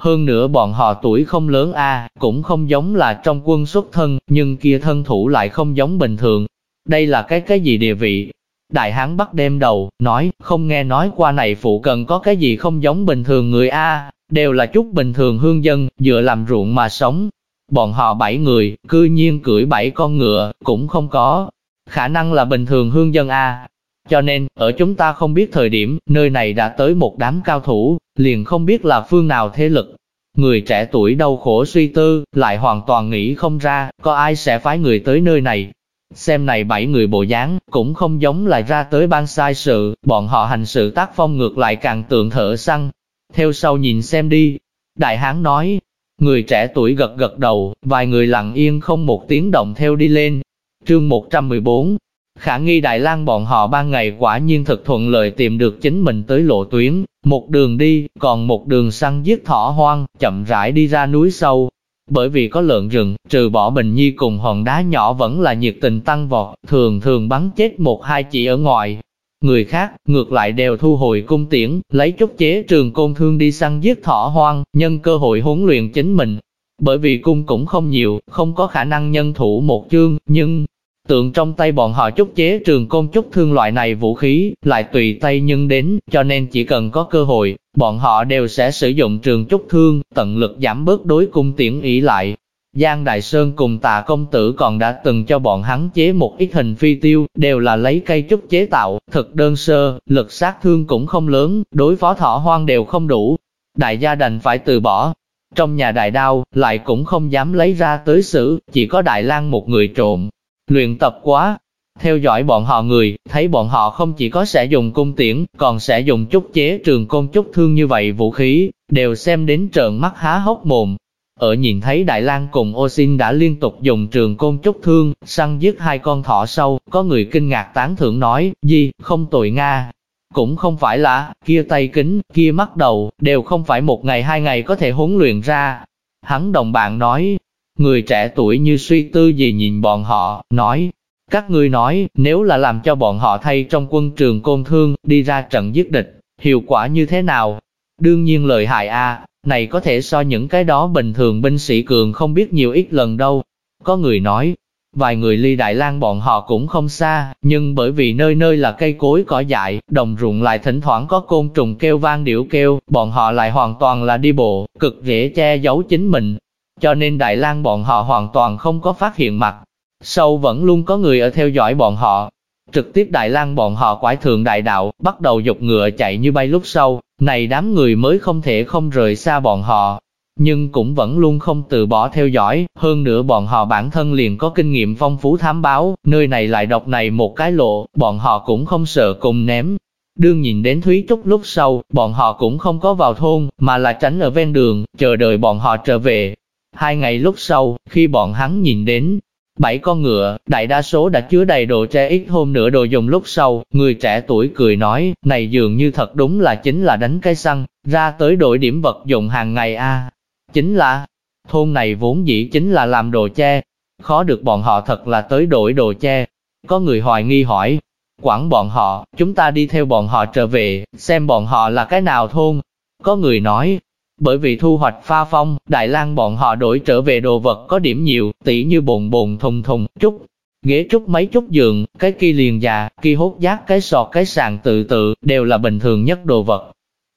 Hơn nữa bọn họ tuổi không lớn a, cũng không giống là trong quân xuất thân, nhưng kia thân thủ lại không giống bình thường. Đây là cái cái gì địa vị? Đại hán bắt đêm đầu, nói, không nghe nói qua này phụ cần có cái gì không giống bình thường người a, đều là chút bình thường hương dân, dựa làm ruộng mà sống. Bọn họ bảy người, cư nhiên cưỡi bảy con ngựa, cũng không có, khả năng là bình thường hương dân A. Cho nên, ở chúng ta không biết thời điểm, nơi này đã tới một đám cao thủ, liền không biết là phương nào thế lực. Người trẻ tuổi đau khổ suy tư, lại hoàn toàn nghĩ không ra, có ai sẽ phái người tới nơi này. Xem này bảy người bộ dáng, cũng không giống lại ra tới ban sai sự, bọn họ hành sự tác phong ngược lại càng tượng thở săn. Theo sau nhìn xem đi. Đại hán nói, người trẻ tuổi gật gật đầu, vài người lặng yên không một tiếng động theo đi lên, Chương 114 Khả nghi Đại lang bọn họ ban ngày quả nhiên thật thuận lợi tìm được chính mình tới lộ tuyến, một đường đi, còn một đường săn giết thỏ hoang, chậm rãi đi ra núi sâu. Bởi vì có lợn rừng, trừ bỏ Bình Nhi cùng hòn đá nhỏ vẫn là nhiệt tình tăng vọt, thường thường bắn chết một hai chỉ ở ngoài. Người khác, ngược lại đều thu hồi cung tiễn, lấy chút chế trường côn thương đi săn giết thỏ hoang, nhân cơ hội huấn luyện chính mình, bởi vì cung cũng không nhiều, không có khả năng nhân thủ một chương, nhưng tượng trong tay bọn họ chút chế trường côn chút thương loại này vũ khí, lại tùy tay nhưng đến, cho nên chỉ cần có cơ hội, bọn họ đều sẽ sử dụng trường chút thương, tận lực giảm bớt đối cung tiễn ý lại. Giang Đại Sơn cùng tà công tử còn đã từng cho bọn hắn chế một ít hình phi tiêu, đều là lấy cây trúc chế tạo, thật đơn sơ, lực sát thương cũng không lớn, đối phó thỏ hoang đều không đủ. Đại gia đành phải từ bỏ, trong nhà đại đao, lại cũng không dám lấy ra tới xử, chỉ có Đại lang một người trộm. Luyện tập quá, theo dõi bọn họ người, thấy bọn họ không chỉ có sẽ dùng cung tiễn, còn sẽ dùng chút chế trường côn chút thương như vậy vũ khí, đều xem đến trợn mắt há hốc mồm. Ở nhìn thấy Đại lang cùng ô xin đã liên tục dùng trường côn chút thương, săn giết hai con thỏ sâu, có người kinh ngạc tán thưởng nói, gì, không tội Nga, cũng không phải là, kia tay kính, kia mắt đầu, đều không phải một ngày hai ngày có thể huấn luyện ra. Hắn đồng bạn nói, người trẻ tuổi như suy tư gì nhìn bọn họ, nói, các ngươi nói, nếu là làm cho bọn họ thay trong quân trường côn thương, đi ra trận giết địch, hiệu quả như thế nào? Đương nhiên lợi hại a, này có thể so những cái đó bình thường binh sĩ cường không biết nhiều ít lần đâu. Có người nói, Vài người ly Đại lang bọn họ cũng không xa, nhưng bởi vì nơi nơi là cây cối cỏ dại, đồng ruộng lại thỉnh thoảng có côn trùng kêu vang điệu kêu, bọn họ lại hoàn toàn là đi bộ, cực dễ che giấu chính mình. Cho nên Đại lang bọn họ hoàn toàn không có phát hiện mặt. sâu vẫn luôn có người ở theo dõi bọn họ. Trực tiếp Đại lang bọn họ quải thượng đại đạo, bắt đầu dục ngựa chạy như bay lúc sau, này đám người mới không thể không rời xa bọn họ, nhưng cũng vẫn luôn không từ bỏ theo dõi, hơn nữa bọn họ bản thân liền có kinh nghiệm phong phú thám báo, nơi này lại độc này một cái lộ, bọn họ cũng không sợ cùng ném. Đương nhìn đến Thúy Trúc lúc sau, bọn họ cũng không có vào thôn, mà là tránh ở ven đường, chờ đợi bọn họ trở về. Hai ngày lúc sau, khi bọn hắn nhìn đến, bảy con ngựa, đại đa số đã chứa đầy đồ tre ít hôm nữa đồ dùng lúc sau, người trẻ tuổi cười nói, này dường như thật đúng là chính là đánh cái xăng, ra tới đổi điểm vật dụng hàng ngày a Chính là, thôn này vốn dĩ chính là làm đồ che, khó được bọn họ thật là tới đổi đồ che. Có người hoài nghi hỏi, quản bọn họ, chúng ta đi theo bọn họ trở về, xem bọn họ là cái nào thôn. Có người nói, bởi vì thu hoạch pha phong, Đại lang bọn họ đổi trở về đồ vật có điểm nhiều, tỉ như bồn bồn thùng thùng, trúc, ghế trúc mấy trúc giường, cái kia liền già, kia hốt giác cái sọt cái sàn tự tự, đều là bình thường nhất đồ vật.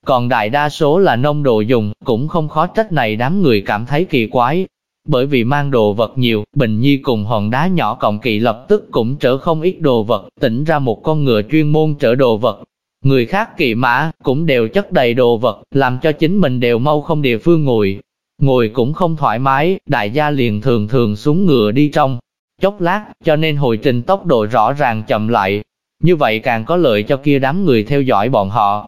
Còn đại đa số là nông đồ dùng, cũng không khó trách này đám người cảm thấy kỳ quái. Bởi vì mang đồ vật nhiều, Bình Nhi cùng hòn đá nhỏ cộng kỳ lập tức cũng trở không ít đồ vật, tỉnh ra một con ngựa chuyên môn trở đồ vật. Người khác kỵ mã, cũng đều chất đầy đồ vật, làm cho chính mình đều mau không địa phương ngồi. Ngồi cũng không thoải mái, đại gia liền thường thường xuống ngựa đi trong. Chốc lát, cho nên hồi trình tốc độ rõ ràng chậm lại, như vậy càng có lợi cho kia đám người theo dõi bọn họ.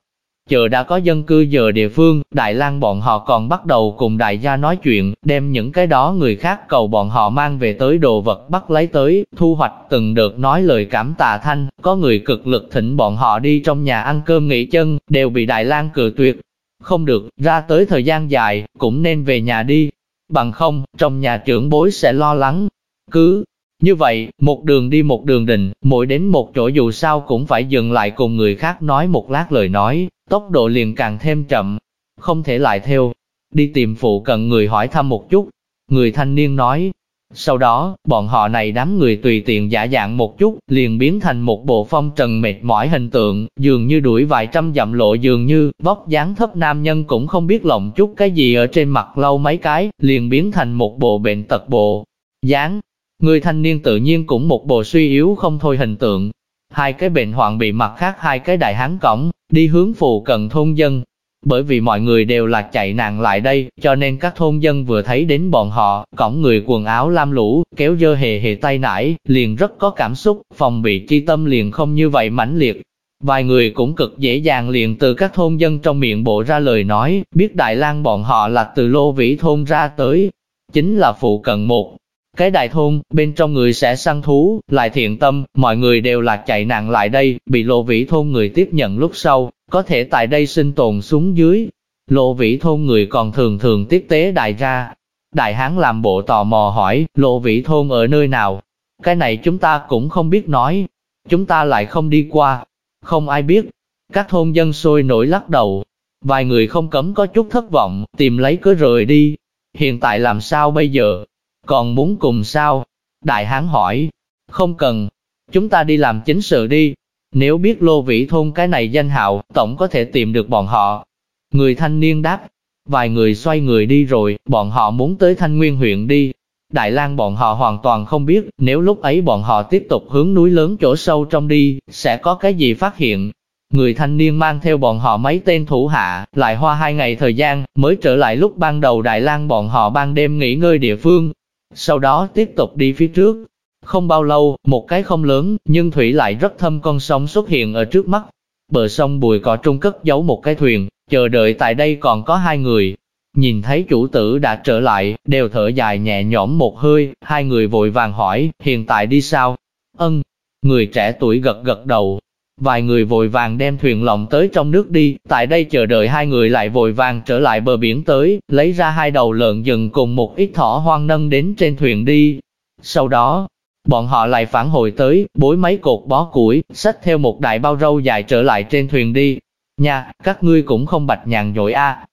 Chờ đã có dân cư giờ địa phương, Đại lang bọn họ còn bắt đầu cùng đại gia nói chuyện, đem những cái đó người khác cầu bọn họ mang về tới đồ vật bắt lấy tới, thu hoạch từng được nói lời cảm tạ thanh, có người cực lực thỉnh bọn họ đi trong nhà ăn cơm nghỉ chân, đều bị Đại lang cự tuyệt. Không được, ra tới thời gian dài, cũng nên về nhà đi. Bằng không, trong nhà trưởng bối sẽ lo lắng. Cứ như vậy, một đường đi một đường đình mỗi đến một chỗ dù sao cũng phải dừng lại cùng người khác nói một lát lời nói, tốc độ liền càng thêm chậm, không thể lại theo. Đi tìm phụ cận người hỏi thăm một chút, người thanh niên nói. Sau đó, bọn họ này đám người tùy tiện giả dạng một chút, liền biến thành một bộ phong trần mệt mỏi hình tượng, dường như đuổi vài trăm dặm lộ dường như, vóc dáng thấp nam nhân cũng không biết lộng chút cái gì ở trên mặt lâu mấy cái, liền biến thành một bộ bệnh tật bộ. dáng Người thanh niên tự nhiên cũng một bộ suy yếu không thôi hình tượng. Hai cái bệnh hoạn bị mặt khác hai cái đại hán cổng, đi hướng phù cận thôn dân. Bởi vì mọi người đều là chạy nạn lại đây, cho nên các thôn dân vừa thấy đến bọn họ, cổng người quần áo lam lũ, kéo dơ hề hề tay nải, liền rất có cảm xúc, phòng bị chi tâm liền không như vậy mãnh liệt. Vài người cũng cực dễ dàng liền từ các thôn dân trong miệng bộ ra lời nói, biết Đại lang bọn họ là từ lô vĩ thôn ra tới, chính là phụ cận một cái đại thôn, bên trong người sẽ săn thú, lại thiện tâm, mọi người đều là chạy nạn lại đây, bị lộ vĩ thôn người tiếp nhận lúc sau, có thể tại đây sinh tồn xuống dưới. Lộ vĩ thôn người còn thường thường tiếp tế đại ra. Đại hán làm bộ tò mò hỏi, lộ vĩ thôn ở nơi nào? Cái này chúng ta cũng không biết nói. Chúng ta lại không đi qua. Không ai biết. Các thôn dân sôi nổi lắc đầu. Vài người không cấm có chút thất vọng, tìm lấy cớ rời đi. Hiện tại làm sao bây giờ? Còn muốn cùng sao? Đại hán hỏi. Không cần. Chúng ta đi làm chính sự đi. Nếu biết lô vĩ thôn cái này danh hạo, tổng có thể tìm được bọn họ. Người thanh niên đáp. Vài người xoay người đi rồi, bọn họ muốn tới thanh nguyên huyện đi. Đại lang bọn họ hoàn toàn không biết, nếu lúc ấy bọn họ tiếp tục hướng núi lớn chỗ sâu trong đi, sẽ có cái gì phát hiện. Người thanh niên mang theo bọn họ mấy tên thủ hạ, lại hoa hai ngày thời gian, mới trở lại lúc ban đầu Đại lang bọn họ ban đêm nghỉ ngơi địa phương, sau đó tiếp tục đi phía trước. Không bao lâu, một cái không lớn, nhưng thủy lại rất thâm con sông xuất hiện ở trước mắt. Bờ sông bùi cỏ trung cất giấu một cái thuyền, chờ đợi tại đây còn có hai người. Nhìn thấy chủ tử đã trở lại, đều thở dài nhẹ nhõm một hơi, hai người vội vàng hỏi, hiện tại đi sao? Ân, người trẻ tuổi gật gật đầu, Vài người vội vàng đem thuyền lộng tới trong nước đi, tại đây chờ đợi hai người lại vội vàng trở lại bờ biển tới, lấy ra hai đầu lợn rừng cùng một ít thỏ hoang nâng đến trên thuyền đi. Sau đó, bọn họ lại phản hồi tới, bối mấy cột bó củi, xách theo một đại bao râu dài trở lại trên thuyền đi. Nha, các ngươi cũng không bạch nhàn dội a.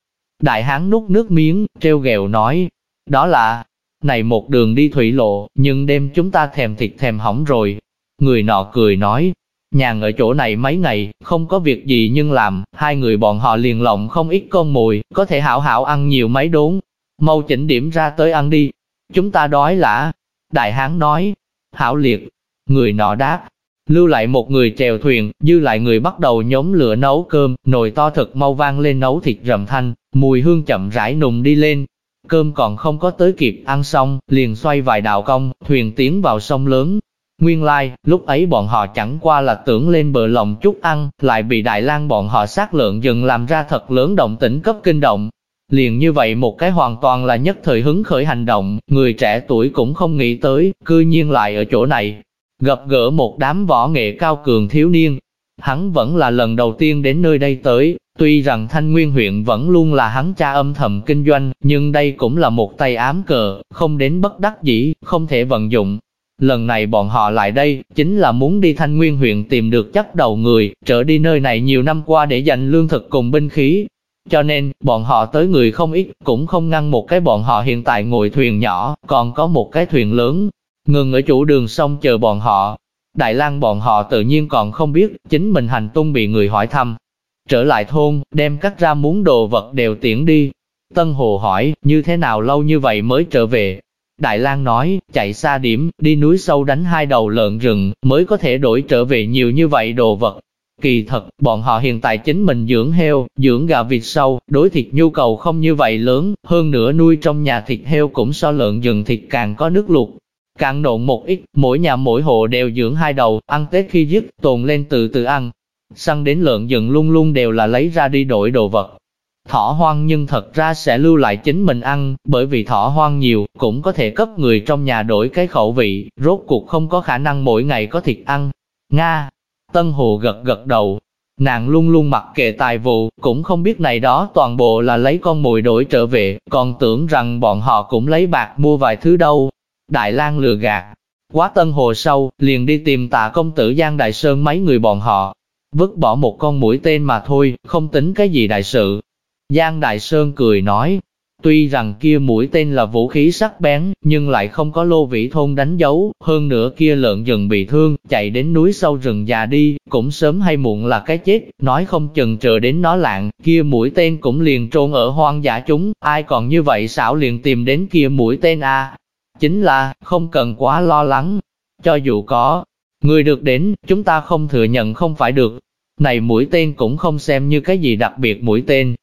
Đại hán nút nước miếng, treo ghẹo nói, đó là, này một đường đi thủy lộ, nhưng đêm chúng ta thèm thịt thèm hỏng rồi. Người nọ cười nói, Nhàn ở chỗ này mấy ngày, không có việc gì nhưng làm, hai người bọn họ liền lộng không ít con mùi có thể hảo hảo ăn nhiều mấy đốn. Mau chỉnh điểm ra tới ăn đi. Chúng ta đói lã. Đại hán nói. Hảo liệt. Người nọ đáp. Lưu lại một người chèo thuyền, dư lại người bắt đầu nhóm lửa nấu cơm, nồi to thật mau vang lên nấu thịt rầm thanh, mùi hương chậm rãi nùng đi lên. Cơm còn không có tới kịp ăn xong, liền xoay vài đạo cong, thuyền tiến vào sông lớn, Nguyên lai, like, lúc ấy bọn họ chẳng qua là tưởng lên bờ lòng chút ăn, lại bị Đại lang bọn họ sát lượng dừng làm ra thật lớn động tĩnh cấp kinh động. Liền như vậy một cái hoàn toàn là nhất thời hứng khởi hành động, người trẻ tuổi cũng không nghĩ tới, cư nhiên lại ở chỗ này. Gặp gỡ một đám võ nghệ cao cường thiếu niên, hắn vẫn là lần đầu tiên đến nơi đây tới, tuy rằng Thanh Nguyên huyện vẫn luôn là hắn cha âm thầm kinh doanh, nhưng đây cũng là một tay ám cờ, không đến bất đắc dĩ, không thể vận dụng, Lần này bọn họ lại đây, chính là muốn đi Thanh Nguyên huyện tìm được chắc đầu người, trở đi nơi này nhiều năm qua để dành lương thực cùng binh khí. Cho nên, bọn họ tới người không ít, cũng không ngăn một cái bọn họ hiện tại ngồi thuyền nhỏ, còn có một cái thuyền lớn, ngừng ở chủ đường sông chờ bọn họ. Đại lang bọn họ tự nhiên còn không biết, chính mình hành tung bị người hỏi thăm. Trở lại thôn, đem cắt ra muốn đồ vật đều tiễn đi. Tân Hồ hỏi, như thế nào lâu như vậy mới trở về, Đại lang nói, chạy xa điểm, đi núi sâu đánh hai đầu lợn rừng, mới có thể đổi trở về nhiều như vậy đồ vật. Kỳ thật, bọn họ hiện tại chính mình dưỡng heo, dưỡng gà vịt sâu, đối thịt nhu cầu không như vậy lớn, hơn nữa nuôi trong nhà thịt heo cũng so lợn rừng thịt càng có nước luộc. càng nộn một ít, mỗi nhà mỗi hộ đều dưỡng hai đầu, ăn Tết khi dứt, tồn lên từ từ ăn. Săn đến lợn rừng luôn luôn đều là lấy ra đi đổi đồ vật. Thỏ hoang nhưng thật ra sẽ lưu lại chính mình ăn, bởi vì thỏ hoang nhiều, cũng có thể cấp người trong nhà đổi cái khẩu vị, rốt cuộc không có khả năng mỗi ngày có thịt ăn. Nga, Tân Hồ gật gật đầu, nàng luôn luôn mặc kệ tài vụ, cũng không biết này đó toàn bộ là lấy con mồi đổi trở về, còn tưởng rằng bọn họ cũng lấy bạc mua vài thứ đâu. Đại lang lừa gạt, quá Tân Hồ sâu, liền đi tìm tạ công tử Giang Đại Sơn mấy người bọn họ, vứt bỏ một con mũi tên mà thôi, không tính cái gì đại sự. Giang Đại Sơn cười nói, tuy rằng kia mũi tên là vũ khí sắc bén, nhưng lại không có lô vĩ thôn đánh dấu, hơn nữa kia lợn rừng bị thương, chạy đến núi sâu rừng già đi, cũng sớm hay muộn là cái chết, nói không chừng chờ đến nó lạng, kia mũi tên cũng liền trôn ở hoang dã chúng, ai còn như vậy xảo liền tìm đến kia mũi tên a Chính là, không cần quá lo lắng, cho dù có, người được đến, chúng ta không thừa nhận không phải được, này mũi tên cũng không xem như cái gì đặc biệt mũi tên,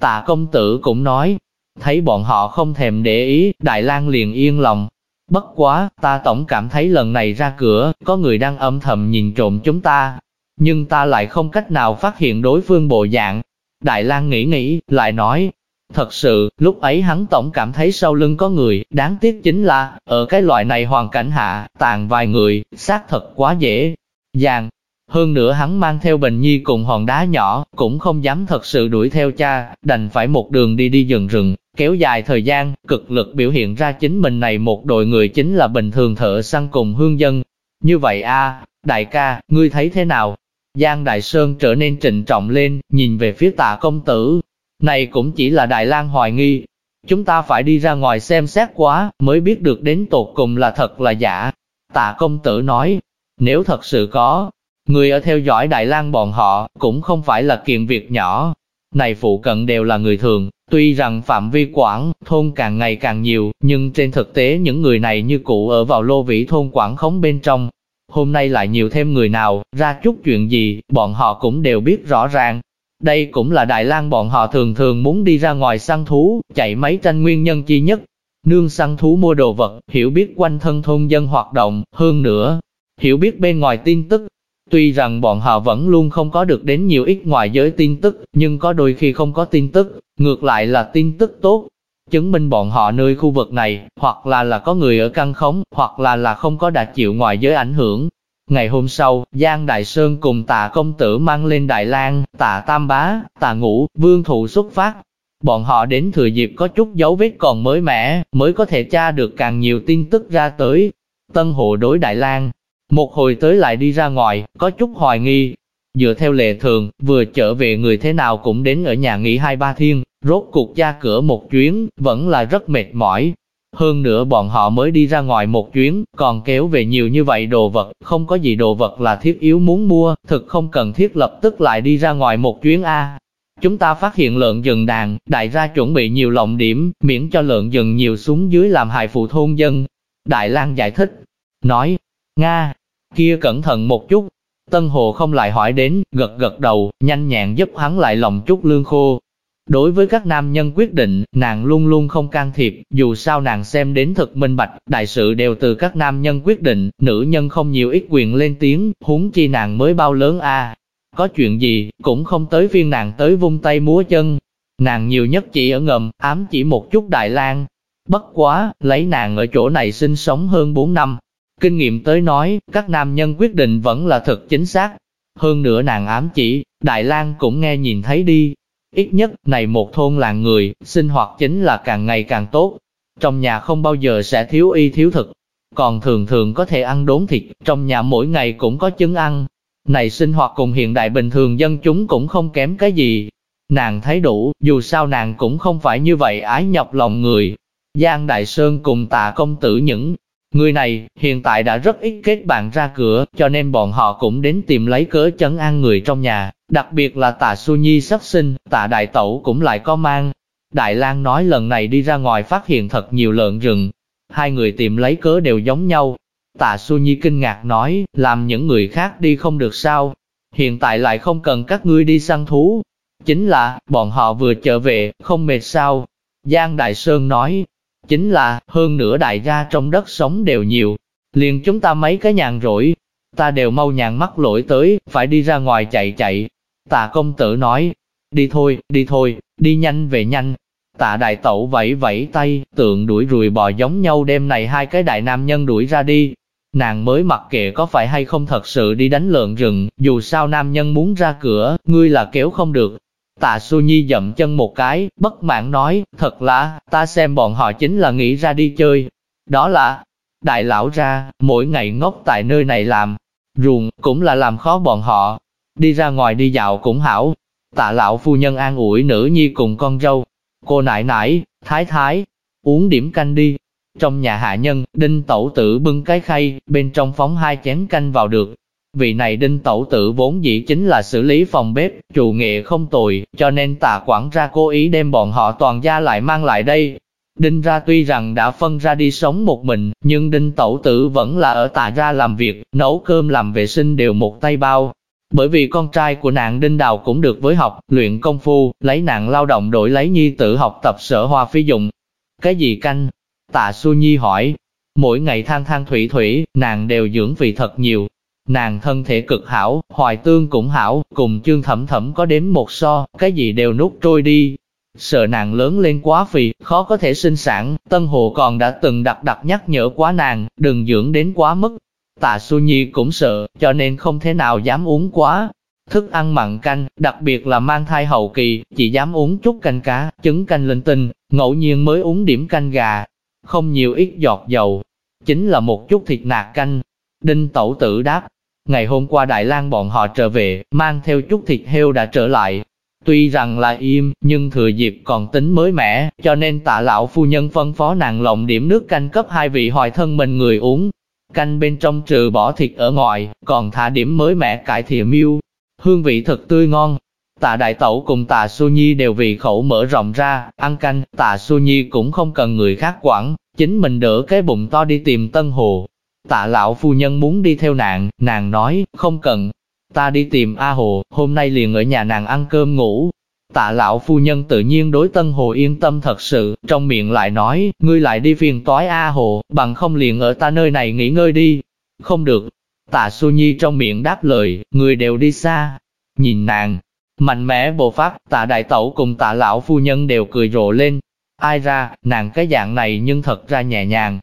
Tạ công tử cũng nói, thấy bọn họ không thèm để ý, Đại lang liền yên lòng. Bất quá, ta tổng cảm thấy lần này ra cửa, có người đang âm thầm nhìn trộm chúng ta. Nhưng ta lại không cách nào phát hiện đối phương bộ dạng. Đại lang nghĩ nghĩ, lại nói, Thật sự, lúc ấy hắn tổng cảm thấy sau lưng có người, đáng tiếc chính là, ở cái loại này hoàn cảnh hạ, tàn vài người, xác thật quá dễ. Dàng, hơn nữa hắn mang theo Bình Nhi cùng hòn đá nhỏ, cũng không dám thật sự đuổi theo cha, đành phải một đường đi đi dần rừng, kéo dài thời gian, cực lực biểu hiện ra chính mình này một đội người chính là bình thường thợ săn cùng hương dân. Như vậy a đại ca, ngươi thấy thế nào? Giang Đại Sơn trở nên trịnh trọng lên, nhìn về phía tạ công tử. Này cũng chỉ là Đại lang hoài nghi. Chúng ta phải đi ra ngoài xem xét quá, mới biết được đến tột cùng là thật là giả. Tạ công tử nói, nếu thật sự có, Người ở theo dõi Đại lang bọn họ, cũng không phải là kiện việc nhỏ. Này phụ cận đều là người thường, tuy rằng phạm vi quảng, thôn càng ngày càng nhiều, nhưng trên thực tế những người này như cũ ở vào lô vĩ thôn quảng khống bên trong. Hôm nay lại nhiều thêm người nào, ra chút chuyện gì, bọn họ cũng đều biết rõ ràng. Đây cũng là Đại lang bọn họ thường thường muốn đi ra ngoài săn thú, chạy mấy tranh nguyên nhân chi nhất. Nương săn thú mua đồ vật, hiểu biết quanh thân thôn dân hoạt động, hơn nữa, hiểu biết bên ngoài tin tức, Tuy rằng bọn họ vẫn luôn không có được đến nhiều ít ngoài giới tin tức, nhưng có đôi khi không có tin tức, ngược lại là tin tức tốt. Chứng minh bọn họ nơi khu vực này, hoặc là là có người ở căn khống, hoặc là là không có đạt chịu ngoài giới ảnh hưởng. Ngày hôm sau, Giang Đại Sơn cùng tạ công tử mang lên Đại lang tạ Tam Bá, tạ Ngũ, Vương Thụ xuất phát. Bọn họ đến thừa dịp có chút dấu vết còn mới mẻ, mới có thể tra được càng nhiều tin tức ra tới. Tân hộ đối Đại lang một hồi tới lại đi ra ngoài, có chút hoài nghi. Dựa theo lệ thường, vừa trở về người thế nào cũng đến ở nhà nghỉ hai ba thiên, rốt cuộc ra cửa một chuyến, vẫn là rất mệt mỏi. Hơn nữa bọn họ mới đi ra ngoài một chuyến, còn kéo về nhiều như vậy đồ vật, không có gì đồ vật là thiết yếu muốn mua, thực không cần thiết lập tức lại đi ra ngoài một chuyến A. Chúng ta phát hiện lợn rừng đàn, đại ra chuẩn bị nhiều lộng điểm, miễn cho lợn rừng nhiều xuống dưới làm hại phụ thôn dân. Đại lang giải thích, nói, Nga, kia cẩn thận một chút. Tân Hồ không lại hỏi đến, gật gật đầu, nhanh nhẹn giúp hắn lại lòng chút lương khô. Đối với các nam nhân quyết định, nàng luôn luôn không can thiệp, dù sao nàng xem đến thực minh bạch, đại sự đều từ các nam nhân quyết định, nữ nhân không nhiều ít quyền lên tiếng, huống chi nàng mới bao lớn a Có chuyện gì, cũng không tới phiên nàng tới vung tay múa chân. Nàng nhiều nhất chỉ ở ngầm, ám chỉ một chút Đại lang Bất quá, lấy nàng ở chỗ này sinh sống hơn 4 năm, Kinh nghiệm tới nói, các nam nhân quyết định vẫn là thật chính xác. Hơn nữa nàng ám chỉ, Đại lang cũng nghe nhìn thấy đi. Ít nhất, này một thôn làng người, sinh hoạt chính là càng ngày càng tốt. Trong nhà không bao giờ sẽ thiếu y thiếu thực. Còn thường thường có thể ăn đốn thịt, trong nhà mỗi ngày cũng có trứng ăn. Này sinh hoạt cùng hiện đại bình thường dân chúng cũng không kém cái gì. Nàng thấy đủ, dù sao nàng cũng không phải như vậy ái nhọc lòng người. Giang Đại Sơn cùng tạ công tử những Người này, hiện tại đã rất ít kết bạn ra cửa, cho nên bọn họ cũng đến tìm lấy cớ chấn an người trong nhà, đặc biệt là tạ Su Nhi sắp sinh, tạ Đại Tẩu cũng lại có mang. Đại lang nói lần này đi ra ngoài phát hiện thật nhiều lợn rừng, hai người tìm lấy cớ đều giống nhau. Tạ Su Nhi kinh ngạc nói, làm những người khác đi không được sao, hiện tại lại không cần các ngươi đi săn thú. Chính là, bọn họ vừa trở về, không mệt sao. Giang Đại Sơn nói, Chính là, hơn nửa đại gia trong đất sống đều nhiều. Liền chúng ta mấy cái nhàn rỗi, ta đều mau nhàn mắt lỗi tới, phải đi ra ngoài chạy chạy. Tạ công tử nói, đi thôi, đi thôi, đi nhanh về nhanh. Tạ đại tẩu vẫy vẫy tay, tượng đuổi rùi bò giống nhau đêm này hai cái đại nam nhân đuổi ra đi. Nàng mới mặc kệ có phải hay không thật sự đi đánh lợn rừng, dù sao nam nhân muốn ra cửa, ngươi là kéo không được. Tạ Su Nhi dậm chân một cái, bất mãn nói, thật là, ta xem bọn họ chính là nghĩ ra đi chơi. Đó là, đại lão ra, mỗi ngày ngốc tại nơi này làm, ruộng, cũng là làm khó bọn họ. Đi ra ngoài đi dạo cũng hảo. Tạ lão phu nhân an ủi nữ nhi cùng con dâu. Cô nại nại, thái thái, uống điểm canh đi. Trong nhà hạ nhân, đinh tẩu tử bưng cái khay, bên trong phóng hai chén canh vào được. Vị này đinh tẩu tử vốn dĩ chính là xử lý phòng bếp, chủ nghệ không tồi, cho nên tạ quản ra cố ý đem bọn họ toàn gia lại mang lại đây, Đinh ra tuy rằng đã phân ra đi sống một mình, nhưng đinh tẩu tử vẫn là ở tạ ra làm việc, nấu cơm làm vệ sinh đều một tay bao. Bởi vì con trai của nàng đinh đào cũng được với học, luyện công phu, lấy nàng lao động đổi lấy nhi tử học tập sở hoa phi dụng. Cái gì canh? Tạ Xu Nhi hỏi. Mỗi ngày than than thủy thủy, nàng đều dưỡng vị thật nhiều. Nàng thân thể cực hảo, hoài tương cũng hảo, cùng chương thẩm thẩm có đến một so, cái gì đều nút trôi đi, Sợ nàng lớn lên quá phì, khó có thể sinh sản, Tân Hồ còn đã từng đặc đặc nhắc nhở quá nàng, đừng dưỡng đến quá mức. Tạ Xu Nhi cũng sợ, cho nên không thể nào dám uống quá. Thức ăn mặn canh, đặc biệt là mang thai hậu kỳ, chỉ dám uống chút canh cá, trứng canh linh tinh, ngẫu nhiên mới uống điểm canh gà. Không nhiều ít giọt dầu, chính là một chút thịt nạc canh. Đinh Tẩu Tử đáp, ngày hôm qua Đại lang bọn họ trở về, mang theo chút thịt heo đã trở lại, Tuy rằng là im, nhưng thừa dịp còn tính mới mẻ, cho nên tạ lão phu nhân phân phó nàng lộng điểm nước canh cấp hai vị hoài thân mình người uống. Canh bên trong trừ bỏ thịt ở ngoài, còn thả điểm mới mẻ cải thìa miêu. Hương vị thật tươi ngon. Tạ đại tẩu cùng tạ su nhi đều vì khẩu mở rộng ra, ăn canh, tạ su nhi cũng không cần người khác quản, chính mình đỡ cái bụng to đi tìm tân hồ. Tạ lão phu nhân muốn đi theo nàng, nàng nói, không cần, ta đi tìm A Hồ, hôm nay liền ở nhà nàng ăn cơm ngủ. Tạ lão phu nhân tự nhiên đối Tân Hồ yên tâm thật sự, trong miệng lại nói, ngươi lại đi phiền toái A Hồ, bằng không liền ở ta nơi này nghỉ ngơi đi. Không được. Tạ Su Nhi trong miệng đáp lời, người đều đi xa. Nhìn nàng, mạnh mẽ bồ pháp tạ đại tẩu cùng tạ lão phu nhân đều cười rộ lên. Ai ra, nàng cái dạng này nhưng thật ra nhẹ nhàng.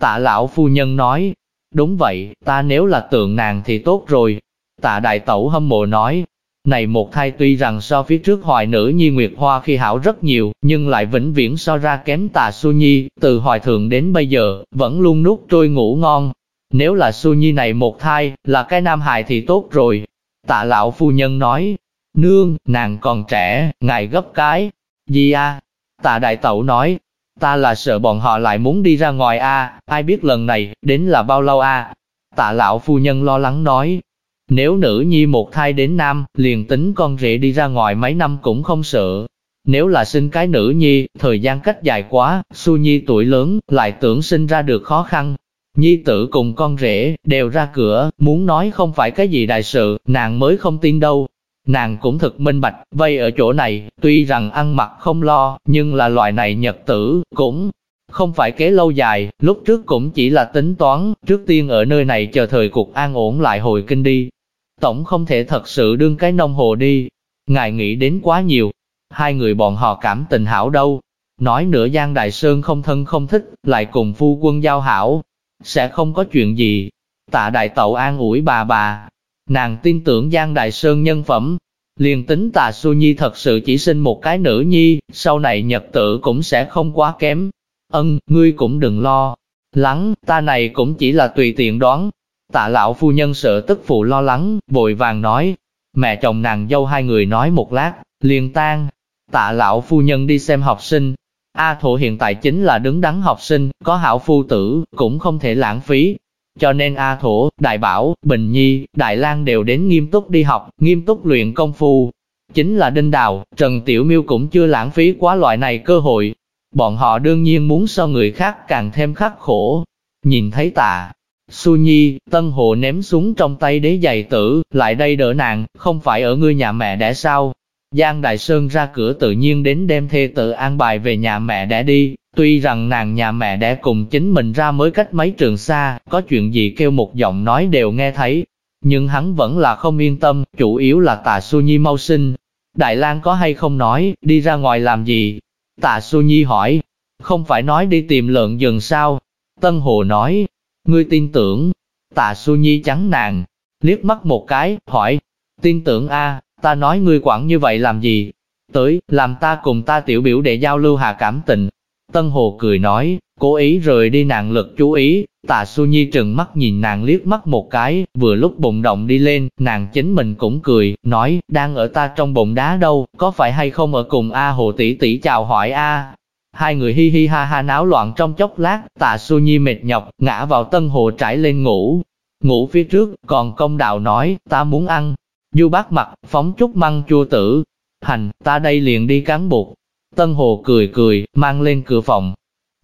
Tạ lão phu nhân nói, đúng vậy, ta nếu là tượng nàng thì tốt rồi, Tạ đại tẩu hâm mộ nói, này một thai tuy rằng so phía trước hoài nữ nhi Nguyệt Hoa khi hảo rất nhiều, nhưng lại vĩnh viễn so ra kém tà Su Nhi, từ hoài thượng đến bây giờ, vẫn luôn nút trôi ngủ ngon. Nếu là Su Nhi này một thai, là cái nam hài thì tốt rồi. Tạ lão phu nhân nói, nương, nàng còn trẻ, ngài gấp cái. Gì a? Tạ đại tẩu nói, ta là sợ bọn họ lại muốn đi ra ngoài a, ai biết lần này, đến là bao lâu a? Tạ lão phu nhân lo lắng nói, nếu nữ nhi một thai đến nam, liền tính con rể đi ra ngoài mấy năm cũng không sợ. Nếu là sinh cái nữ nhi, thời gian cách dài quá, su nhi tuổi lớn, lại tưởng sinh ra được khó khăn. Nhi tử cùng con rể, đều ra cửa, muốn nói không phải cái gì đại sự, nàng mới không tin đâu. Nàng cũng thực minh bạch, vây ở chỗ này, tuy rằng ăn mặc không lo, nhưng là loại này nhật tử, cũng không phải kế lâu dài, lúc trước cũng chỉ là tính toán, trước tiên ở nơi này chờ thời cuộc an ổn lại hồi kinh đi, tổng không thể thật sự đương cái nông hồ đi. Ngài nghĩ đến quá nhiều, hai người bọn họ cảm tình hảo đâu. Nói nữa Giang Đại Sơn không thân không thích, lại cùng phu quân giao hảo, sẽ không có chuyện gì. Tạ Đại Tẩu an ủi bà bà, nàng tin tưởng Giang Đại Sơn nhân phẩm. Liền tính tà su Nhi thật sự chỉ sinh một cái nữ nhi, sau này nhật tự cũng sẽ không quá kém. Ân, ngươi cũng đừng lo. Lắng, ta này cũng chỉ là tùy tiện đoán, Tạ lão phu nhân sợ tức phụ lo lắng, vội vàng nói. Mẹ chồng nàng dâu hai người nói một lát, liền tan. Tạ lão phu nhân đi xem học sinh. A thổ hiện tại chính là đứng đắn học sinh, có hảo phu tử, cũng không thể lãng phí. Cho nên A thổ, Đại Bảo, Bình Nhi, Đại lang đều đến nghiêm túc đi học, nghiêm túc luyện công phu. Chính là Đinh Đào, Trần Tiểu Miêu cũng chưa lãng phí quá loại này cơ hội. Bọn họ đương nhiên muốn so người khác càng thêm khắc khổ. Nhìn thấy tạ, Su Nhi, Tân Hồ ném súng trong tay đế giày tử, lại đây đỡ nàng, không phải ở ngươi nhà mẹ đẻ sao? Giang Đại Sơn ra cửa tự nhiên đến đem thê tử an bài về nhà mẹ đẻ đi, Tuy rằng nàng nhà mẹ đẻ cùng chính mình ra mới cách mấy trường xa, có chuyện gì kêu một giọng nói đều nghe thấy, nhưng hắn vẫn là không yên tâm, chủ yếu là tạ Su Nhi mau sinh. Đại lang có hay không nói, đi ra ngoài làm gì? Tạ Su Nhi hỏi, không phải nói đi tìm lợn rừng sao? Tân Hồ nói, ngươi tin tưởng. Tạ Su Nhi trắng nàng, liếc mắt một cái, hỏi, tin tưởng a, ta nói ngươi quản như vậy làm gì? Tới, làm ta cùng ta tiểu biểu để giao lưu hạ cảm tình. Tân Hồ cười nói, cố ý rời đi nàng lực chú ý, tạ su nhi trừng mắt nhìn nàng liếc mắt một cái, vừa lúc bụng động đi lên, nàng chính mình cũng cười, nói, đang ở ta trong bụng đá đâu, có phải hay không ở cùng A Hồ tỷ tỷ chào hỏi A. Hai người hi hi ha ha náo loạn trong chốc lát, tạ su nhi mệt nhọc, ngã vào tân hồ trải lên ngủ. Ngủ phía trước, còn công đạo nói, ta muốn ăn. Du bác mặt, phóng chút măng chua tử. Hành, ta đây liền đi cán bột. Tân hồ cười cười, mang lên cửa phòng,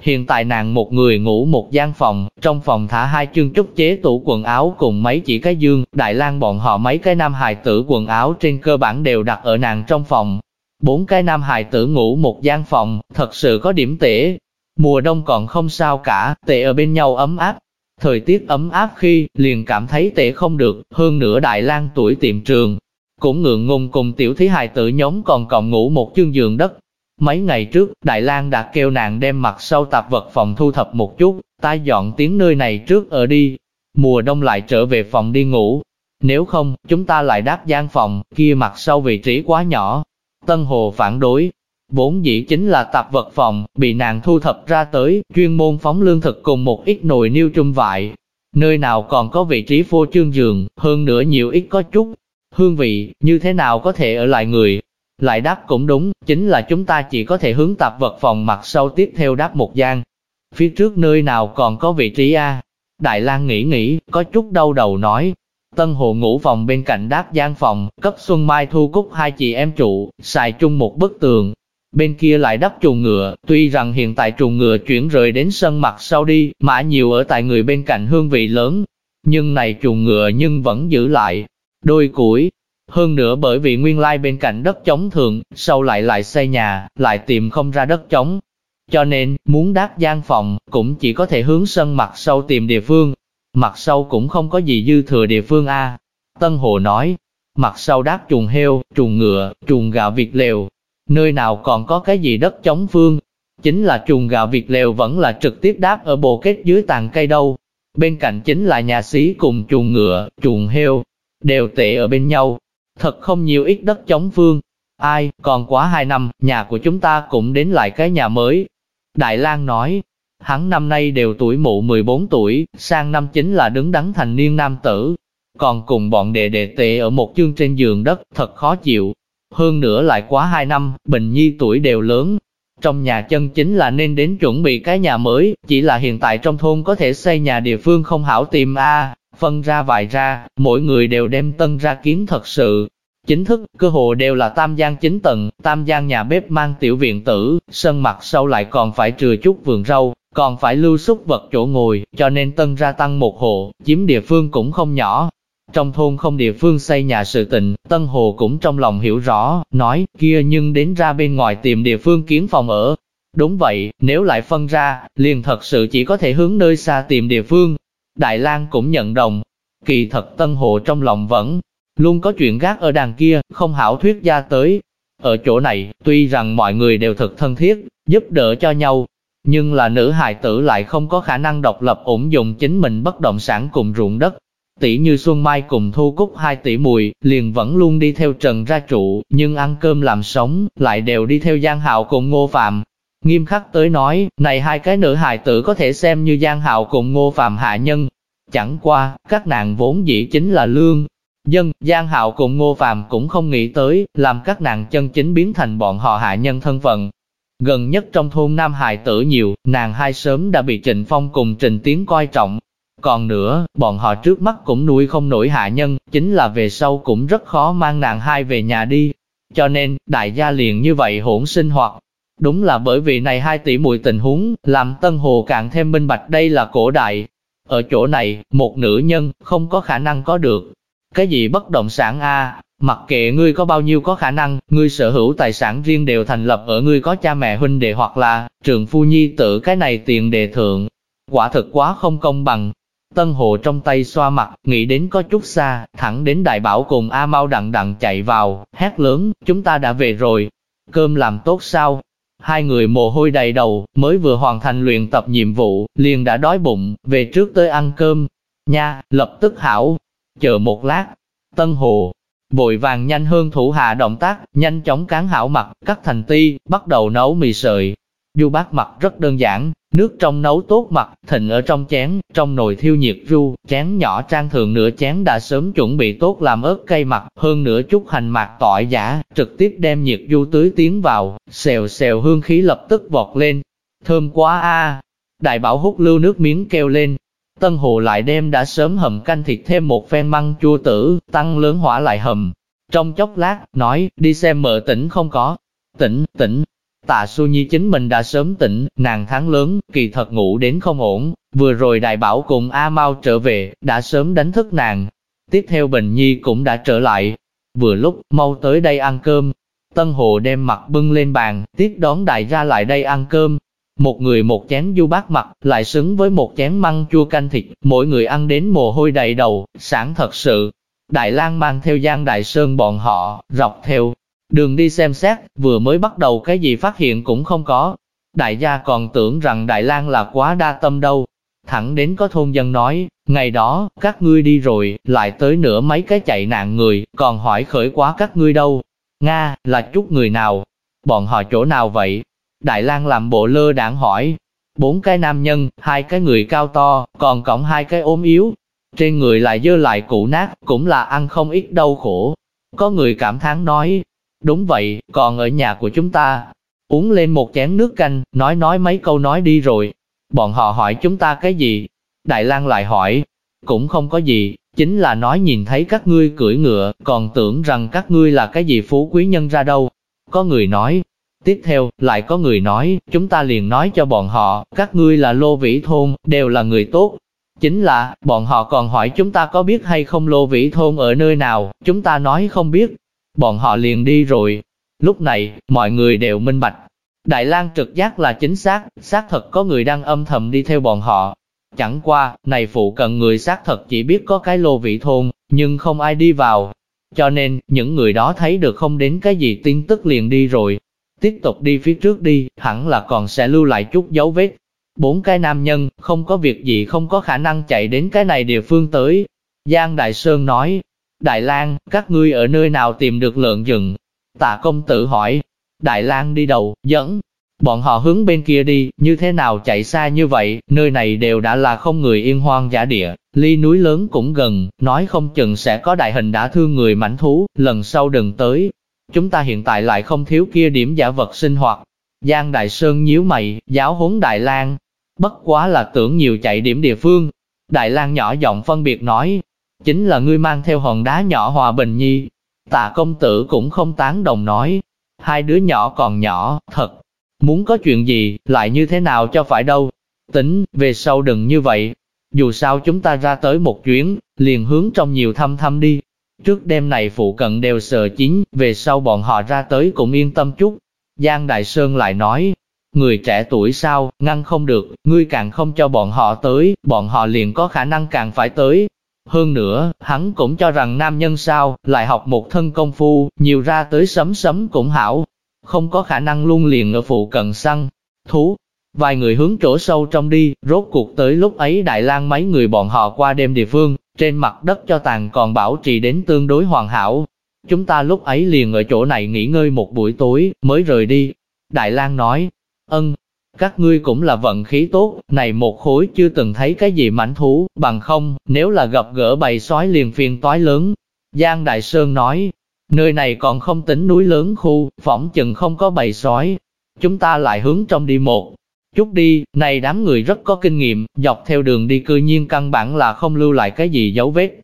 Hiện tại nàng một người ngủ một gian phòng, trong phòng thả hai chương trúc chế tủ quần áo cùng mấy chỉ cái dương, Đại lang bọn họ mấy cái nam hài tử quần áo trên cơ bản đều đặt ở nàng trong phòng. Bốn cái nam hài tử ngủ một gian phòng, thật sự có điểm tệ. Mùa đông còn không sao cả, tệ ở bên nhau ấm áp. Thời tiết ấm áp khi, liền cảm thấy tệ không được, hơn nữa Đại lang tuổi tiệm trường. Cũng ngượng ngùng cùng tiểu thí hài tử nhóm còn còn ngủ một chương giường đất, Mấy ngày trước, Đại lang đã kêu nàng đem mặt sau tạp vật phòng thu thập một chút, ta dọn tiếng nơi này trước ở đi. Mùa đông lại trở về phòng đi ngủ. Nếu không, chúng ta lại đáp gian phòng, kia mặt sau vị trí quá nhỏ. Tân Hồ phản đối. Vốn dĩ chính là tạp vật phòng, bị nàng thu thập ra tới, chuyên môn phóng lương thực cùng một ít nồi niêu trung vại. Nơi nào còn có vị trí phô trương giường, hơn nữa nhiều ít có chút. Hương vị, như thế nào có thể ở lại người, lại đáp cũng đúng, chính là chúng ta chỉ có thể hướng tạp vật phòng mặt sau tiếp theo đáp một gian. Phía trước nơi nào còn có vị trí A. Đại lang nghĩ nghĩ, có chút đau đầu nói. Tân hồ ngủ phòng bên cạnh đáp gian phòng, cấp Xuân Mai thu cúc hai chị em trụ, xài chung một bức tường. Bên kia lại đắp chuồng ngựa, tuy rằng hiện tại chuồng ngựa chuyển rời đến sân mặt sau đi, mã nhiều ở tại người bên cạnh hương vị lớn. Nhưng này chuồng ngựa nhưng vẫn giữ lại. Đôi củi, hơn nữa bởi vì nguyên lai bên cạnh đất trống thường, sau lại lại xây nhà, lại tìm không ra đất trống. Cho nên, muốn đáp gian phòng, cũng chỉ có thể hướng sân mặt sau tìm địa phương. Mặt sau cũng không có gì dư thừa địa phương A. Tân Hồ nói, mặt sau đáp chuồng heo, chuồng ngựa, chuồng gà việt lều. Nơi nào còn có cái gì đất trống phương? Chính là chuồng gà việt lều vẫn là trực tiếp đáp ở bồ kết dưới tàn cây đâu. Bên cạnh chính là nhà xí cùng chuồng ngựa, chuồng heo, đều tệ ở bên nhau, thật không nhiều ít đất chống phương. Ai, còn quá hai năm, nhà của chúng ta cũng đến lại cái nhà mới. Đại lang nói, hắn năm nay đều tuổi mụ 14 tuổi, sang năm chính là đứng đắn thành niên nam tử. Còn cùng bọn đệ đệ tệ ở một chương trên giường đất, thật khó chịu. Hơn nữa lại quá hai năm, Bình Nhi tuổi đều lớn. Trong nhà chân chính là nên đến chuẩn bị cái nhà mới, chỉ là hiện tại trong thôn có thể xây nhà địa phương không hảo tìm a phân ra vài ra, mỗi người đều đem tân ra kiến thật sự. Chính thức, cơ hồ đều là tam gian chính tầng, tam gian nhà bếp mang tiểu viện tử, sân mặt sau lại còn phải trừ chút vườn rau, còn phải lưu xúc vật chỗ ngồi, cho nên tân ra tăng một hộ, chiếm địa phương cũng không nhỏ. Trong thôn không địa phương xây nhà sự tịnh, Tân Hồ cũng trong lòng hiểu rõ, nói, kia nhưng đến ra bên ngoài tìm địa phương kiến phòng ở. Đúng vậy, nếu lại phân ra, liền thật sự chỉ có thể hướng nơi xa tìm địa phương, Đại lang cũng nhận đồng. Kỳ thật Tân Hồ trong lòng vẫn luôn có chuyện gác ở đàn kia, không hảo thuyết ra tới. Ở chỗ này, tuy rằng mọi người đều thật thân thiết, giúp đỡ cho nhau, nhưng là nữ hài tử lại không có khả năng độc lập ổn dùng chính mình bất động sản cùng ruộng đất. Tỷ như Xuân Mai cùng Thu Cúc hai tỷ mùi, liền vẫn luôn đi theo Trần ra trụ, nhưng ăn cơm làm sống, lại đều đi theo Giang Hạo cùng Ngô Phạm. Nghiêm khắc tới nói, này hai cái nữ hài tử có thể xem như Giang Hạo cùng Ngô Phạm hạ nhân. Chẳng qua, các nàng vốn dĩ chính là lương. Dân, Giang Hạo cùng Ngô Phạm cũng không nghĩ tới, làm các nàng chân chính biến thành bọn họ hạ nhân thân phận. Gần nhất trong thôn Nam Hài tử nhiều, nàng hai sớm đã bị Trịnh Phong cùng Trịnh Tiến coi trọng. Còn nữa, bọn họ trước mắt cũng nuôi không nổi hạ nhân, chính là về sau cũng rất khó mang nàng hai về nhà đi. Cho nên, đại gia liền như vậy hỗn sinh hoạt, Đúng là bởi vì này hai tỷ muội tình huống, làm Tân Hồ càng thêm minh bạch đây là cổ đại. Ở chỗ này, một nữ nhân không có khả năng có được. Cái gì bất động sản A, Mặc kệ ngươi có bao nhiêu có khả năng, ngươi sở hữu tài sản riêng đều thành lập ở ngươi có cha mẹ huynh đệ hoặc là trường phu nhi tự cái này tiền đề thượng. Quả thực quá không công bằng. Tân Hồ trong tay xoa mặt, nghĩ đến có chút xa, thẳng đến đại bảo cùng A Mau đặng đặng chạy vào, hét lớn, chúng ta đã về rồi. Cơm làm tốt sao? Hai người mồ hôi đầy đầu, mới vừa hoàn thành luyện tập nhiệm vụ, liền đã đói bụng, về trước tới ăn cơm. Nha, lập tức hảo. Chờ một lát. Tân Hồ, vội vàng nhanh hơn thủ hạ động tác, nhanh chóng cán hảo mặt, cắt thành ti, bắt đầu nấu mì sợi. Du bát mặt rất đơn giản, nước trong nấu tốt mặt, thịnh ở trong chén, trong nồi thiêu nhiệt ru, chén nhỏ trang thường nửa chén đã sớm chuẩn bị tốt làm ớt cây mặt, hơn nửa chút hành mạc tỏi giả, trực tiếp đem nhiệt du tưới tiến vào, xèo xèo hương khí lập tức vọt lên. Thơm quá a! Đại bảo hút lưu nước miếng kêu lên, Tân Hồ lại đem đã sớm hầm canh thịt thêm một phen măng chua tử, tăng lớn hỏa lại hầm. Trong chốc lát, nói, đi xem mợ tỉnh không có. Tỉnh, tỉnh. Tạ Xu Nhi chính mình đã sớm tỉnh, nàng tháng lớn, kỳ thật ngủ đến không ổn. Vừa rồi đại bảo cùng A Mau trở về, đã sớm đánh thức nàng. Tiếp theo Bình Nhi cũng đã trở lại. Vừa lúc, mau tới đây ăn cơm. Tân Hồ đem mặt bưng lên bàn, tiếp đón đại ra lại đây ăn cơm, một người một chén du bát mặt, lại xứng với một chén măng chua canh thịt, mỗi người ăn đến mồ hôi đầy đầu, sản thật sự. Đại lang mang theo Giang Đại Sơn bọn họ, dọc theo đường đi xem xét, vừa mới bắt đầu cái gì phát hiện cũng không có. Đại gia còn tưởng rằng Đại lang là quá đa tâm đâu. Thẳng đến có thôn dân nói, ngày đó, các ngươi đi rồi, lại tới nửa mấy cái chạy nạn người, còn hỏi khởi quá các ngươi đâu. Nga, là chút người nào? Bọn họ chỗ nào vậy? Đại lang làm bộ lơ đảng hỏi. Bốn cái nam nhân, hai cái người cao to, còn cộng hai cái ốm yếu. Trên người lại dơ lại cũ nát, cũng là ăn không ít đau khổ. Có người cảm thán nói, đúng vậy, còn ở nhà của chúng ta, uống lên một chén nước canh, nói nói mấy câu nói đi rồi. Bọn họ hỏi chúng ta cái gì? Đại lang lại hỏi, cũng không có gì, chính là nói nhìn thấy các ngươi cưỡi ngựa, còn tưởng rằng các ngươi là cái gì phú quý nhân ra đâu. Có người nói, Tiếp theo, lại có người nói, chúng ta liền nói cho bọn họ, các ngươi là lô vĩ thôn, đều là người tốt. Chính là, bọn họ còn hỏi chúng ta có biết hay không lô vĩ thôn ở nơi nào, chúng ta nói không biết. Bọn họ liền đi rồi. Lúc này, mọi người đều minh bạch. Đại lang trực giác là chính xác, xác thật có người đang âm thầm đi theo bọn họ. Chẳng qua, này phụ cận người xác thật chỉ biết có cái lô vị thôn, nhưng không ai đi vào. Cho nên, những người đó thấy được không đến cái gì tin tức liền đi rồi, tiếp tục đi phía trước đi, hẳn là còn sẽ lưu lại chút dấu vết. Bốn cái nam nhân, không có việc gì không có khả năng chạy đến cái này địa phương tới. Giang Đại Sơn nói, Đại lang các ngươi ở nơi nào tìm được lợn rừng? Tạ công tử hỏi, Đại lang đi đầu, dẫn. Bọn họ hướng bên kia đi, như thế nào chạy xa như vậy, nơi này đều đã là không người yên hoang giả địa, ly núi lớn cũng gần, nói không chừng sẽ có đại hình đã thương người mảnh thú, lần sau đừng tới, Chúng ta hiện tại lại không thiếu kia điểm giả vật sinh hoạt. Giang Đại Sơn nhíu mày, giáo huấn Đại lang Bất quá là tưởng nhiều chạy điểm địa phương. Đại lang nhỏ giọng phân biệt nói, chính là ngươi mang theo hòn đá nhỏ hòa bình nhi. Tạ công tử cũng không tán đồng nói, hai đứa nhỏ còn nhỏ, thật. Muốn có chuyện gì, lại như thế nào cho phải đâu. Tính, về sau đừng như vậy. Dù sao chúng ta ra tới một chuyến, liền hướng trong nhiều thăm thăm đi. Trước đêm này phụ cận đều sờ chín, về sau bọn họ ra tới cũng yên tâm chút. Giang Đại Sơn lại nói, người trẻ tuổi sao, ngăn không được, ngươi càng không cho bọn họ tới, bọn họ liền có khả năng càng phải tới. Hơn nữa, hắn cũng cho rằng nam nhân sao, lại học một thân công phu, nhiều ra tới sấm sấm cũng hảo. Không có khả năng luôn liền ở phụ cận săn, thú. Vài người hướng chỗ sâu trong đi, rốt cuộc tới lúc ấy Đại lang mấy người bọn họ qua đêm địa phương, trên mặt đất cho tàn còn bảo trì đến tương đối hoàn hảo. Chúng ta lúc ấy liền ở chỗ này nghỉ ngơi một buổi tối, mới rời đi. Đại lang nói, ân, các ngươi cũng là vận khí tốt, này một khối chưa từng thấy cái gì mảnh thú, bằng không, nếu là gặp gỡ bầy sói liền phiền toái lớn. Giang Đại Sơn nói, nơi này còn không tính núi lớn khu, phỏng chừng không có bầy sói. Chúng ta lại hướng trong đi một Chút đi, này đám người rất có kinh nghiệm, dọc theo đường đi cư nhiên căn bản là không lưu lại cái gì dấu vết.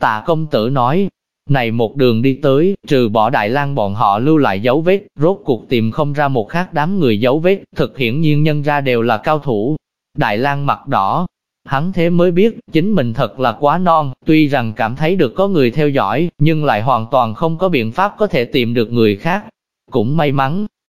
Tạ công tử nói, này một đường đi tới, trừ bỏ Đại lang bọn họ lưu lại dấu vết, rốt cuộc tìm không ra một khác đám người dấu vết, thực hiển nhiên nhân ra đều là cao thủ. Đại lang mặt đỏ, Hắn thế mới biết, chính mình thật là quá non, tuy rằng cảm thấy được có người theo dõi, nhưng lại hoàn toàn không có biện pháp có thể tìm được người khác. Cũng may mắn,